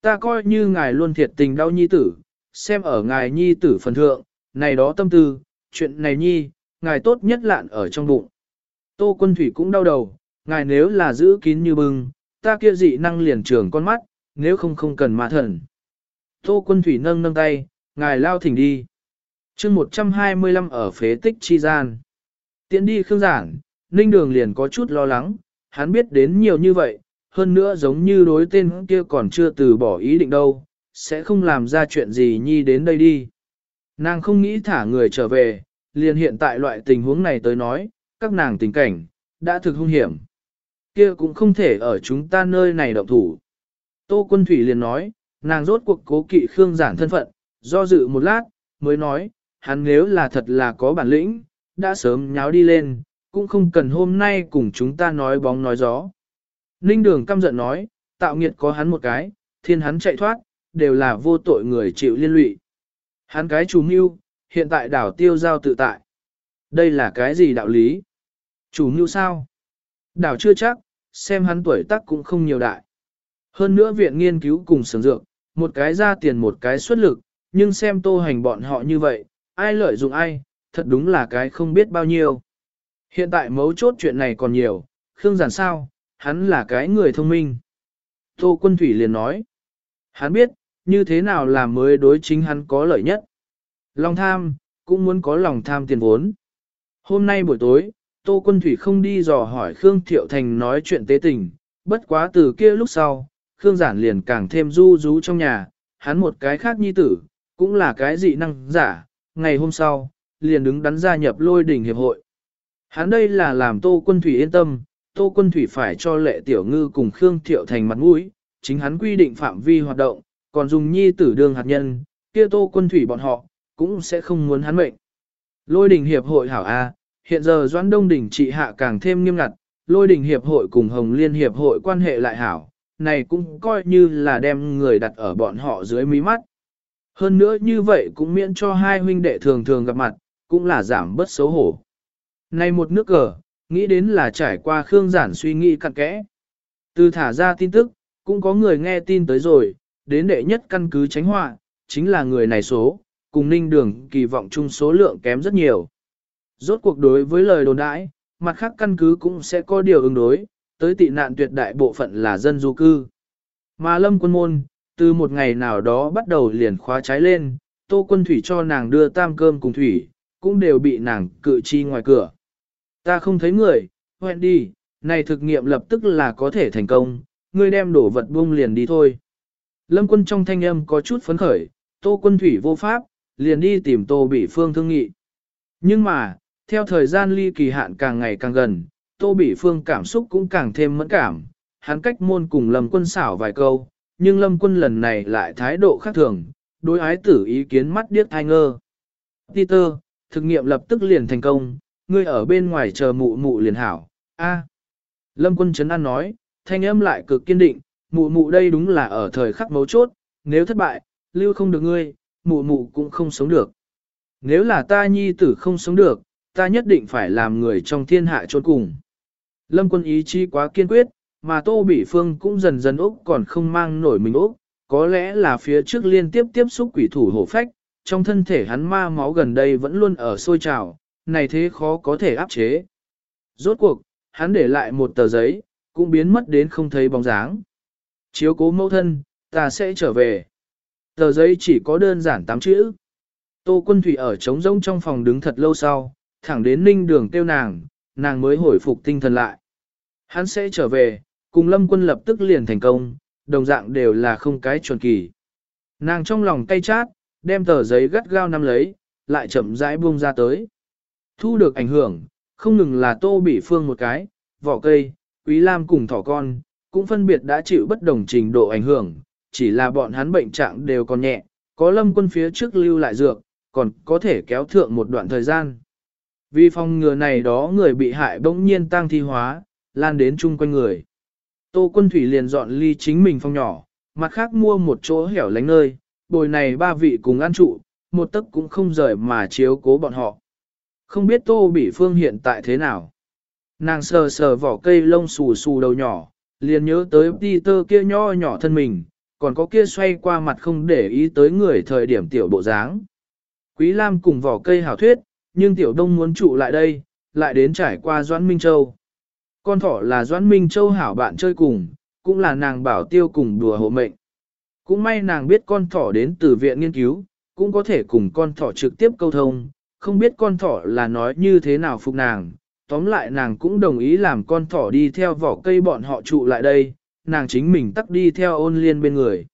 Ta coi như ngài luôn thiệt tình đau nhi tử, xem ở ngài nhi tử phần thượng, này đó tâm tư, chuyện này nhi, ngài tốt nhất lạn ở trong bụng. Tô quân thủy cũng đau đầu, ngài nếu là giữ kín như bưng, ta kia dị năng liền trường con mắt, nếu không không cần ma thần. Tô quân thủy nâng nâng tay, ngài lao thỉnh đi. chương 125 ở phế tích chi gian. Tiện đi khương giảng, ninh đường liền có chút lo lắng, hắn biết đến nhiều như vậy, hơn nữa giống như đối tên kia còn chưa từ bỏ ý định đâu, sẽ không làm ra chuyện gì nhi đến đây đi. Nàng không nghĩ thả người trở về, liền hiện tại loại tình huống này tới nói, các nàng tình cảnh, đã thực hung hiểm. Kia cũng không thể ở chúng ta nơi này động thủ. Tô quân thủy liền nói, nàng rốt cuộc cố kỵ Khương giản thân phận, do dự một lát, mới nói, hắn nếu là thật là có bản lĩnh, đã sớm nháo đi lên, cũng không cần hôm nay cùng chúng ta nói bóng nói gió. Ninh đường căm giận nói, tạo nghiệt có hắn một cái, thiên hắn chạy thoát, đều là vô tội người chịu liên lụy. Hắn cái chủ mưu, hiện tại đảo tiêu giao tự tại. Đây là cái gì đạo lý? Chủ mưu sao? Đảo chưa chắc, xem hắn tuổi tác cũng không nhiều đại. Hơn nữa viện nghiên cứu cùng sướng dược, một cái ra tiền một cái xuất lực, nhưng xem tô hành bọn họ như vậy, ai lợi dụng ai, thật đúng là cái không biết bao nhiêu. Hiện tại mấu chốt chuyện này còn nhiều, Khương Giản sao, hắn là cái người thông minh. Tô Quân Thủy liền nói, hắn biết, như thế nào là mới đối chính hắn có lợi nhất. Lòng tham, cũng muốn có lòng tham tiền vốn. Hôm nay buổi tối, Tô Quân Thủy không đi dò hỏi Khương Thiệu Thành nói chuyện tế tình, bất quá từ kia lúc sau, Khương Giản liền càng thêm du rú trong nhà, hắn một cái khác nhi tử, cũng là cái dị năng giả, ngày hôm sau, liền đứng đắn gia nhập lôi đỉnh hiệp hội. Hắn đây là làm Tô Quân Thủy yên tâm, Tô Quân Thủy phải cho lệ tiểu ngư cùng Khương Thiệu Thành mặt mũi, chính hắn quy định phạm vi hoạt động, còn dùng nhi tử đường hạt nhân, kia Tô Quân Thủy bọn họ, cũng sẽ không muốn hắn mệnh. Lôi đình hiệp hội hảo A, hiện giờ Doãn Đông Đình trị hạ càng thêm nghiêm ngặt, lôi đình hiệp hội cùng Hồng Liên hiệp hội quan hệ lại hảo, này cũng coi như là đem người đặt ở bọn họ dưới mí mắt. Hơn nữa như vậy cũng miễn cho hai huynh đệ thường thường gặp mặt, cũng là giảm bớt xấu hổ. Này một nước cờ, nghĩ đến là trải qua Khương Giản suy nghĩ cặn kẽ. Từ thả ra tin tức, cũng có người nghe tin tới rồi, đến đệ nhất căn cứ tránh họa, chính là người này số, cùng ninh đường kỳ vọng chung số lượng kém rất nhiều. Rốt cuộc đối với lời đồn đãi, mặt khác căn cứ cũng sẽ có điều ứng đối, tới tị nạn tuyệt đại bộ phận là dân du cư. Mà lâm quân môn, từ một ngày nào đó bắt đầu liền khóa trái lên, tô quân thủy cho nàng đưa tam cơm cùng thủy, cũng đều bị nàng cự chi ngoài cửa. Ta không thấy người, hoẹn đi, này thực nghiệm lập tức là có thể thành công, ngươi đem đổ vật buông liền đi thôi. Lâm quân trong thanh âm có chút phấn khởi, tô quân thủy vô pháp, liền đi tìm tô bị phương thương nghị. Nhưng mà, theo thời gian ly kỳ hạn càng ngày càng gần, tô bị phương cảm xúc cũng càng thêm mẫn cảm, hắn cách môn cùng lâm quân xảo vài câu, nhưng lâm quân lần này lại thái độ khác thường, đối ái tử ý kiến mắt điếc thai ngơ. Peter, thực nghiệm lập tức liền thành công, ngươi ở bên ngoài chờ mụ mụ liền hảo, a. Lâm quân chấn an nói, thanh âm lại cực kiên định, mụ mụ đây đúng là ở thời khắc mấu chốt, nếu thất bại, lưu không được ngươi, mụ mụ cũng không sống được. Nếu là ta nhi tử không sống được, ta nhất định phải làm người trong thiên hạ trốn cùng. Lâm quân ý chí quá kiên quyết, mà Tô Bỉ Phương cũng dần dần Úc còn không mang nổi mình Úc, có lẽ là phía trước liên tiếp tiếp xúc quỷ thủ hổ phách, trong thân thể hắn ma máu gần đây vẫn luôn ở sôi trào, này thế khó có thể áp chế. Rốt cuộc, hắn để lại một tờ giấy, cũng biến mất đến không thấy bóng dáng. Chiếu cố mẫu thân, ta sẽ trở về. Tờ giấy chỉ có đơn giản tám chữ. Tô quân thủy ở trống rỗng trong phòng đứng thật lâu sau, thẳng đến ninh đường tiêu nàng, nàng mới hồi phục tinh thần lại. Hắn sẽ trở về, cùng lâm quân lập tức liền thành công, đồng dạng đều là không cái chuẩn kỳ. Nàng trong lòng cay chát, đem tờ giấy gắt gao nắm lấy, lại chậm rãi buông ra tới. Thu được ảnh hưởng, không ngừng là tô bị phương một cái, vỏ cây, quý lam cùng thỏ con, cũng phân biệt đã chịu bất đồng trình độ ảnh hưởng, chỉ là bọn hắn bệnh trạng đều còn nhẹ, có lâm quân phía trước lưu lại dược, còn có thể kéo thượng một đoạn thời gian. Vì phòng ngừa này đó người bị hại bỗng nhiên tăng thi hóa, lan đến chung quanh người. Tô quân thủy liền dọn ly chính mình phòng nhỏ, mặt khác mua một chỗ hẻo lánh nơi, bồi này ba vị cùng ăn trụ, một tấc cũng không rời mà chiếu cố bọn họ. Không biết tô bị phương hiện tại thế nào. Nàng sờ sờ vỏ cây lông xù xù đầu nhỏ, liền nhớ tới Peter kia nho nhỏ thân mình, còn có kia xoay qua mặt không để ý tới người thời điểm tiểu bộ dáng. Quý Lam cùng vỏ cây hảo thuyết, nhưng tiểu đông muốn trụ lại đây, lại đến trải qua Doãn Minh Châu. Con thỏ là Doãn Minh Châu hảo bạn chơi cùng, cũng là nàng bảo tiêu cùng đùa hộ mệnh. Cũng may nàng biết con thỏ đến từ viện nghiên cứu, cũng có thể cùng con thỏ trực tiếp câu thông, không biết con thỏ là nói như thế nào phục nàng. Tóm lại nàng cũng đồng ý làm con thỏ đi theo vỏ cây bọn họ trụ lại đây, nàng chính mình tắt đi theo ôn liên bên người.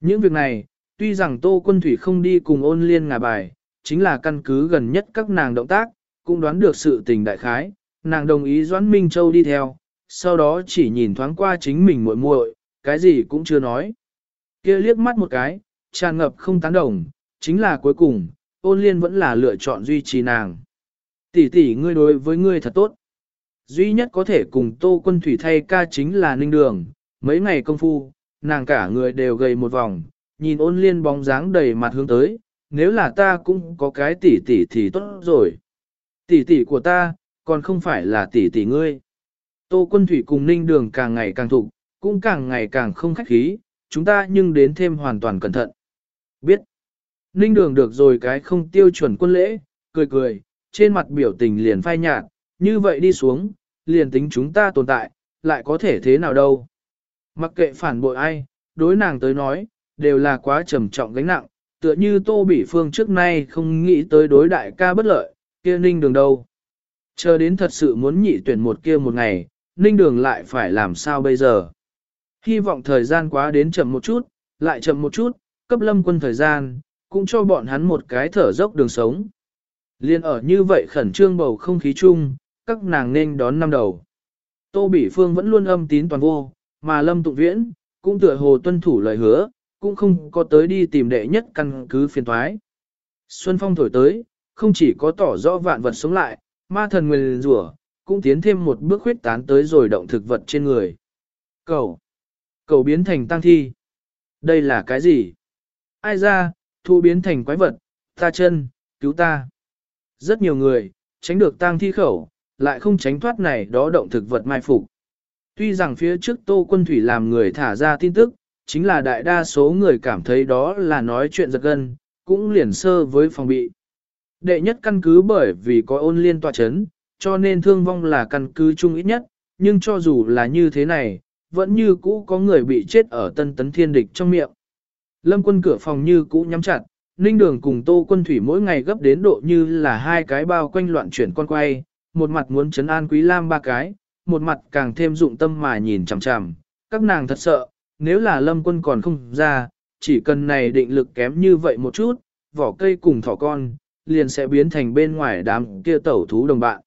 Những việc này, tuy rằng Tô Quân Thủy không đi cùng ôn liên ngả bài, chính là căn cứ gần nhất các nàng động tác, cũng đoán được sự tình đại khái, nàng đồng ý Doãn Minh Châu đi theo, sau đó chỉ nhìn thoáng qua chính mình muội muội, cái gì cũng chưa nói. Kia liếc mắt một cái, tràn ngập không tán đồng, chính là cuối cùng, ôn liên vẫn là lựa chọn duy trì nàng. Tỷ tỷ ngươi đối với ngươi thật tốt. Duy nhất có thể cùng Tô Quân Thủy thay ca chính là Ninh Đường, mấy ngày công phu, nàng cả người đều gầy một vòng, nhìn ôn liên bóng dáng đầy mặt hướng tới, nếu là ta cũng có cái tỷ tỷ thì tốt rồi. Tỷ tỷ của ta, còn không phải là tỷ tỷ ngươi. Tô quân thủy cùng ninh đường càng ngày càng thục, cũng càng ngày càng không khách khí, chúng ta nhưng đến thêm hoàn toàn cẩn thận. Biết. Ninh đường được rồi cái không tiêu chuẩn quân lễ, cười cười, trên mặt biểu tình liền phai nhạt, như vậy đi xuống, liền tính chúng ta tồn tại, lại có thể thế nào đâu. Mặc kệ phản bội ai, đối nàng tới nói, đều là quá trầm trọng gánh nặng, tựa như Tô Bỉ Phương trước nay không nghĩ tới đối đại ca bất lợi, kia ninh đường đâu. Chờ đến thật sự muốn nhị tuyển một kia một ngày, ninh đường lại phải làm sao bây giờ. Hy vọng thời gian quá đến chậm một chút, lại chậm một chút, cấp lâm quân thời gian, cũng cho bọn hắn một cái thở dốc đường sống. Liên ở như vậy khẩn trương bầu không khí chung, các nàng nên đón năm đầu. Tô Bỉ Phương vẫn luôn âm tín toàn vô, mà Lâm Tụng Viễn, cũng tựa hồ tuân thủ lời hứa, cũng không có tới đi tìm đệ nhất căn cứ phiền thoái. Xuân phong thổi tới, không chỉ có tỏ rõ vạn vật sống lại, ma thần nguyên rủa cũng tiến thêm một bước huyết tán tới rồi động thực vật trên người. Cầu. Cầu biến thành tăng thi. Đây là cái gì? Ai ra, thu biến thành quái vật, ta chân, cứu ta. Rất nhiều người, tránh được tang thi khẩu, lại không tránh thoát này đó động thực vật mai phục. Tuy rằng phía trước Tô Quân Thủy làm người thả ra tin tức, chính là đại đa số người cảm thấy đó là nói chuyện giật gân, cũng liền sơ với phòng bị. Đệ nhất căn cứ bởi vì có ôn liên tòa chấn, cho nên thương vong là căn cứ chung ít nhất, nhưng cho dù là như thế này, vẫn như cũ có người bị chết ở tân tấn thiên địch trong miệng. Lâm quân cửa phòng như cũ nhắm chặt, ninh đường cùng tô quân thủy mỗi ngày gấp đến độ như là hai cái bao quanh loạn chuyển con quay, một mặt muốn chấn an quý lam ba cái, một mặt càng thêm dụng tâm mà nhìn chằm chằm, các nàng thật sợ, nếu là lâm quân còn không ra, chỉ cần này định lực kém như vậy một chút, vỏ cây cùng thỏ con, liền sẽ biến thành bên ngoài đám kia tẩu thú đồng bạn.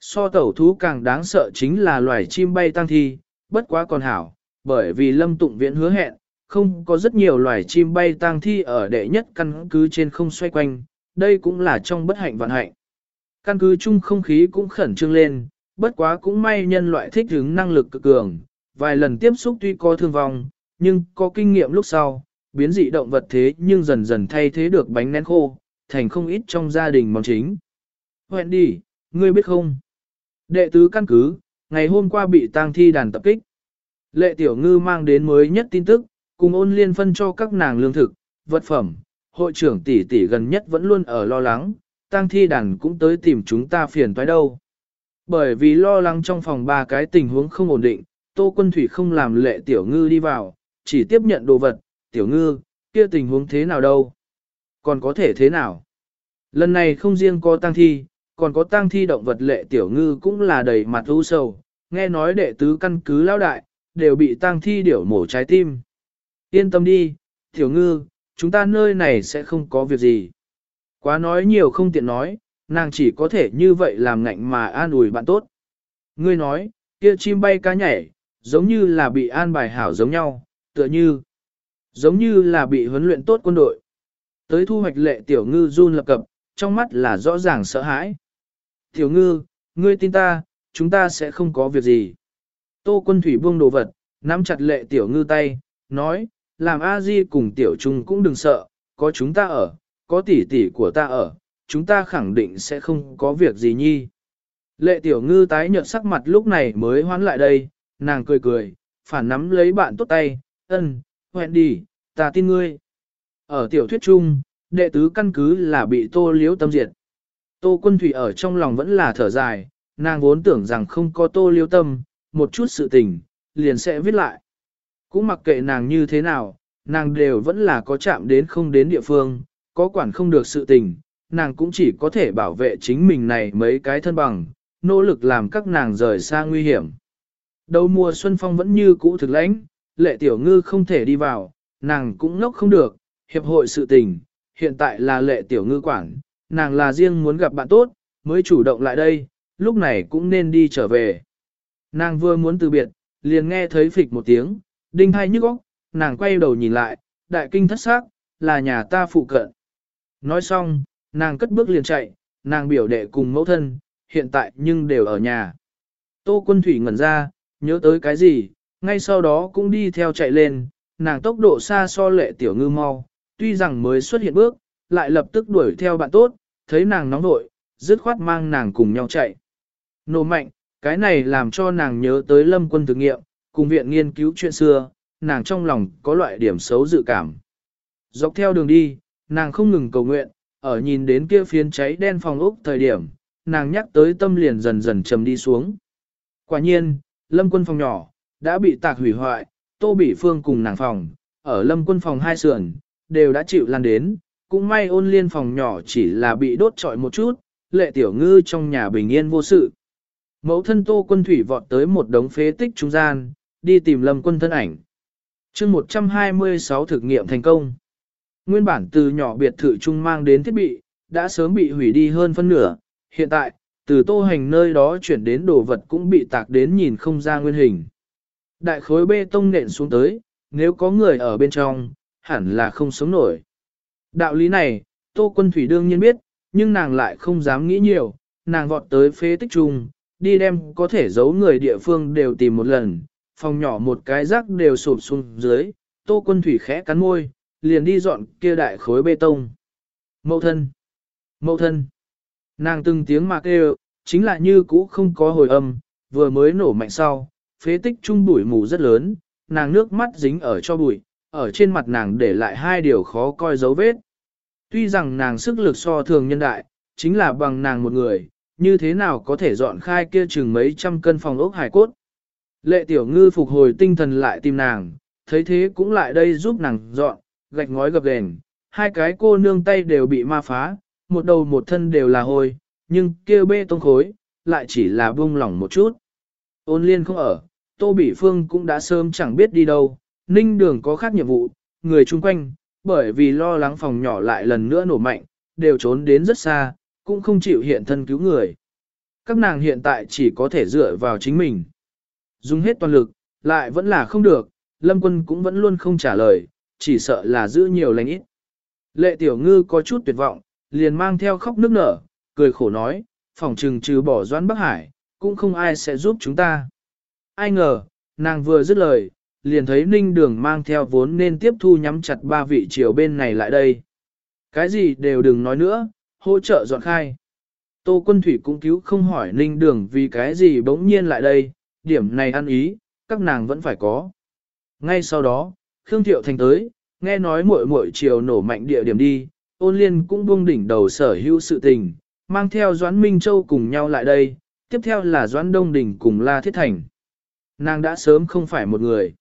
So tẩu thú càng đáng sợ chính là loài chim bay tăng thi, bất quá còn hảo, bởi vì lâm tụng viễn hứa hẹn, không có rất nhiều loài chim bay tang thi ở đệ nhất căn cứ trên không xoay quanh, đây cũng là trong bất hạnh vận hạnh. Căn cứ chung không khí cũng khẩn trương lên, bất quá cũng may nhân loại thích ứng năng lực cực cường, vài lần tiếp xúc tuy có thương vong, nhưng có kinh nghiệm lúc sau, biến dị động vật thế nhưng dần dần thay thế được bánh nén khô, thành không ít trong gia đình món chính. Huyện đi, ngươi biết không? Đệ tứ căn cứ, ngày hôm qua bị tang thi đàn tập kích. Lệ tiểu ngư mang đến mới nhất tin tức, cùng ôn liên phân cho các nàng lương thực, vật phẩm, hội trưởng tỷ tỷ gần nhất vẫn luôn ở lo lắng, tang thi đàn cũng tới tìm chúng ta phiền toái đâu. Bởi vì lo lắng trong phòng ba cái tình huống không ổn định, Tô Quân Thủy không làm lệ tiểu ngư đi vào, chỉ tiếp nhận đồ vật, tiểu ngư, kia tình huống thế nào đâu? Còn có thể thế nào? Lần này không riêng có tang thi, còn có tang thi động vật lệ tiểu ngư cũng là đầy mặt u sầu, nghe nói đệ tứ căn cứ lao đại, đều bị tang thi điểu mổ trái tim. Yên tâm đi, tiểu ngư, chúng ta nơi này sẽ không có việc gì. Quá nói nhiều không tiện nói, nàng chỉ có thể như vậy làm ngạnh mà an ủi bạn tốt. Ngươi nói, kia chim bay cá nhảy, giống như là bị an bài hảo giống nhau, tựa như, giống như là bị huấn luyện tốt quân đội. Tới thu hoạch lệ tiểu ngư run lập cập, trong mắt là rõ ràng sợ hãi. Tiểu ngư, ngươi tin ta, chúng ta sẽ không có việc gì. Tô quân thủy buông đồ vật, nắm chặt lệ tiểu ngư tay, nói, làm a di cùng tiểu trung cũng đừng sợ, có chúng ta ở, có tỷ tỷ của ta ở, chúng ta khẳng định sẽ không có việc gì nhi. Lệ tiểu ngư tái nhợt sắc mặt lúc này mới hoán lại đây, nàng cười cười, phản nắm lấy bạn tốt tay, ân, hoẹn đi, ta tin ngươi. Ở tiểu thuyết chung, đệ tứ căn cứ là bị tô liếu tâm diệt. Tô quân thủy ở trong lòng vẫn là thở dài, nàng vốn tưởng rằng không có tô liếu tâm, một chút sự tình, liền sẽ viết lại. Cũng mặc kệ nàng như thế nào, nàng đều vẫn là có chạm đến không đến địa phương, có quản không được sự tình, nàng cũng chỉ có thể bảo vệ chính mình này mấy cái thân bằng, nỗ lực làm các nàng rời xa nguy hiểm. Đầu mùa xuân phong vẫn như cũ thực lãnh, lệ tiểu ngư không thể đi vào, nàng cũng ngốc không được, hiệp hội sự tình, hiện tại là lệ tiểu ngư quản, nàng là riêng muốn gặp bạn tốt, mới chủ động lại đây, lúc này cũng nên đi trở về. Nàng vừa muốn từ biệt, liền nghe thấy phịch một tiếng, đinh Thai nhức óc, nàng quay đầu nhìn lại, đại kinh thất xác, là nhà ta phụ cận. Nói xong, nàng cất bước liền chạy, nàng biểu đệ cùng mẫu thân, hiện tại nhưng đều ở nhà. Tô quân thủy ngẩn ra, nhớ tới cái gì, ngay sau đó cũng đi theo chạy lên, nàng tốc độ xa so lệ tiểu ngư mau, tuy rằng mới xuất hiện bước, lại lập tức đuổi theo bạn tốt, thấy nàng nóng nội, dứt khoát mang nàng cùng nhau chạy. Nổ mạnh, cái này làm cho nàng nhớ tới lâm quân thực nghiệm, cùng viện nghiên cứu chuyện xưa, nàng trong lòng có loại điểm xấu dự cảm. Dọc theo đường đi, nàng không ngừng cầu nguyện, ở nhìn đến kia phiến cháy đen phòng ốc thời điểm, nàng nhắc tới tâm liền dần dần trầm đi xuống. Quả nhiên, lâm quân phòng nhỏ, đã bị tạc hủy hoại, tô bị phương cùng nàng phòng, ở lâm quân phòng hai sườn, đều đã chịu lan đến, cũng may ôn liên phòng nhỏ chỉ là bị đốt trọi một chút, lệ tiểu ngư trong nhà bình yên vô sự. Mẫu thân tô quân thủy vọt tới một đống phế tích trung gian, đi tìm lâm quân thân ảnh. chương 126 thực nghiệm thành công. Nguyên bản từ nhỏ biệt thự trung mang đến thiết bị, đã sớm bị hủy đi hơn phân nửa, hiện tại, từ tô hành nơi đó chuyển đến đồ vật cũng bị tạc đến nhìn không ra nguyên hình. Đại khối bê tông nện xuống tới, nếu có người ở bên trong, hẳn là không sống nổi. Đạo lý này, Tô Quân Thủy đương nhiên biết, nhưng nàng lại không dám nghĩ nhiều, nàng vọt tới phế tích trung, đi đem có thể giấu người địa phương đều tìm một lần, phòng nhỏ một cái rác đều sụp xuống dưới, Tô Quân Thủy khẽ cắn môi, liền đi dọn kia đại khối bê tông. Mậu thân! Mậu thân! Nàng từng tiếng mà kêu, chính là như cũ không có hồi âm, vừa mới nổ mạnh sau, phế tích trung bụi mù rất lớn, nàng nước mắt dính ở cho bụi, ở trên mặt nàng để lại hai điều khó coi dấu vết. Tuy rằng nàng sức lực so thường nhân đại, chính là bằng nàng một người, như thế nào có thể dọn khai kia chừng mấy trăm cân phòng ốc hải cốt. Lệ tiểu ngư phục hồi tinh thần lại tìm nàng, thấy thế cũng lại đây giúp nàng dọn, gạch ngói gập đèn, hai cái cô nương tay đều bị ma phá, một đầu một thân đều là hôi, nhưng kia bê tông khối, lại chỉ là buông lỏng một chút. Ôn liên không ở, Tô Bỉ Phương cũng đã sớm chẳng biết đi đâu, Ninh Đường có khác nhiệm vụ, người chung quanh, bởi vì lo lắng phòng nhỏ lại lần nữa nổ mạnh, đều trốn đến rất xa, cũng không chịu hiện thân cứu người. Các nàng hiện tại chỉ có thể dựa vào chính mình. Dùng hết toàn lực, lại vẫn là không được, Lâm Quân cũng vẫn luôn không trả lời, chỉ sợ là giữ nhiều lành ít. Lệ Tiểu Ngư có chút tuyệt vọng, liền mang theo khóc nước nở, cười khổ nói, phòng trừng trừ bỏ Doãn Bắc Hải, cũng không ai sẽ giúp chúng ta. Ai ngờ, nàng vừa dứt lời, liền thấy ninh đường mang theo vốn nên tiếp thu nhắm chặt ba vị triều bên này lại đây. Cái gì đều đừng nói nữa, hỗ trợ dọn khai. Tô quân thủy cũng cứu không hỏi ninh đường vì cái gì bỗng nhiên lại đây, điểm này ăn ý, các nàng vẫn phải có. Ngay sau đó, Khương Thiệu Thành tới, Nghe nói muội muội chiều nổ mạnh địa điểm đi, ôn liên cũng buông đỉnh đầu sở hữu sự tình, mang theo Doãn Minh Châu cùng nhau lại đây, tiếp theo là Doãn Đông Đình cùng La Thiết Thành. Nàng đã sớm không phải một người.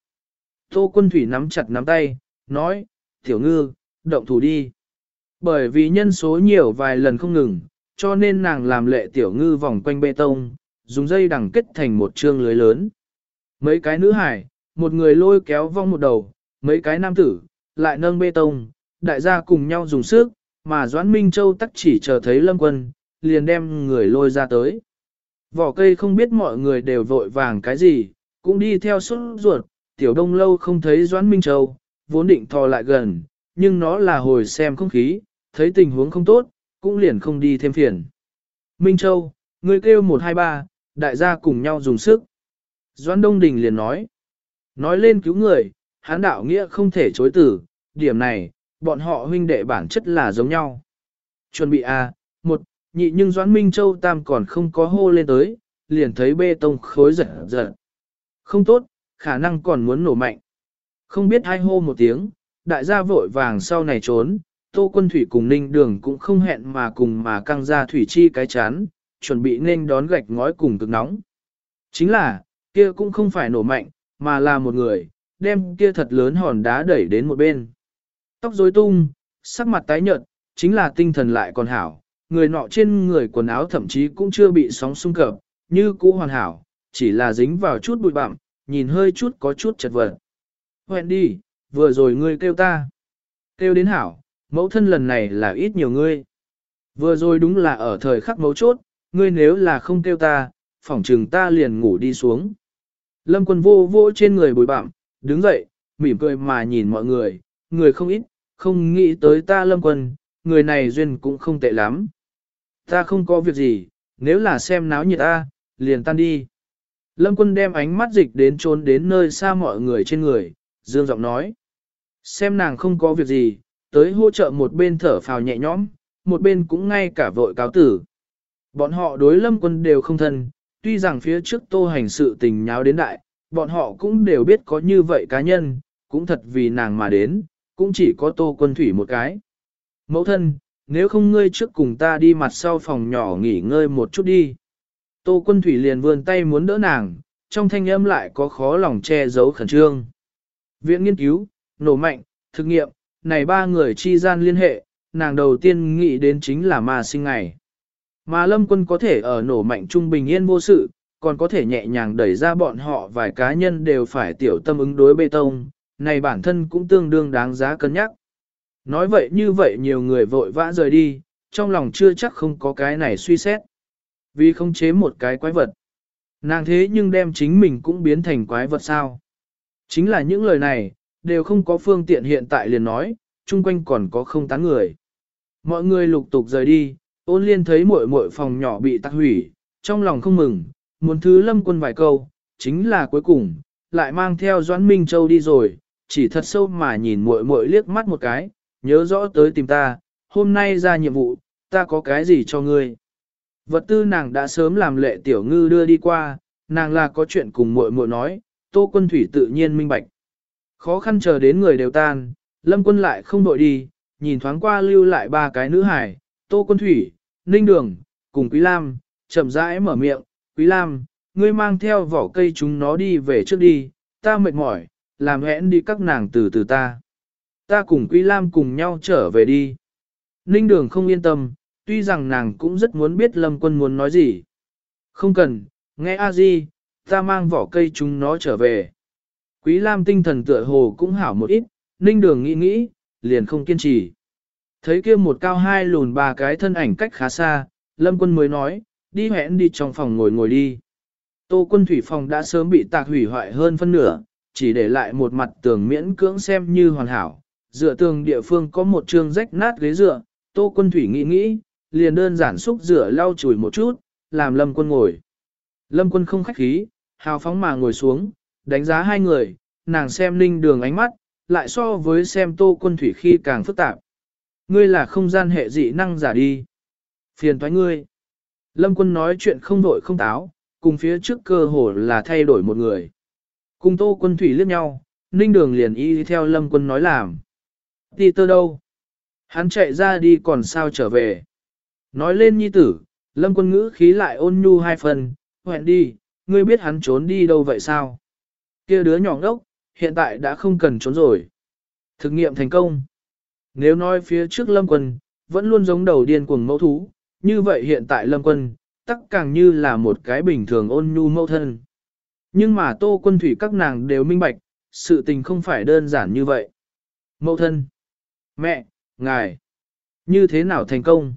Tô quân thủy nắm chặt nắm tay, nói, tiểu ngư, động thủ đi. Bởi vì nhân số nhiều vài lần không ngừng, cho nên nàng làm lệ tiểu ngư vòng quanh bê tông, dùng dây đằng kết thành một chương lưới lớn. Mấy cái nữ hải, một người lôi kéo vong một đầu, mấy cái nam tử, lại nâng bê tông, đại gia cùng nhau dùng sức, mà Doãn Minh Châu tắc chỉ chờ thấy lâm quân, liền đem người lôi ra tới. Vỏ cây không biết mọi người đều vội vàng cái gì, cũng đi theo suốt ruột, tiểu đông lâu không thấy Doãn Minh Châu, vốn định thò lại gần, nhưng nó là hồi xem không khí, thấy tình huống không tốt, cũng liền không đi thêm phiền. Minh Châu, người kêu 123, đại gia cùng nhau dùng sức. Doãn Đông Đình liền nói, nói lên cứu người, hán đạo nghĩa không thể chối tử, điểm này, bọn họ huynh đệ bản chất là giống nhau. Chuẩn bị A, một, nhị nhưng Doãn Minh Châu Tam còn không có hô lên tới, liền thấy bê tông khối giật giật. Không tốt, khả năng còn muốn nổ mạnh. Không biết hai hô một tiếng, đại gia vội vàng sau này trốn, tô quân thủy cùng ninh đường cũng không hẹn mà cùng mà căng ra thủy chi cái chán, chuẩn bị nên đón gạch ngói cùng cực nóng. Chính là, kia cũng không phải nổ mạnh, mà là một người, đem kia thật lớn hòn đá đẩy đến một bên. Tóc rối tung, sắc mặt tái nhợt, chính là tinh thần lại còn hảo, người nọ trên người quần áo thậm chí cũng chưa bị sóng xung cập, như cũ hoàn hảo, chỉ là dính vào chút bụi bặm, nhìn hơi chút có chút chật vật. Hẹn đi, vừa rồi ngươi kêu ta. Kêu đến hảo, mẫu thân lần này là ít nhiều ngươi. Vừa rồi đúng là ở thời khắc mấu chốt, ngươi nếu là không kêu ta, phỏng trừng ta liền ngủ đi xuống. Lâm quân vô vô trên người bồi bặm, đứng dậy, mỉm cười mà nhìn mọi người, người không ít, không nghĩ tới ta lâm quân, người này duyên cũng không tệ lắm. Ta không có việc gì, nếu là xem náo nhiệt ta, liền tan đi. Lâm quân đem ánh mắt dịch đến trốn đến nơi xa mọi người trên người, dương giọng nói. Xem nàng không có việc gì, tới hỗ trợ một bên thở phào nhẹ nhõm, một bên cũng ngay cả vội cáo tử. Bọn họ đối lâm quân đều không thân, tuy rằng phía trước tô hành sự tình nháo đến đại, bọn họ cũng đều biết có như vậy cá nhân, cũng thật vì nàng mà đến, cũng chỉ có tô quân thủy một cái. Mẫu thân, nếu không ngươi trước cùng ta đi mặt sau phòng nhỏ nghỉ ngơi một chút đi. Tô quân thủy liền vươn tay muốn đỡ nàng, trong thanh âm lại có khó lòng che giấu khẩn trương. Viện nghiên cứu, nổ mạnh, thực nghiệm, này ba người chi gian liên hệ, nàng đầu tiên nghĩ đến chính là ma sinh ngày. Mà lâm quân có thể ở nổ mạnh trung bình yên vô sự, còn có thể nhẹ nhàng đẩy ra bọn họ vài cá nhân đều phải tiểu tâm ứng đối bê tông, này bản thân cũng tương đương đáng giá cân nhắc. Nói vậy như vậy nhiều người vội vã rời đi, trong lòng chưa chắc không có cái này suy xét. Vì không chế một cái quái vật. Nàng thế nhưng đem chính mình cũng biến thành quái vật sao. Chính là những lời này, đều không có phương tiện hiện tại liền nói, chung quanh còn có không tán người. Mọi người lục tục rời đi, ôn liên thấy muội muội phòng nhỏ bị tắc hủy, trong lòng không mừng, muốn thứ lâm quân vài câu, chính là cuối cùng, lại mang theo Doãn Minh Châu đi rồi, chỉ thật sâu mà nhìn muội muội liếc mắt một cái, nhớ rõ tới tìm ta, hôm nay ra nhiệm vụ, ta có cái gì cho ngươi. Vật tư nàng đã sớm làm lệ tiểu ngư đưa đi qua, nàng là có chuyện cùng muội muội nói, tô quân thủy tự nhiên minh bạch. Khó khăn chờ đến người đều tan, lâm quân lại không đội đi, nhìn thoáng qua lưu lại ba cái nữ hải, tô quân thủy, ninh đường, cùng quý lam, chậm rãi mở miệng, quý lam, ngươi mang theo vỏ cây chúng nó đi về trước đi, ta mệt mỏi, làm hẹn đi các nàng từ từ ta. Ta cùng quý lam cùng nhau trở về đi. Ninh đường không yên tâm, tuy rằng nàng cũng rất muốn biết lâm quân muốn nói gì. Không cần, nghe a di, ta mang vỏ cây chúng nó trở về. Quý Lam tinh thần tựa hồ cũng hảo một ít, ninh đường nghĩ nghĩ, liền không kiên trì. Thấy kia một cao hai lùn ba cái thân ảnh cách khá xa, lâm quân mới nói, đi hẹn đi trong phòng ngồi ngồi đi. Tô quân thủy phòng đã sớm bị tạc hủy hoại hơn phân nửa, chỉ để lại một mặt tường miễn cưỡng xem như hoàn hảo. Dựa tường địa phương có một trường rách nát ghế dựa, tô quân thủy nghĩ nghĩ, liền đơn giản xúc rửa lau chùi một chút, làm lâm quân ngồi. Lâm quân không khách khí, hào phóng mà ngồi xuống, đánh giá hai người, nàng xem ninh đường ánh mắt, lại so với xem tô quân thủy khi càng phức tạp. Ngươi là không gian hệ dị năng giả đi. Phiền thoái ngươi. Lâm quân nói chuyện không vội không táo, cùng phía trước cơ hồ là thay đổi một người. Cùng tô quân thủy liếc nhau, ninh đường liền y theo lâm quân nói làm. Đi tơ đâu? Hắn chạy ra đi còn sao trở về? Nói lên nhi tử, lâm quân ngữ khí lại ôn nhu hai phần, hẹn đi, ngươi biết hắn trốn đi đâu vậy sao? Kia đứa nhỏ ngốc, hiện tại đã không cần trốn rồi. Thực nghiệm thành công. Nếu nói phía trước lâm quân, vẫn luôn giống đầu điên cuồng mẫu thú, như vậy hiện tại lâm quân, tắc càng như là một cái bình thường ôn nhu mẫu thân. Nhưng mà tô quân thủy các nàng đều minh bạch, sự tình không phải đơn giản như vậy. Mẫu thân, mẹ, ngài, như thế nào thành công?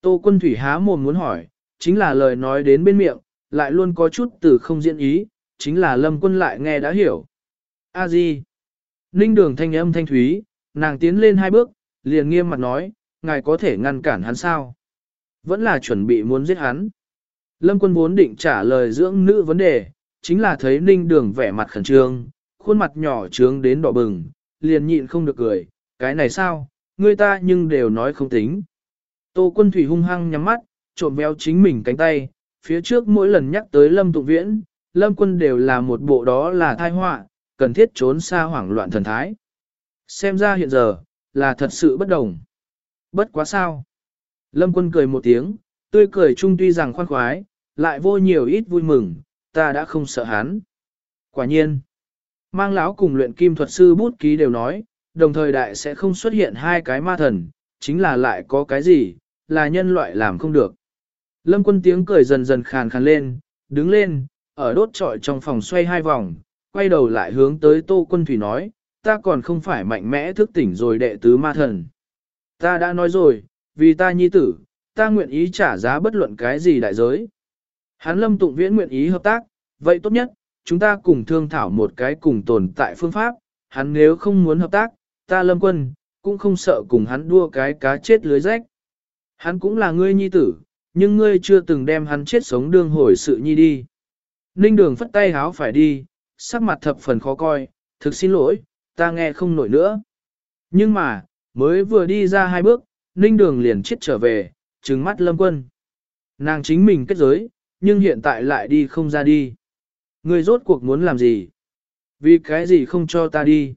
Tô quân thủy há mồm muốn hỏi, chính là lời nói đến bên miệng, lại luôn có chút từ không diễn ý, chính là lâm quân lại nghe đã hiểu. A di, ninh đường thanh âm thanh thúy, nàng tiến lên hai bước, liền nghiêm mặt nói, ngài có thể ngăn cản hắn sao? Vẫn là chuẩn bị muốn giết hắn. Lâm quân vốn định trả lời dưỡng nữ vấn đề, chính là thấy ninh đường vẻ mặt khẩn trương, khuôn mặt nhỏ trướng đến đỏ bừng, liền nhịn không được cười, cái này sao, người ta nhưng đều nói không tính. Tô quân thủy hung hăng nhắm mắt, trộm véo chính mình cánh tay, phía trước mỗi lần nhắc tới lâm Tụ viễn, lâm quân đều là một bộ đó là thai họa, cần thiết trốn xa hoảng loạn thần thái. Xem ra hiện giờ, là thật sự bất đồng. Bất quá sao. Lâm quân cười một tiếng, tươi cười chung tuy rằng khoan khoái, lại vô nhiều ít vui mừng, ta đã không sợ hắn. Quả nhiên, mang lão cùng luyện kim thuật sư bút ký đều nói, đồng thời đại sẽ không xuất hiện hai cái ma thần, chính là lại có cái gì, là nhân loại làm không được. Lâm quân tiếng cười dần dần khàn khàn lên, đứng lên, ở đốt trọi trong phòng xoay hai vòng, quay đầu lại hướng tới tô quân thủy nói, ta còn không phải mạnh mẽ thức tỉnh rồi đệ tứ ma thần. Ta đã nói rồi, vì ta nhi tử, ta nguyện ý trả giá bất luận cái gì đại giới. Hắn lâm tụng viễn nguyện ý hợp tác, vậy tốt nhất, chúng ta cùng thương thảo một cái cùng tồn tại phương pháp, hắn nếu không muốn hợp tác, ta lâm quân, cũng không sợ cùng hắn đua cái cá chết lưới rách. Hắn cũng là ngươi nhi tử, nhưng ngươi chưa từng đem hắn chết sống đương hồi sự nhi đi. Ninh đường phất tay háo phải đi, sắc mặt thập phần khó coi, thực xin lỗi, ta nghe không nổi nữa. Nhưng mà, mới vừa đi ra hai bước, ninh đường liền chết trở về, trừng mắt lâm quân. Nàng chính mình kết giới, nhưng hiện tại lại đi không ra đi. người rốt cuộc muốn làm gì? Vì cái gì không cho ta đi?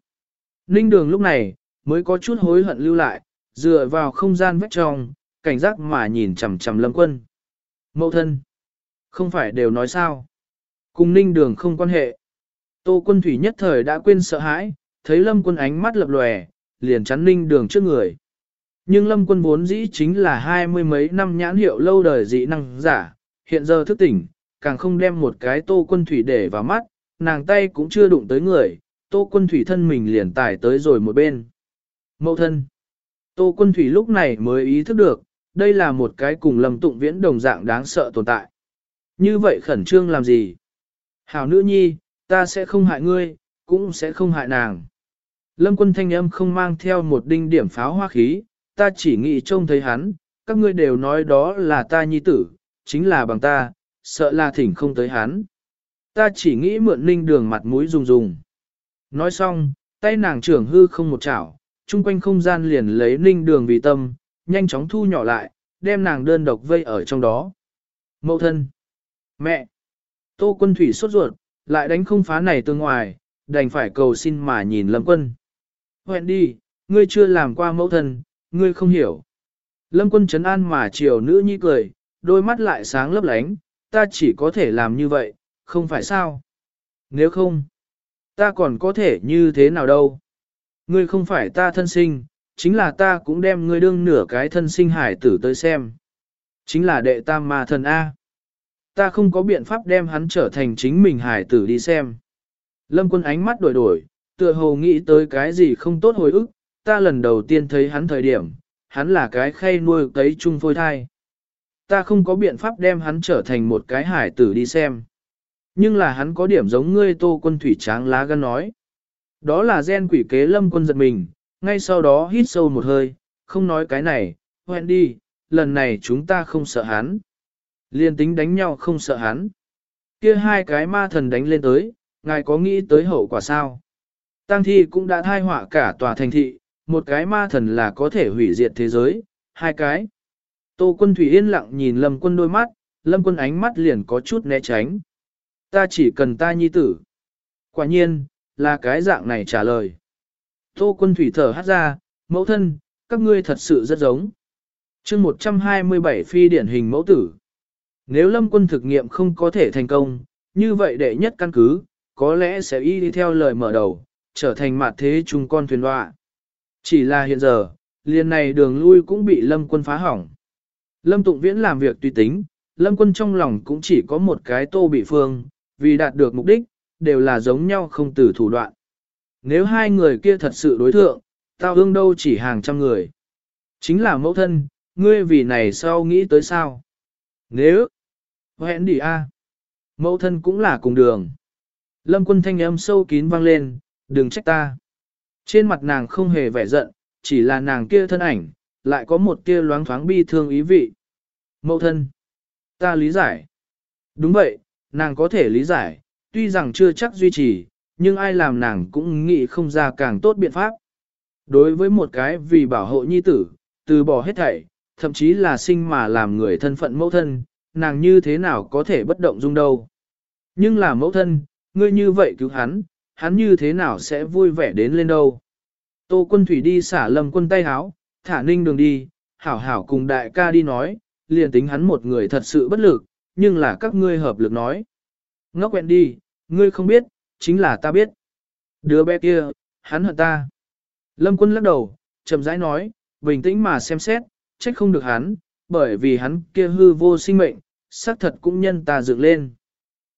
Ninh đường lúc này, mới có chút hối hận lưu lại, dựa vào không gian vách trong, cảnh giác mà nhìn chằm chằm lâm quân. Mậu thân. Không phải đều nói sao? Cùng ninh đường không quan hệ. Tô quân thủy nhất thời đã quên sợ hãi, thấy lâm quân ánh mắt lập lòe, liền chắn ninh đường trước người. Nhưng lâm quân vốn dĩ chính là hai mươi mấy năm nhãn hiệu lâu đời dị năng giả, hiện giờ thức tỉnh, càng không đem một cái tô quân thủy để vào mắt, nàng tay cũng chưa đụng tới người, tô quân thủy thân mình liền tải tới rồi một bên. Mậu thân. Tô quân thủy lúc này mới ý thức được, đây là một cái cùng lâm tụng viễn đồng dạng đáng sợ tồn tại. Như vậy khẩn trương làm gì? Hảo nữ nhi, ta sẽ không hại ngươi, cũng sẽ không hại nàng. Lâm quân thanh âm không mang theo một đinh điểm pháo hoa khí, ta chỉ nghĩ trông thấy hắn, các ngươi đều nói đó là ta nhi tử, chính là bằng ta, sợ là thỉnh không tới hắn. Ta chỉ nghĩ mượn ninh đường mặt mũi rùng rùng. Nói xong, tay nàng trưởng hư không một chảo, chung quanh không gian liền lấy ninh đường vì tâm, nhanh chóng thu nhỏ lại, đem nàng đơn độc vây ở trong đó. Mậu thân. Mẹ. Tô quân thủy sốt ruột, lại đánh không phá này tương ngoài, đành phải cầu xin mà nhìn lâm quân. Hẹn đi, ngươi chưa làm qua mẫu thân, ngươi không hiểu. Lâm quân chấn an mà chiều nữ nhi cười, đôi mắt lại sáng lấp lánh, ta chỉ có thể làm như vậy, không phải sao? Nếu không, ta còn có thể như thế nào đâu? Ngươi không phải ta thân sinh, chính là ta cũng đem ngươi đương nửa cái thân sinh hải tử tới xem. Chính là đệ tam ma thần A. Ta không có biện pháp đem hắn trở thành chính mình hải tử đi xem. Lâm quân ánh mắt đổi đổi, tựa hồ nghĩ tới cái gì không tốt hồi ức, ta lần đầu tiên thấy hắn thời điểm, hắn là cái khay nuôi cấy chung phôi thai ta không có biện pháp đem hắn trở thành một cái hải tử đi xem. Nhưng là hắn có điểm giống ngươi tô quân thủy tráng lá gan nói. Đó là gen quỷ kế lâm quân giật mình, ngay sau đó hít sâu một hơi, không nói cái này, hoen đi, lần này chúng ta không sợ hắn. Liên tính đánh nhau không sợ hắn. kia hai cái ma thần đánh lên tới, ngài có nghĩ tới hậu quả sao? Tăng thi cũng đã thai họa cả tòa thành thị, một cái ma thần là có thể hủy diệt thế giới, hai cái. Tô quân thủy yên lặng nhìn lâm quân đôi mắt, lâm quân ánh mắt liền có chút né tránh. Ta chỉ cần ta nhi tử. Quả nhiên, là cái dạng này trả lời. Tô quân thủy thở hát ra, mẫu thân, các ngươi thật sự rất giống. chương 127 phi điển hình mẫu tử. Nếu lâm quân thực nghiệm không có thể thành công, như vậy đệ nhất căn cứ, có lẽ sẽ y đi theo lời mở đầu, trở thành mặt thế chung con thuyền đoạ. Chỉ là hiện giờ, liền này đường lui cũng bị lâm quân phá hỏng. Lâm Tụng Viễn làm việc tùy tính, lâm quân trong lòng cũng chỉ có một cái tô bị phương, vì đạt được mục đích, đều là giống nhau không từ thủ đoạn. Nếu hai người kia thật sự đối thượng, tao ương đâu chỉ hàng trăm người. Chính là mẫu thân, ngươi vì này sao nghĩ tới sao? Nếu, hẹn đi a Mẫu thân cũng là cùng đường. Lâm quân thanh âm sâu kín vang lên, đừng trách ta. Trên mặt nàng không hề vẻ giận, chỉ là nàng kia thân ảnh, lại có một tia loáng thoáng bi thương ý vị. Mẫu thân, ta lý giải. Đúng vậy, nàng có thể lý giải, tuy rằng chưa chắc duy trì, nhưng ai làm nàng cũng nghĩ không ra càng tốt biện pháp. Đối với một cái vì bảo hộ nhi tử, từ bỏ hết thảy, thậm chí là sinh mà làm người thân phận mẫu thân, nàng như thế nào có thể bất động dung đâu. Nhưng là mẫu thân, ngươi như vậy cứu hắn, hắn như thế nào sẽ vui vẻ đến lên đâu. Tô quân thủy đi xả lâm quân tay háo, thả ninh đường đi, hảo hảo cùng đại ca đi nói, liền tính hắn một người thật sự bất lực, nhưng là các ngươi hợp lực nói. Ngốc quẹn đi, ngươi không biết, chính là ta biết. Đứa bé kia, hắn hận ta. Lâm quân lắc đầu, chậm rãi nói, bình tĩnh mà xem xét, trách không được hắn, bởi vì hắn kia hư vô sinh mệnh, xác thật cũng nhân ta dựng lên.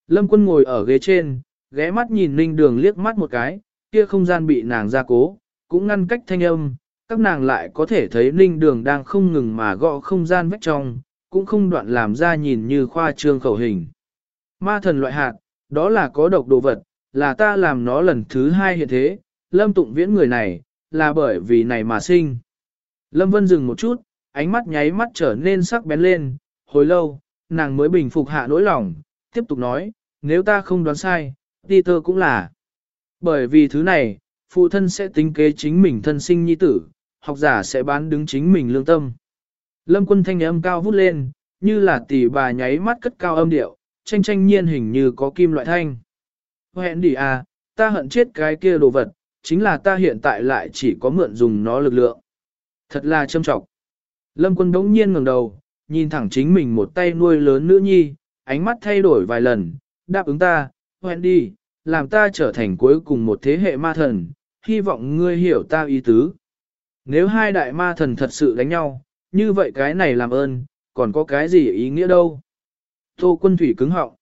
Lâm quân ngồi ở ghế trên, ghé mắt nhìn Ninh Đường liếc mắt một cái, kia không gian bị nàng ra cố, cũng ngăn cách thanh âm, các nàng lại có thể thấy Ninh Đường đang không ngừng mà gõ không gian vách trong, cũng không đoạn làm ra nhìn như khoa trương khẩu hình. Ma thần loại hạt, đó là có độc đồ vật, là ta làm nó lần thứ hai hiện thế, Lâm Tụng Viễn người này, là bởi vì này mà sinh. Lâm Vân dừng một chút, ánh mắt nháy mắt trở nên sắc bén lên, hồi lâu, nàng mới bình phục hạ nỗi lòng, tiếp tục nói, nếu ta không đoán sai, Peter cũng là. Bởi vì thứ này, phụ thân sẽ tính kế chính mình thân sinh nhi tử, học giả sẽ bán đứng chính mình lương tâm. Lâm quân thanh âm cao vút lên, như là tỷ bà nháy mắt cất cao âm điệu, tranh tranh nhiên hình như có kim loại thanh. Hẹn đi à, ta hận chết cái kia đồ vật, chính là ta hiện tại lại chỉ có mượn dùng nó lực lượng. Thật là châm trọng. Lâm quân đống nhiên ngẩng đầu, nhìn thẳng chính mình một tay nuôi lớn nữ nhi, ánh mắt thay đổi vài lần, đáp ứng ta, hẹn đi, làm ta trở thành cuối cùng một thế hệ ma thần, hy vọng ngươi hiểu ta ý tứ. Nếu hai đại ma thần thật sự đánh nhau, như vậy cái này làm ơn, còn có cái gì ý nghĩa đâu. Tô quân thủy cứng họng.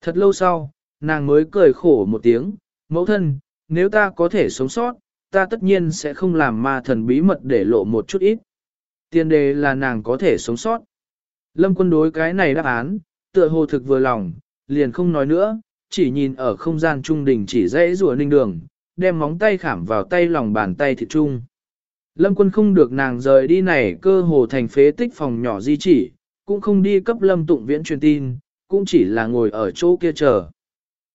Thật lâu sau, nàng mới cười khổ một tiếng, mẫu thân, nếu ta có thể sống sót, ta tất nhiên sẽ không làm ma thần bí mật để lộ một chút ít. Tiên đề là nàng có thể sống sót. Lâm quân đối cái này đáp án, tựa hồ thực vừa lòng, liền không nói nữa, chỉ nhìn ở không gian trung đình chỉ dãy rùa ninh đường, đem móng tay khảm vào tay lòng bàn tay thịt trung. Lâm quân không được nàng rời đi này cơ hồ thành phế tích phòng nhỏ di chỉ, cũng không đi cấp lâm tụng viễn truyền tin, cũng chỉ là ngồi ở chỗ kia chờ.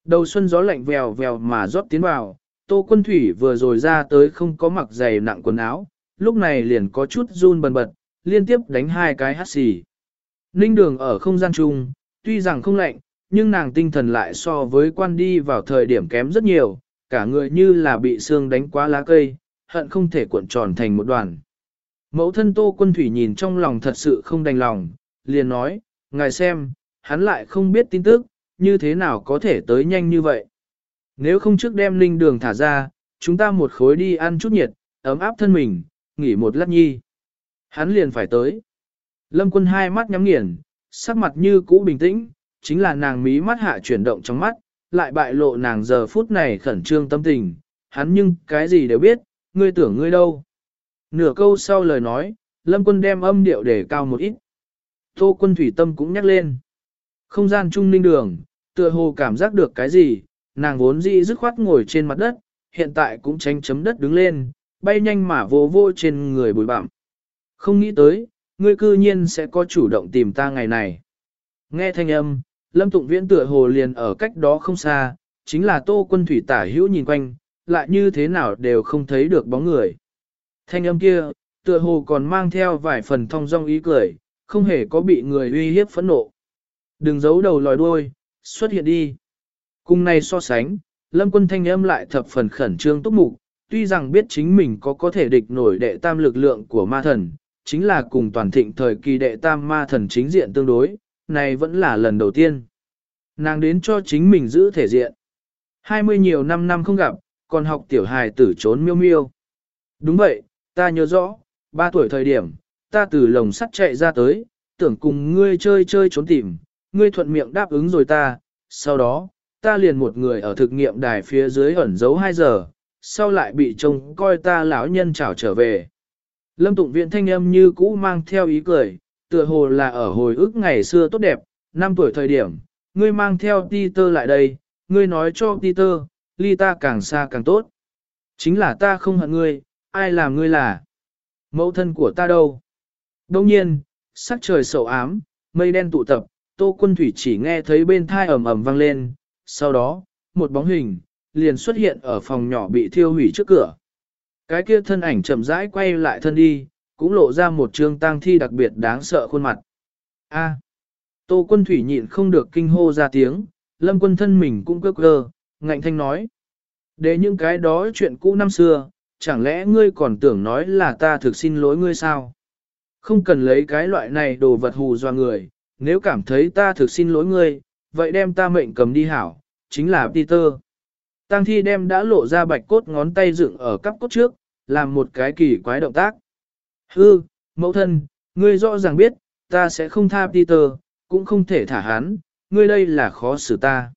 Đầu xuân gió lạnh vèo vèo mà rót tiến vào, tô quân thủy vừa rồi ra tới không có mặc giày nặng quần áo, lúc này liền có chút run bần bật, liên tiếp đánh hai cái hát xì. Ninh đường ở không gian chung, tuy rằng không lạnh, nhưng nàng tinh thần lại so với quan đi vào thời điểm kém rất nhiều, cả người như là bị xương đánh quá lá cây, hận không thể cuộn tròn thành một đoàn. Mẫu thân tô quân thủy nhìn trong lòng thật sự không đành lòng, liền nói, ngài xem, hắn lại không biết tin tức, như thế nào có thể tới nhanh như vậy. Nếu không trước đem linh đường thả ra, chúng ta một khối đi ăn chút nhiệt, ấm áp thân mình, nghỉ một lát nhi. Hắn liền phải tới. Lâm quân hai mắt nhắm nghiền, sắc mặt như cũ bình tĩnh, chính là nàng mí mắt hạ chuyển động trong mắt, lại bại lộ nàng giờ phút này khẩn trương tâm tình, hắn nhưng cái gì đều biết, ngươi tưởng ngươi đâu. Nửa câu sau lời nói, lâm quân đem âm điệu để cao một ít. Tô quân thủy tâm cũng nhắc lên. Không gian trung ninh đường, tựa hồ cảm giác được cái gì, nàng vốn dĩ dứt khoát ngồi trên mặt đất, hiện tại cũng tránh chấm đất đứng lên, bay nhanh mà vô vô trên người bụi bặm. Không nghĩ tới, ngươi cư nhiên sẽ có chủ động tìm ta ngày này. Nghe thanh âm, Lâm Tụng Viễn tựa hồ liền ở cách đó không xa, chính là Tô Quân Thủy tả hữu nhìn quanh, lại như thế nào đều không thấy được bóng người. Thanh âm kia, tựa hồ còn mang theo vài phần thong dong ý cười, không hề có bị người uy hiếp phẫn nộ. Đừng giấu đầu lòi đuôi, xuất hiện đi. Cùng này so sánh, Lâm Quân thanh âm lại thập phần khẩn trương túc mục, tuy rằng biết chính mình có có thể địch nổi đệ tam lực lượng của ma thần, chính là cùng toàn thịnh thời kỳ đệ tam ma thần chính diện tương đối, này vẫn là lần đầu tiên. Nàng đến cho chính mình giữ thể diện. 20 nhiều năm năm không gặp, còn học tiểu hài tử trốn miêu miêu. Đúng vậy, ta nhớ rõ, ba tuổi thời điểm, ta từ lồng sắt chạy ra tới, tưởng cùng ngươi chơi chơi trốn tìm, ngươi thuận miệng đáp ứng rồi ta, sau đó, ta liền một người ở thực nghiệm đài phía dưới ẩn giấu 2 giờ, sau lại bị trông coi ta lão nhân chào trở về. Lâm Tụng Viện thanh âm như cũ mang theo ý cười, tựa hồ là ở hồi ức ngày xưa tốt đẹp, năm tuổi thời điểm, ngươi mang theo Peter lại đây, ngươi nói cho Peter, ly ta càng xa càng tốt. Chính là ta không hận ngươi, ai làm ngươi là mẫu thân của ta đâu. Đông nhiên, sắc trời sầu ám, mây đen tụ tập, tô quân thủy chỉ nghe thấy bên thai ầm ầm vang lên, sau đó, một bóng hình, liền xuất hiện ở phòng nhỏ bị thiêu hủy trước cửa. Cái kia thân ảnh chậm rãi quay lại thân đi, cũng lộ ra một trương tang thi đặc biệt đáng sợ khuôn mặt. A. Tô quân thủy nhịn không được kinh hô ra tiếng, lâm quân thân mình cũng cước gơ, ngạnh thanh nói. Để những cái đó chuyện cũ năm xưa, chẳng lẽ ngươi còn tưởng nói là ta thực xin lỗi ngươi sao? Không cần lấy cái loại này đồ vật hù dọa người, nếu cảm thấy ta thực xin lỗi ngươi, vậy đem ta mệnh cầm đi hảo, chính là Peter. Tăng thi đem đã lộ ra bạch cốt ngón tay dựng ở cắp cốt trước, làm một cái kỳ quái động tác. Hư, mẫu thân, ngươi rõ ràng biết, ta sẽ không tha Peter, cũng không thể thả hắn, ngươi đây là khó xử ta.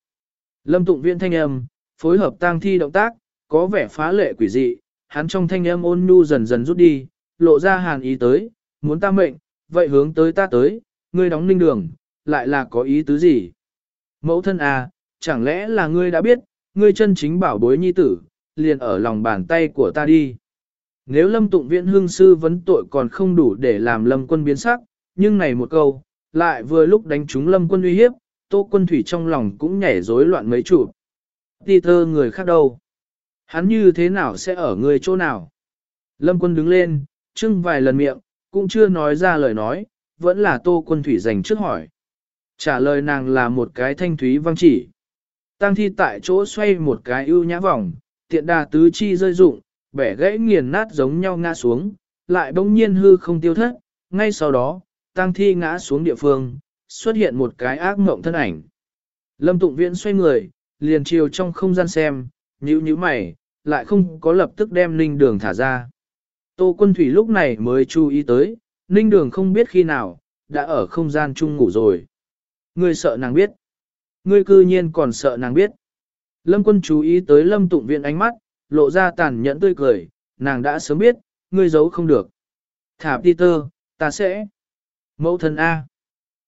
Lâm tụng viên thanh âm, phối hợp tang thi động tác, có vẻ phá lệ quỷ dị, hắn trong thanh âm ôn nhu dần dần rút đi, lộ ra hàn ý tới, muốn ta mệnh, vậy hướng tới ta tới, ngươi đóng ninh đường, lại là có ý tứ gì? Mẫu thân à, chẳng lẽ là ngươi đã biết, ngươi chân chính bảo bối nhi tử, liền ở lòng bàn tay của ta đi. Nếu lâm tụng viện hương sư vấn tội còn không đủ để làm lâm quân biến sắc, nhưng này một câu, lại vừa lúc đánh trúng lâm quân uy hiếp, tô quân thủy trong lòng cũng nhảy rối loạn mấy chủ. thơ người khác đâu? Hắn như thế nào sẽ ở người chỗ nào? Lâm quân đứng lên, trưng vài lần miệng, cũng chưa nói ra lời nói, vẫn là tô quân thủy dành trước hỏi. Trả lời nàng là một cái thanh thúy văng chỉ. Tăng thi tại chỗ xoay một cái ưu nhã vòng, tiện đà tứ chi rơi rụng, bẻ gãy nghiền nát giống nhau ngã xuống, lại bỗng nhiên hư không tiêu thất, ngay sau đó, tăng thi ngã xuống địa phương, xuất hiện một cái ác mộng thân ảnh. Lâm Tụng Viễn xoay người, liền chiều trong không gian xem, nhíu nhíu mày, lại không có lập tức đem ninh đường thả ra. Tô quân thủy lúc này mới chú ý tới, ninh đường không biết khi nào, đã ở không gian chung ngủ rồi. Ngươi sợ nàng biết. Ngươi cư nhiên còn sợ nàng biết. Lâm quân chú ý tới lâm tụng Viễn ánh mắt, lộ ra tàn nhẫn tươi cười, nàng đã sớm biết, ngươi giấu không được. Thả Peter, ta sẽ. Mẫu thân A.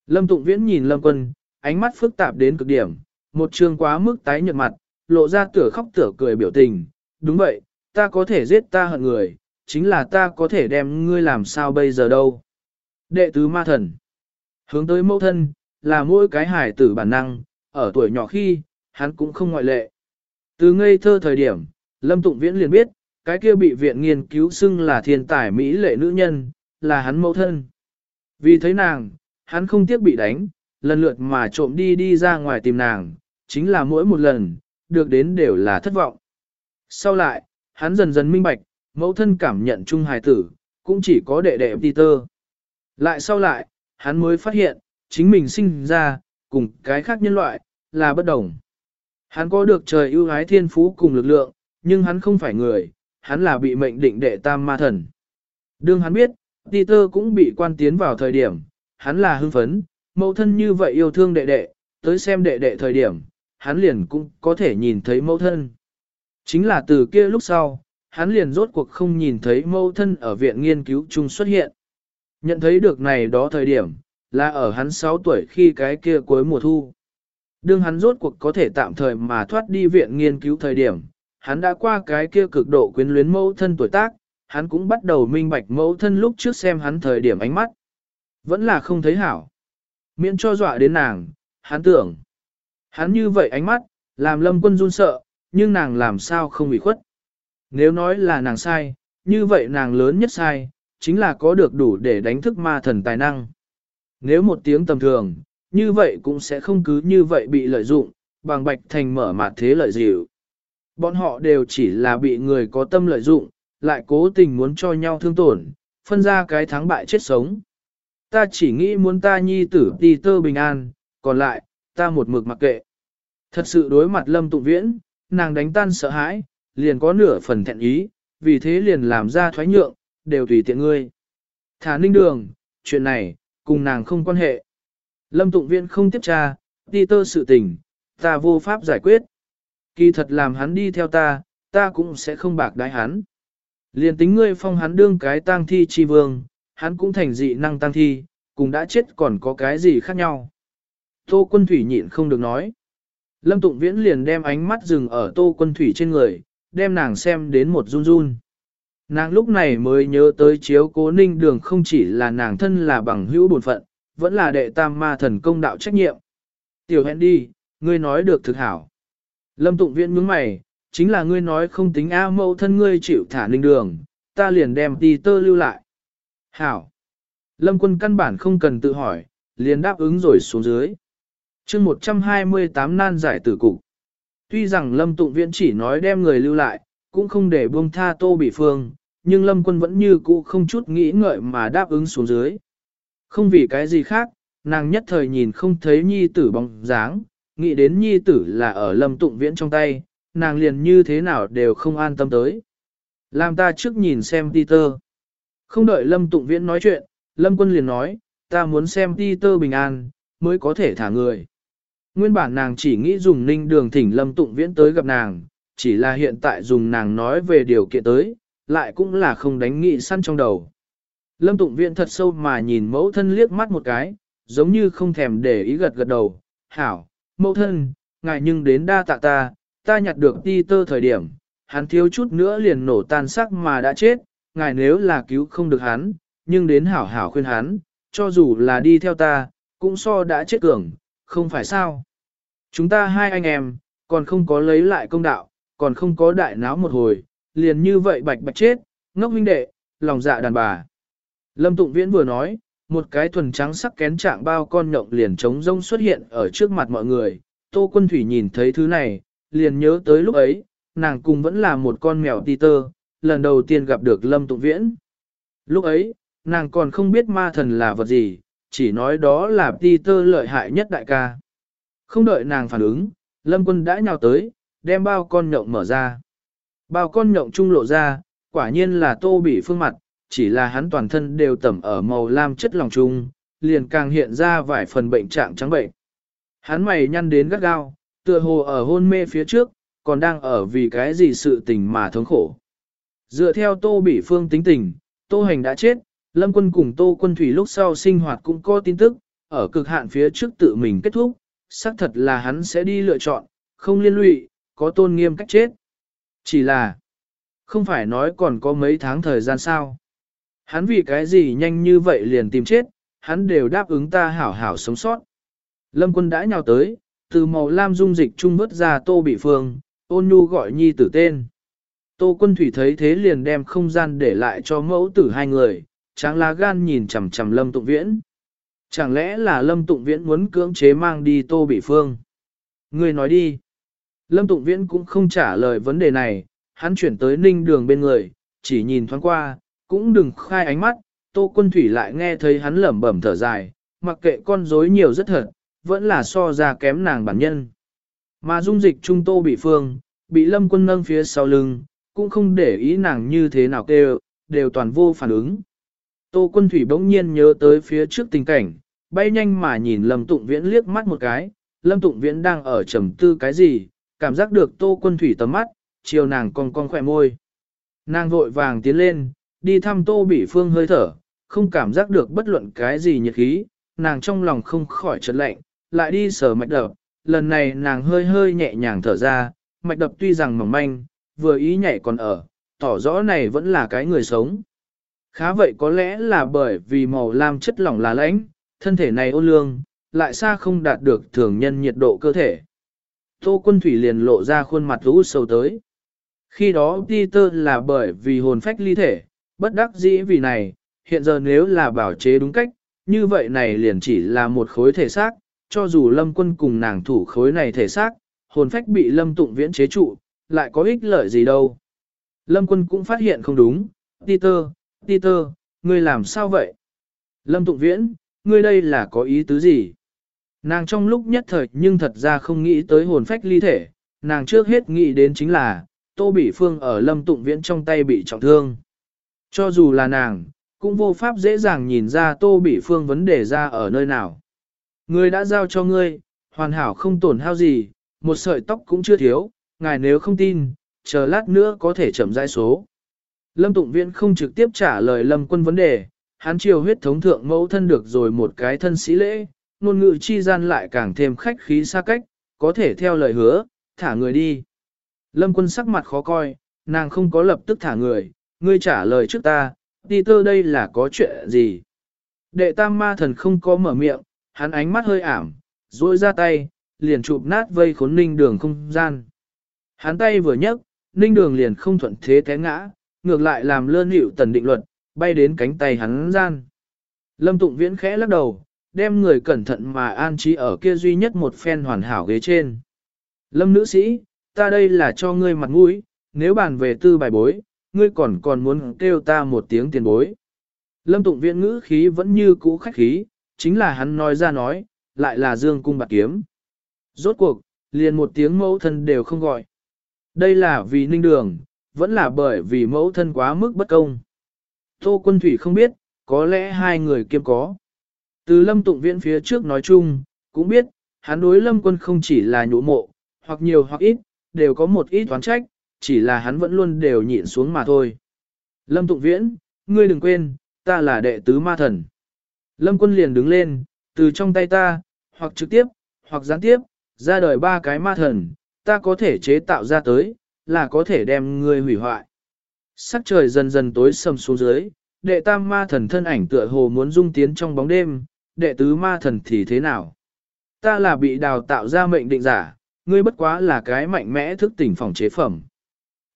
Lâm tụng viễn nhìn lâm quân, ánh mắt phức tạp đến cực điểm, một trường quá mức tái nhợt mặt, lộ ra tửa khóc tửa cười biểu tình. Đúng vậy, ta có thể giết ta hận người, chính là ta có thể đem ngươi làm sao bây giờ đâu. Đệ tứ ma thần. Hướng tới mẫu thân, là mỗi cái hải tử bản năng, ở tuổi nhỏ khi, hắn cũng không ngoại lệ. Từ ngây thơ thời điểm, Lâm Tụng Viễn liền biết, cái kia bị viện nghiên cứu xưng là thiên tài Mỹ lệ nữ nhân, là hắn mẫu thân. Vì thấy nàng, hắn không tiếc bị đánh, lần lượt mà trộm đi đi ra ngoài tìm nàng, chính là mỗi một lần, được đến đều là thất vọng. Sau lại, hắn dần dần minh bạch, mẫu thân cảm nhận chung hài tử, cũng chỉ có đệ đệ Peter. Lại sau lại, hắn mới phát hiện, chính mình sinh ra, cùng cái khác nhân loại, là bất đồng. Hắn có được trời ưu ái thiên phú cùng lực lượng, nhưng hắn không phải người, hắn là bị mệnh định đệ tam ma thần. Đương hắn biết, Peter cũng bị quan tiến vào thời điểm, hắn là hưng phấn, mẫu thân như vậy yêu thương đệ đệ, tới xem đệ đệ thời điểm, hắn liền cũng có thể nhìn thấy mẫu thân. Chính là từ kia lúc sau, hắn liền rốt cuộc không nhìn thấy mẫu thân ở viện nghiên cứu chung xuất hiện. Nhận thấy được này đó thời điểm, là ở hắn 6 tuổi khi cái kia cuối mùa thu. Đương hắn rốt cuộc có thể tạm thời mà thoát đi viện nghiên cứu thời điểm, hắn đã qua cái kia cực độ quyến luyến mẫu thân tuổi tác, hắn cũng bắt đầu minh bạch mẫu thân lúc trước xem hắn thời điểm ánh mắt. Vẫn là không thấy hảo. Miễn cho dọa đến nàng, hắn tưởng. Hắn như vậy ánh mắt, làm lâm quân run sợ, nhưng nàng làm sao không bị khuất. Nếu nói là nàng sai, như vậy nàng lớn nhất sai, chính là có được đủ để đánh thức ma thần tài năng. Nếu một tiếng tầm thường, như vậy cũng sẽ không cứ như vậy bị lợi dụng, bằng bạch thành mở mặt thế lợi dịu. Bọn họ đều chỉ là bị người có tâm lợi dụng, lại cố tình muốn cho nhau thương tổn, phân ra cái thắng bại chết sống. Ta chỉ nghĩ muốn ta nhi tử đi tơ bình an, còn lại, ta một mực mặc kệ. Thật sự đối mặt lâm tụng viễn, nàng đánh tan sợ hãi, liền có nửa phần thẹn ý, vì thế liền làm ra thoái nhượng, đều tùy tiện ngươi. Thả ninh đường, chuyện này, cùng nàng không quan hệ. Lâm tụng viễn không tiếp tra, đi tơ sự tình, ta vô pháp giải quyết. Kỳ thật làm hắn đi theo ta, ta cũng sẽ không bạc đái hắn. Liền tính ngươi phong hắn đương cái tang thi chi vương, hắn cũng thành dị năng tang thi, cùng đã chết còn có cái gì khác nhau. Tô quân thủy nhịn không được nói. Lâm Tụng Viễn liền đem ánh mắt dừng ở tô quân thủy trên người, đem nàng xem đến một run run. Nàng lúc này mới nhớ tới chiếu cố ninh đường không chỉ là nàng thân là bằng hữu bổn phận, vẫn là đệ tam ma thần công đạo trách nhiệm. Tiểu hẹn đi, ngươi nói được thực hảo. Lâm Tụng Viễn nhướng mày, chính là ngươi nói không tính A mẫu thân ngươi chịu thả ninh đường, ta liền đem ti tơ lưu lại. Hảo. Lâm quân căn bản không cần tự hỏi, liền đáp ứng rồi xuống dưới. chương 128 nan giải tử cục. Tuy rằng Lâm Tụng Viễn chỉ nói đem người lưu lại, cũng không để buông tha tô bị phương, nhưng Lâm quân vẫn như cũ không chút nghĩ ngợi mà đáp ứng xuống dưới. Không vì cái gì khác, nàng nhất thời nhìn không thấy nhi tử bóng dáng, nghĩ đến nhi tử là ở Lâm Tụng Viễn trong tay, nàng liền như thế nào đều không an tâm tới. Làm ta trước nhìn xem Peter. Không đợi Lâm Tụng Viễn nói chuyện, Lâm Quân liền nói, ta muốn xem Peter bình an, mới có thể thả người. Nguyên bản nàng chỉ nghĩ dùng ninh đường thỉnh Lâm Tụng Viễn tới gặp nàng, chỉ là hiện tại dùng nàng nói về điều kiện tới, lại cũng là không đánh nghị săn trong đầu. Lâm Tụng Viễn thật sâu mà nhìn mẫu thân liếc mắt một cái, giống như không thèm để ý gật gật đầu. Hảo, mẫu thân, ngài nhưng đến đa tạ ta, ta nhặt được ti tơ thời điểm, hắn thiếu chút nữa liền nổ tan sắc mà đã chết, ngài nếu là cứu không được hắn, nhưng đến hảo hảo khuyên hắn, cho dù là đi theo ta, cũng so đã chết cường, không phải sao. Chúng ta hai anh em, còn không có lấy lại công đạo, còn không có đại náo một hồi, liền như vậy bạch bạch chết, ngốc huynh đệ, lòng dạ đàn bà. Lâm Tụng Viễn vừa nói, một cái thuần trắng sắc kén trạng bao con nhộng liền trống rông xuất hiện ở trước mặt mọi người. Tô Quân Thủy nhìn thấy thứ này, liền nhớ tới lúc ấy, nàng cùng vẫn là một con mèo ti tơ, lần đầu tiên gặp được Lâm Tụng Viễn. Lúc ấy, nàng còn không biết ma thần là vật gì, chỉ nói đó là ti tơ lợi hại nhất đại ca. Không đợi nàng phản ứng, Lâm Quân đã nhào tới, đem bao con nhộng mở ra. Bao con nhộng trung lộ ra, quả nhiên là tô bị phương mặt, chỉ là hắn toàn thân đều tẩm ở màu lam chất lòng trung, liền càng hiện ra vài phần bệnh trạng trắng bệnh. Hắn mày nhăn đến gắt gao, tựa hồ ở hôn mê phía trước, còn đang ở vì cái gì sự tình mà thống khổ. Dựa theo Tô Bỉ Phương tính tình, Tô Hành đã chết, Lâm Quân cùng Tô Quân Thủy lúc sau sinh hoạt cũng có tin tức, ở cực hạn phía trước tự mình kết thúc, xác thật là hắn sẽ đi lựa chọn, không liên lụy, có tôn nghiêm cách chết. Chỉ là, không phải nói còn có mấy tháng thời gian sao. Hắn vì cái gì nhanh như vậy liền tìm chết, hắn đều đáp ứng ta hảo hảo sống sót. Lâm quân đã nhào tới, từ màu lam dung dịch trung vớt ra tô bị phương, ôn nhu gọi nhi tử tên. Tô quân thủy thấy thế liền đem không gian để lại cho mẫu tử hai người, tráng lá gan nhìn chằm chằm lâm tụng viễn. Chẳng lẽ là lâm tụng viễn muốn cưỡng chế mang đi tô bị phương? Người nói đi. Lâm tụng viễn cũng không trả lời vấn đề này, hắn chuyển tới ninh đường bên người, chỉ nhìn thoáng qua, cũng đừng khai ánh mắt, tô quân thủy lại nghe thấy hắn lẩm bẩm thở dài, mặc kệ con rối nhiều rất thật, vẫn là so ra kém nàng bản nhân. Mà dung dịch trung tô bị phương, bị lâm quân nâng phía sau lưng, cũng không để ý nàng như thế nào kêu, đều toàn vô phản ứng. Tô quân thủy bỗng nhiên nhớ tới phía trước tình cảnh, bay nhanh mà nhìn lâm tụng viễn liếc mắt một cái, lâm tụng viễn đang ở trầm tư cái gì, cảm giác được tô quân thủy tầm mắt, chiều nàng cong con khỏe môi. Nàng vội vàng tiến lên, đi thăm tô bị phương hơi thở, không cảm giác được bất luận cái gì nhiệt khí, nàng trong lòng không khỏi chợt lạnh, lại đi sờ mạch đập, lần này nàng hơi hơi nhẹ nhàng thở ra, mạch đập tuy rằng mỏng manh, vừa ý nhảy còn ở, tỏ rõ này vẫn là cái người sống. Khá vậy có lẽ là bởi vì màu lam chất lỏng là lãnh, thân thể này ô lương, lại xa không đạt được thường nhân nhiệt độ cơ thể. Tô quân thủy liền lộ ra khuôn mặt rũ sâu tới. Khi đó Peter là bởi vì hồn phách ly thể, bất đắc dĩ vì này, hiện giờ nếu là bảo chế đúng cách, như vậy này liền chỉ là một khối thể xác, cho dù lâm quân cùng nàng thủ khối này thể xác, hồn phách bị lâm tụng viễn chế trụ, lại có ích lợi gì đâu. Lâm quân cũng phát hiện không đúng, Peter, Peter, ngươi làm sao vậy? Lâm Tụng Viễn, ngươi đây là có ý tứ gì? Nàng trong lúc nhất thời nhưng thật ra không nghĩ tới hồn phách ly thể, nàng trước hết nghĩ đến chính là, Tô Bỉ Phương ở Lâm Tụng Viễn trong tay bị trọng thương. Cho dù là nàng, cũng vô pháp dễ dàng nhìn ra Tô bị Phương vấn đề ra ở nơi nào. Ngươi đã giao cho ngươi, hoàn hảo không tổn hao gì, một sợi tóc cũng chưa thiếu, ngài nếu không tin, chờ lát nữa có thể chậm rãi số. Lâm Tụng Viễn không trực tiếp trả lời Lâm Quân vấn đề, hắn chiều huyết thống thượng mẫu thân được rồi một cái thân sĩ lễ, ngôn ngữ chi gian lại càng thêm khách khí xa cách, có thể theo lời hứa, thả người đi. Lâm Quân sắc mặt khó coi, nàng không có lập tức thả người, ngươi trả lời trước ta, đi tơ đây là có chuyện gì. Đệ tam ma thần không có mở miệng, hắn ánh mắt hơi ảm, duỗi ra tay, liền chụp nát vây khốn ninh đường không gian. Hắn tay vừa nhấc, ninh đường liền không thuận thế té ngã, ngược lại làm lơn hiệu tần định luật, bay đến cánh tay hắn gian. Lâm Tụng Viễn khẽ lắc đầu, đem người cẩn thận mà an trí ở kia duy nhất một phen hoàn hảo ghế trên. Lâm nữ sĩ, ta đây là cho ngươi mặt mũi, nếu bàn về tư bài bối, ngươi còn còn muốn kêu ta một tiếng tiền bối. Lâm Tụng Viễn ngữ khí vẫn như cũ khách khí, chính là hắn nói ra nói, lại là dương cung bạc kiếm. Rốt cuộc, liền một tiếng mẫu thân đều không gọi. Đây là vì ninh đường, vẫn là bởi vì mẫu thân quá mức bất công. Tô quân thủy không biết, có lẽ hai người kiêm có. Từ lâm tụng viễn phía trước nói chung, cũng biết, hắn đối lâm quân không chỉ là nhũ mộ, hoặc nhiều hoặc ít, đều có một ít toán trách, chỉ là hắn vẫn luôn đều nhịn xuống mà thôi. Lâm tụng viễn, ngươi đừng quên, ta là đệ tứ ma thần. Lâm quân liền đứng lên, từ trong tay ta, hoặc trực tiếp, hoặc gián tiếp, ra đời ba cái ma thần, ta có thể chế tạo ra tới, là có thể đem ngươi hủy hoại. Sắc trời dần dần tối sầm xuống dưới, đệ tam ma thần thân ảnh tựa hồ muốn dung tiến trong bóng đêm, đệ tứ ma thần thì thế nào? Ta là bị đào tạo ra mệnh định giả, ngươi bất quá là cái mạnh mẽ thức tỉnh phòng chế phẩm.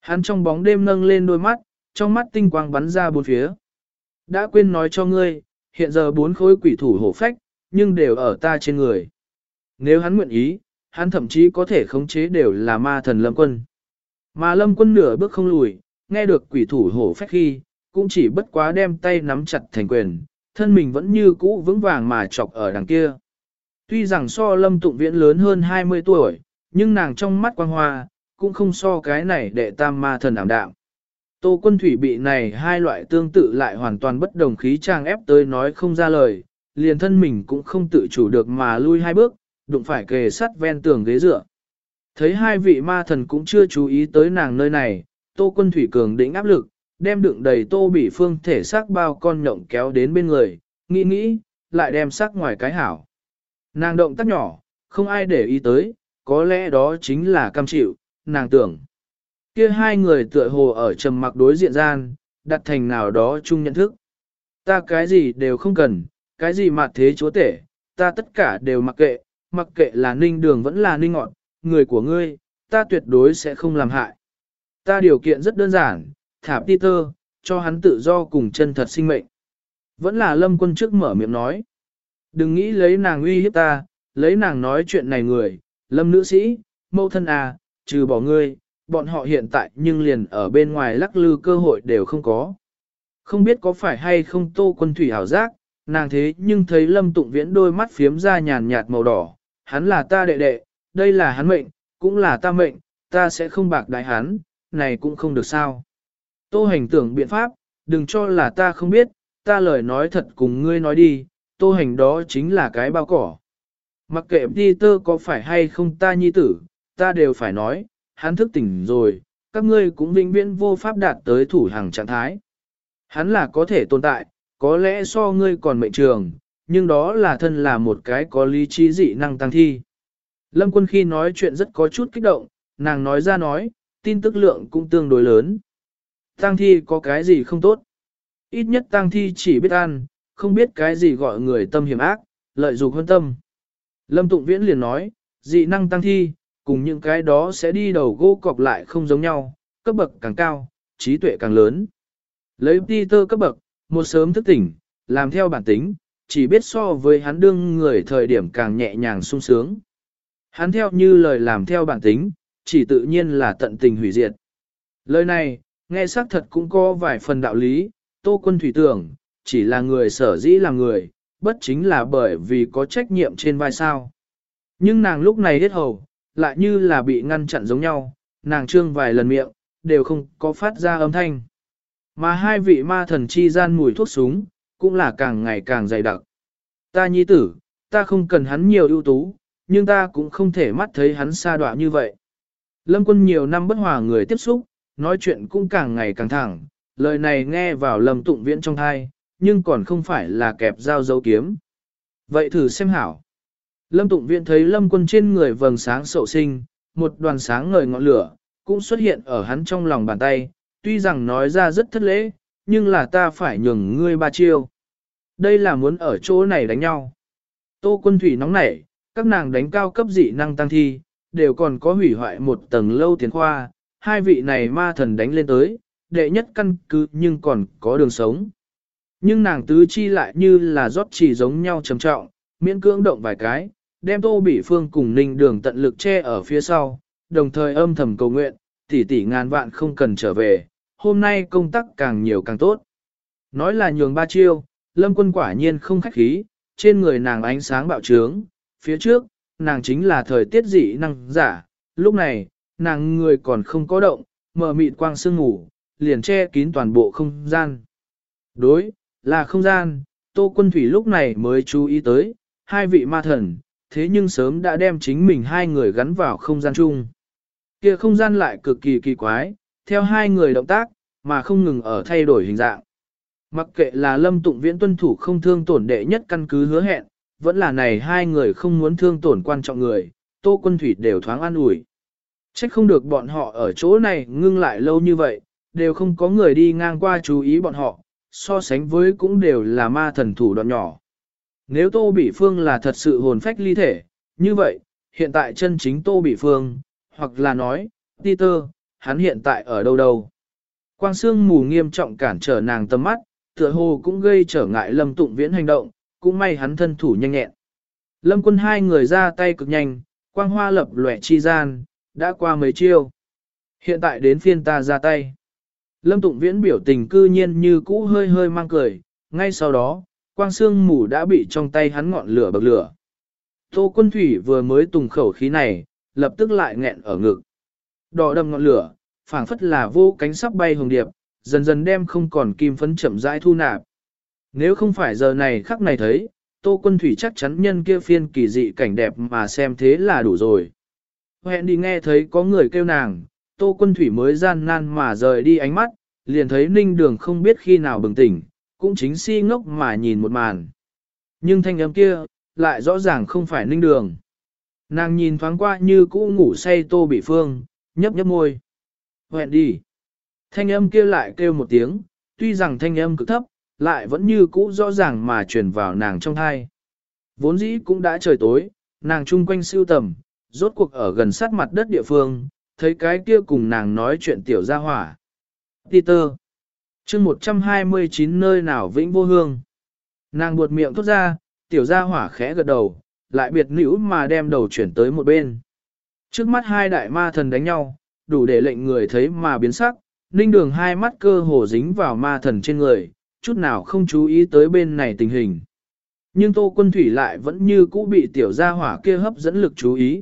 Hắn trong bóng đêm nâng lên đôi mắt, trong mắt tinh quang bắn ra bốn phía. Đã quên nói cho ngươi, hiện giờ bốn khối quỷ thủ hổ phách, nhưng đều ở ta trên người. Nếu hắn nguyện ý, hắn thậm chí có thể khống chế đều là ma thần lâm quân. Mà lâm quân nửa bước không lùi, nghe được quỷ thủ hổ phách khi, cũng chỉ bất quá đem tay nắm chặt thành quyền, thân mình vẫn như cũ vững vàng mà chọc ở đằng kia. Tuy rằng so lâm tụng viễn lớn hơn 20 tuổi, nhưng nàng trong mắt quang hoa, cũng không so cái này đệ tam ma thần ảm đạm. Tô quân thủy bị này hai loại tương tự lại hoàn toàn bất đồng khí trang ép tới nói không ra lời, liền thân mình cũng không tự chủ được mà lui hai bước, đụng phải kề sắt ven tường ghế dựa. Thấy hai vị ma thần cũng chưa chú ý tới nàng nơi này, tô quân thủy cường đỉnh áp lực, đem đựng đầy tô bỉ phương thể xác bao con nhộng kéo đến bên người, nghĩ nghĩ, lại đem xác ngoài cái hảo. Nàng động tác nhỏ, không ai để ý tới, có lẽ đó chính là cam chịu, nàng tưởng. Kia hai người tựa hồ ở trầm mặc đối diện gian, đặt thành nào đó chung nhận thức. Ta cái gì đều không cần, cái gì mà thế chúa tể, ta tất cả đều mặc kệ, mặc kệ là ninh đường vẫn là ninh ngọn, người của ngươi, ta tuyệt đối sẽ không làm hại. Ta điều kiện rất đơn giản, thả Peter, cho hắn tự do cùng chân thật sinh mệnh. Vẫn là lâm quân trước mở miệng nói. Đừng nghĩ lấy nàng uy hiếp ta, lấy nàng nói chuyện này người, lâm nữ sĩ, mâu thân à, trừ bỏ ngươi, bọn họ hiện tại nhưng liền ở bên ngoài lắc lư cơ hội đều không có. Không biết có phải hay không tô quân thủy hảo giác, nàng thế nhưng thấy lâm tụng viễn đôi mắt phiếm ra nhàn nhạt màu đỏ, hắn là ta đệ đệ, đây là hắn mệnh, cũng là ta mệnh, ta sẽ không bạc đại hắn, này cũng không được sao. Tô hành tưởng biện pháp, đừng cho là ta không biết, ta lời nói thật cùng ngươi nói đi, tô hành đó chính là cái bao cỏ. Mặc kệ Peter có phải hay không ta nhi tử, ta đều phải nói, hắn thức tỉnh rồi, các ngươi cũng vĩnh viễn vô pháp đạt tới thủ hàng trạng thái. Hắn là có thể tồn tại, có lẽ so ngươi còn mệnh trường, nhưng đó là thân là một cái có lý trí dị năng tăng thi. Lâm quân khi nói chuyện rất có chút kích động, nàng nói ra nói, tin tức lượng cũng tương đối lớn. Tăng thi có cái gì không tốt? Ít nhất tăng thi chỉ biết ăn, không biết cái gì gọi người tâm hiểm ác, lợi dụng hơn tâm. Lâm Tụng Viễn liền nói, dị năng tăng thi, cùng những cái đó sẽ đi đầu gỗ cọc lại không giống nhau, cấp bậc càng cao, trí tuệ càng lớn. Lấy Peter cấp bậc, một sớm thức tỉnh, làm theo bản tính, chỉ biết so với hắn đương người thời điểm càng nhẹ nhàng sung sướng. Hắn theo như lời làm theo bản tính, chỉ tự nhiên là tận tình hủy diệt. Lời này, nghe xác thật cũng có vài phần đạo lý, tô quân thủy tưởng, chỉ là người sở dĩ là người, bất chính là bởi vì có trách nhiệm trên vai sao. Nhưng nàng lúc này hết hầu, lại như là bị ngăn chặn giống nhau, nàng trương vài lần miệng, đều không có phát ra âm thanh. Mà hai vị ma thần chi gian mùi thuốc súng, cũng là càng ngày càng dày đặc. Ta nhi tử, ta không cần hắn nhiều ưu tú, nhưng ta cũng không thể mắt thấy hắn xa đọa như vậy. Lâm quân nhiều năm bất hòa người tiếp xúc, nói chuyện cũng càng ngày càng thẳng, lời này nghe vào lầm tụng viễn trong thai, nhưng còn không phải là kẹp dao dấu kiếm. Vậy thử xem hảo. Lâm tụng viễn thấy lâm quân trên người vầng sáng sậu sinh, một đoàn sáng ngời ngọn lửa, cũng xuất hiện ở hắn trong lòng bàn tay, tuy rằng nói ra rất thất lễ, nhưng là ta phải nhường ngươi ba chiêu. Đây là muốn ở chỗ này đánh nhau. Tô quân thủy nóng nảy, các nàng đánh cao cấp dị năng tăng thi, đều còn có hủy hoại một tầng lâu tiến khoa, hai vị này ma thần đánh lên tới, đệ nhất căn cứ nhưng còn có đường sống. Nhưng nàng tứ chi lại như là rót chỉ giống nhau trầm trọng, miễn cưỡng động vài cái, đem tô bỉ phương cùng ninh đường tận lực che ở phía sau, đồng thời âm thầm cầu nguyện, tỷ tỷ ngàn vạn không cần trở về, hôm nay công tác càng nhiều càng tốt. Nói là nhường ba chiêu, lâm quân quả nhiên không khách khí, trên người nàng ánh sáng bạo trướng, phía trước, nàng chính là thời tiết dị năng giả, lúc này, nàng người còn không có động, mở mịt quang sương ngủ, liền che kín toàn bộ không gian. Đối, là không gian, Tô Quân Thủy lúc này mới chú ý tới, hai vị ma thần, thế nhưng sớm đã đem chính mình hai người gắn vào không gian chung. Kia không gian lại cực kỳ kỳ quái, theo hai người động tác, mà không ngừng ở thay đổi hình dạng. Mặc kệ là lâm tụng viễn tuân thủ không thương tổn đệ nhất căn cứ hứa hẹn, vẫn là này hai người không muốn thương tổn quan trọng người, tô quân thủy đều thoáng an ủi. Trách không được bọn họ ở chỗ này ngưng lại lâu như vậy, đều không có người đi ngang qua chú ý bọn họ, so sánh với cũng đều là ma thần thủ đoạn nhỏ. Nếu Tô Bỉ Phương là thật sự hồn phách ly thể, như vậy, hiện tại chân chính Tô Bỉ Phương, hoặc là nói, Peter, hắn hiện tại ở đâu đâu. Quang xương mù nghiêm trọng cản trở nàng tầm mắt, tựa hồ cũng gây trở ngại Lâm Tụng Viễn hành động, cũng may hắn thân thủ nhanh nhẹn. Lâm quân hai người ra tay cực nhanh, quang hoa lập lòe chi gian, đã qua mấy chiêu. Hiện tại đến phiên ta ra tay. Lâm Tụng Viễn biểu tình cư nhiên như cũ hơi hơi mang cười, ngay sau đó, quang xương mù đã bị trong tay hắn ngọn lửa bậc lửa. Tô quân thủy vừa mới tùng khẩu khí này, lập tức lại nghẹn ở ngực. Đỏ đầm ngọn lửa, phảng phất là vô cánh sắp bay hồng điệp, dần dần đem không còn kim phấn chậm rãi thu nạp. Nếu không phải giờ này khắc này thấy, Tô Quân Thủy chắc chắn nhân kia phiên kỳ dị cảnh đẹp mà xem thế là đủ rồi. Hẹn đi nghe thấy có người kêu nàng, Tô Quân Thủy mới gian nan mà rời đi ánh mắt, liền thấy Ninh Đường không biết khi nào bừng tỉnh, cũng chính si ngốc mà nhìn một màn. Nhưng thanh âm kia, lại rõ ràng không phải Ninh Đường. Nàng nhìn thoáng qua như cũ ngủ say Tô Bị Phương, nhấp nhấp môi. Hẹn đi. Thanh âm kia lại kêu một tiếng, tuy rằng thanh âm cực thấp, lại vẫn như cũ rõ ràng mà truyền vào nàng trong thai. Vốn dĩ cũng đã trời tối, nàng chung quanh siêu tầm, rốt cuộc ở gần sát mặt đất địa phương, thấy cái kia cùng nàng nói chuyện tiểu gia hỏa. Peter, chương 129 nơi nào vĩnh vô hương. Nàng buột miệng thốt ra, tiểu gia hỏa khẽ gật đầu, lại biệt nữ mà đem đầu chuyển tới một bên. Trước mắt hai đại ma thần đánh nhau, đủ để lệnh người thấy mà biến sắc, ninh đường hai mắt cơ hồ dính vào ma thần trên người, chút nào không chú ý tới bên này tình hình. Nhưng tô quân thủy lại vẫn như cũ bị tiểu gia hỏa kia hấp dẫn lực chú ý.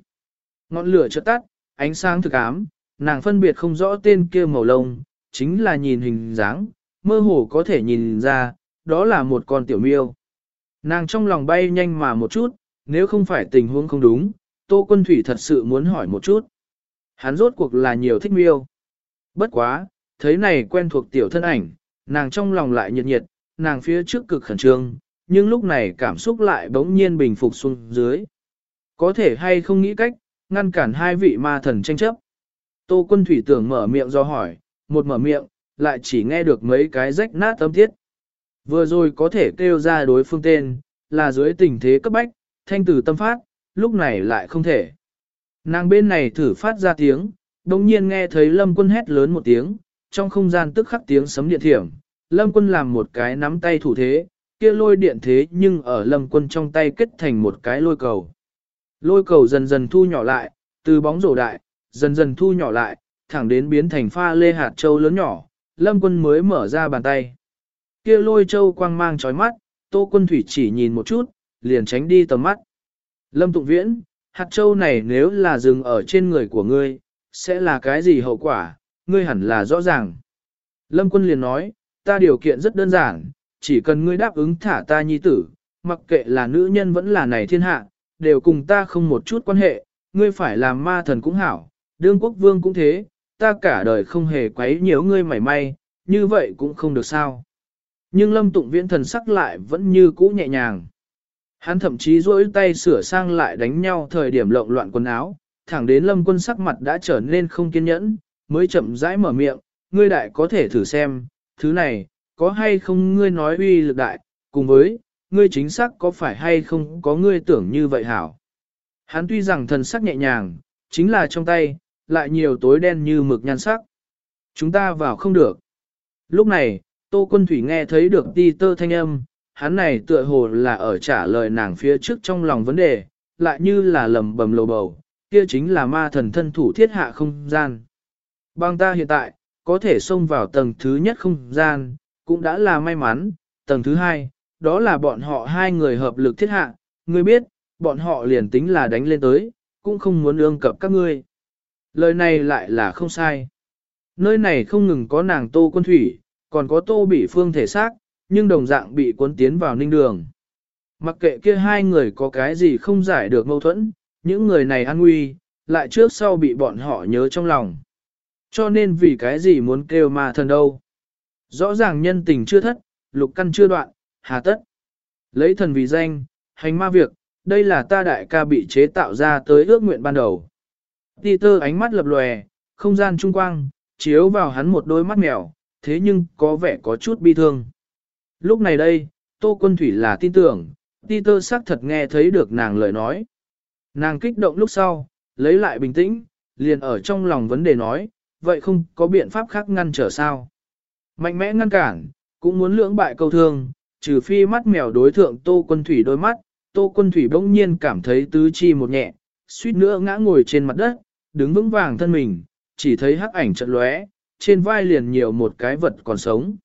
Ngọn lửa chợt tắt, ánh sáng thực ám, nàng phân biệt không rõ tên kia màu lông, chính là nhìn hình dáng, mơ hồ có thể nhìn ra, đó là một con tiểu miêu. Nàng trong lòng bay nhanh mà một chút, nếu không phải tình huống không đúng, Tô Quân Thủy thật sự muốn hỏi một chút. Hắn rốt cuộc là nhiều thích miêu. Bất quá, thấy này quen thuộc tiểu thân ảnh, nàng trong lòng lại nhiệt nhiệt, nàng phía trước cực khẩn trương, nhưng lúc này cảm xúc lại bỗng nhiên bình phục xuống dưới. Có thể hay không nghĩ cách, ngăn cản hai vị ma thần tranh chấp. Tô quân thủy tưởng mở miệng do hỏi, một mở miệng, lại chỉ nghe được mấy cái rách nát âm thiết. Vừa rồi có thể kêu ra đối phương tên, là dưới tình thế cấp bách, thanh tử tâm phát, lúc này lại không thể. Nàng bên này thử phát ra tiếng, đồng nhiên nghe thấy lâm quân hét lớn một tiếng, trong không gian tức khắc tiếng sấm điện thiểm, lâm quân làm một cái nắm tay thủ thế, kia lôi điện thế nhưng ở lâm quân trong tay kết thành một cái lôi cầu. Lôi cầu dần dần thu nhỏ lại, từ bóng rổ đại, dần dần thu nhỏ lại, thẳng đến biến thành pha lê hạt châu lớn nhỏ, lâm quân mới mở ra bàn tay. kia lôi châu quang mang trói mắt, tô quân thủy chỉ nhìn một chút, liền tránh đi tầm mắt. Lâm tụng viễn, hạt châu này nếu là dừng ở trên người của ngươi, sẽ là cái gì hậu quả, ngươi hẳn là rõ ràng. Lâm quân liền nói, ta điều kiện rất đơn giản, chỉ cần ngươi đáp ứng thả ta nhi tử, mặc kệ là nữ nhân vẫn là này thiên hạ, đều cùng ta không một chút quan hệ, ngươi phải làm ma thần cũng hảo, đương quốc vương cũng thế, ta cả đời không hề quấy nhiễu ngươi mảy may, như vậy cũng không được sao. Nhưng lâm tụng viễn thần sắc lại vẫn như cũ nhẹ nhàng. Hắn thậm chí duỗi tay sửa sang lại đánh nhau thời điểm lộn loạn quần áo, thẳng đến lâm quân sắc mặt đã trở nên không kiên nhẫn, mới chậm rãi mở miệng, ngươi đại có thể thử xem, thứ này, có hay không ngươi nói uy lực đại, cùng với, ngươi chính xác có phải hay không có ngươi tưởng như vậy hảo. Hắn tuy rằng thần sắc nhẹ nhàng, chính là trong tay, lại nhiều tối đen như mực nhan sắc. Chúng ta vào không được. Lúc này, Tô Quân Thủy nghe thấy được ti tơ thanh âm, hắn này tựa hồ là ở trả lời nàng phía trước trong lòng vấn đề, lại như là lầm bầm lầu bầu, kia chính là ma thần thân thủ thiết hạ không gian. Bang ta hiện tại, có thể xông vào tầng thứ nhất không gian, cũng đã là may mắn, tầng thứ hai, đó là bọn họ hai người hợp lực thiết hạ, ngươi biết, bọn họ liền tính là đánh lên tới, cũng không muốn ương cập các ngươi. Lời này lại là không sai. Nơi này không ngừng có nàng tô quân thủy, còn có tô bị phương thể xác, nhưng đồng dạng bị cuốn tiến vào ninh đường. Mặc kệ kia hai người có cái gì không giải được mâu thuẫn, những người này an nguy, lại trước sau bị bọn họ nhớ trong lòng. Cho nên vì cái gì muốn kêu ma thần đâu. Rõ ràng nhân tình chưa thất, lục căn chưa đoạn, hà tất. Lấy thần vì danh, hành ma việc, đây là ta đại ca bị chế tạo ra tới ước nguyện ban đầu. Peter ánh mắt lập lòe, không gian trung quang, chiếu vào hắn một đôi mắt mèo, thế nhưng có vẻ có chút bi thương. Lúc này đây, Tô Quân Thủy là tin tưởng, Peter xác thật nghe thấy được nàng lời nói. Nàng kích động lúc sau, lấy lại bình tĩnh, liền ở trong lòng vấn đề nói, vậy không có biện pháp khác ngăn trở sao. Mạnh mẽ ngăn cản, cũng muốn lưỡng bại câu thương, trừ phi mắt mèo đối thượng Tô Quân Thủy đôi mắt, Tô Quân Thủy bỗng nhiên cảm thấy tứ chi một nhẹ, suýt nữa ngã ngồi trên mặt đất, đứng vững vàng thân mình, chỉ thấy hắc ảnh trận lóe, trên vai liền nhiều một cái vật còn sống.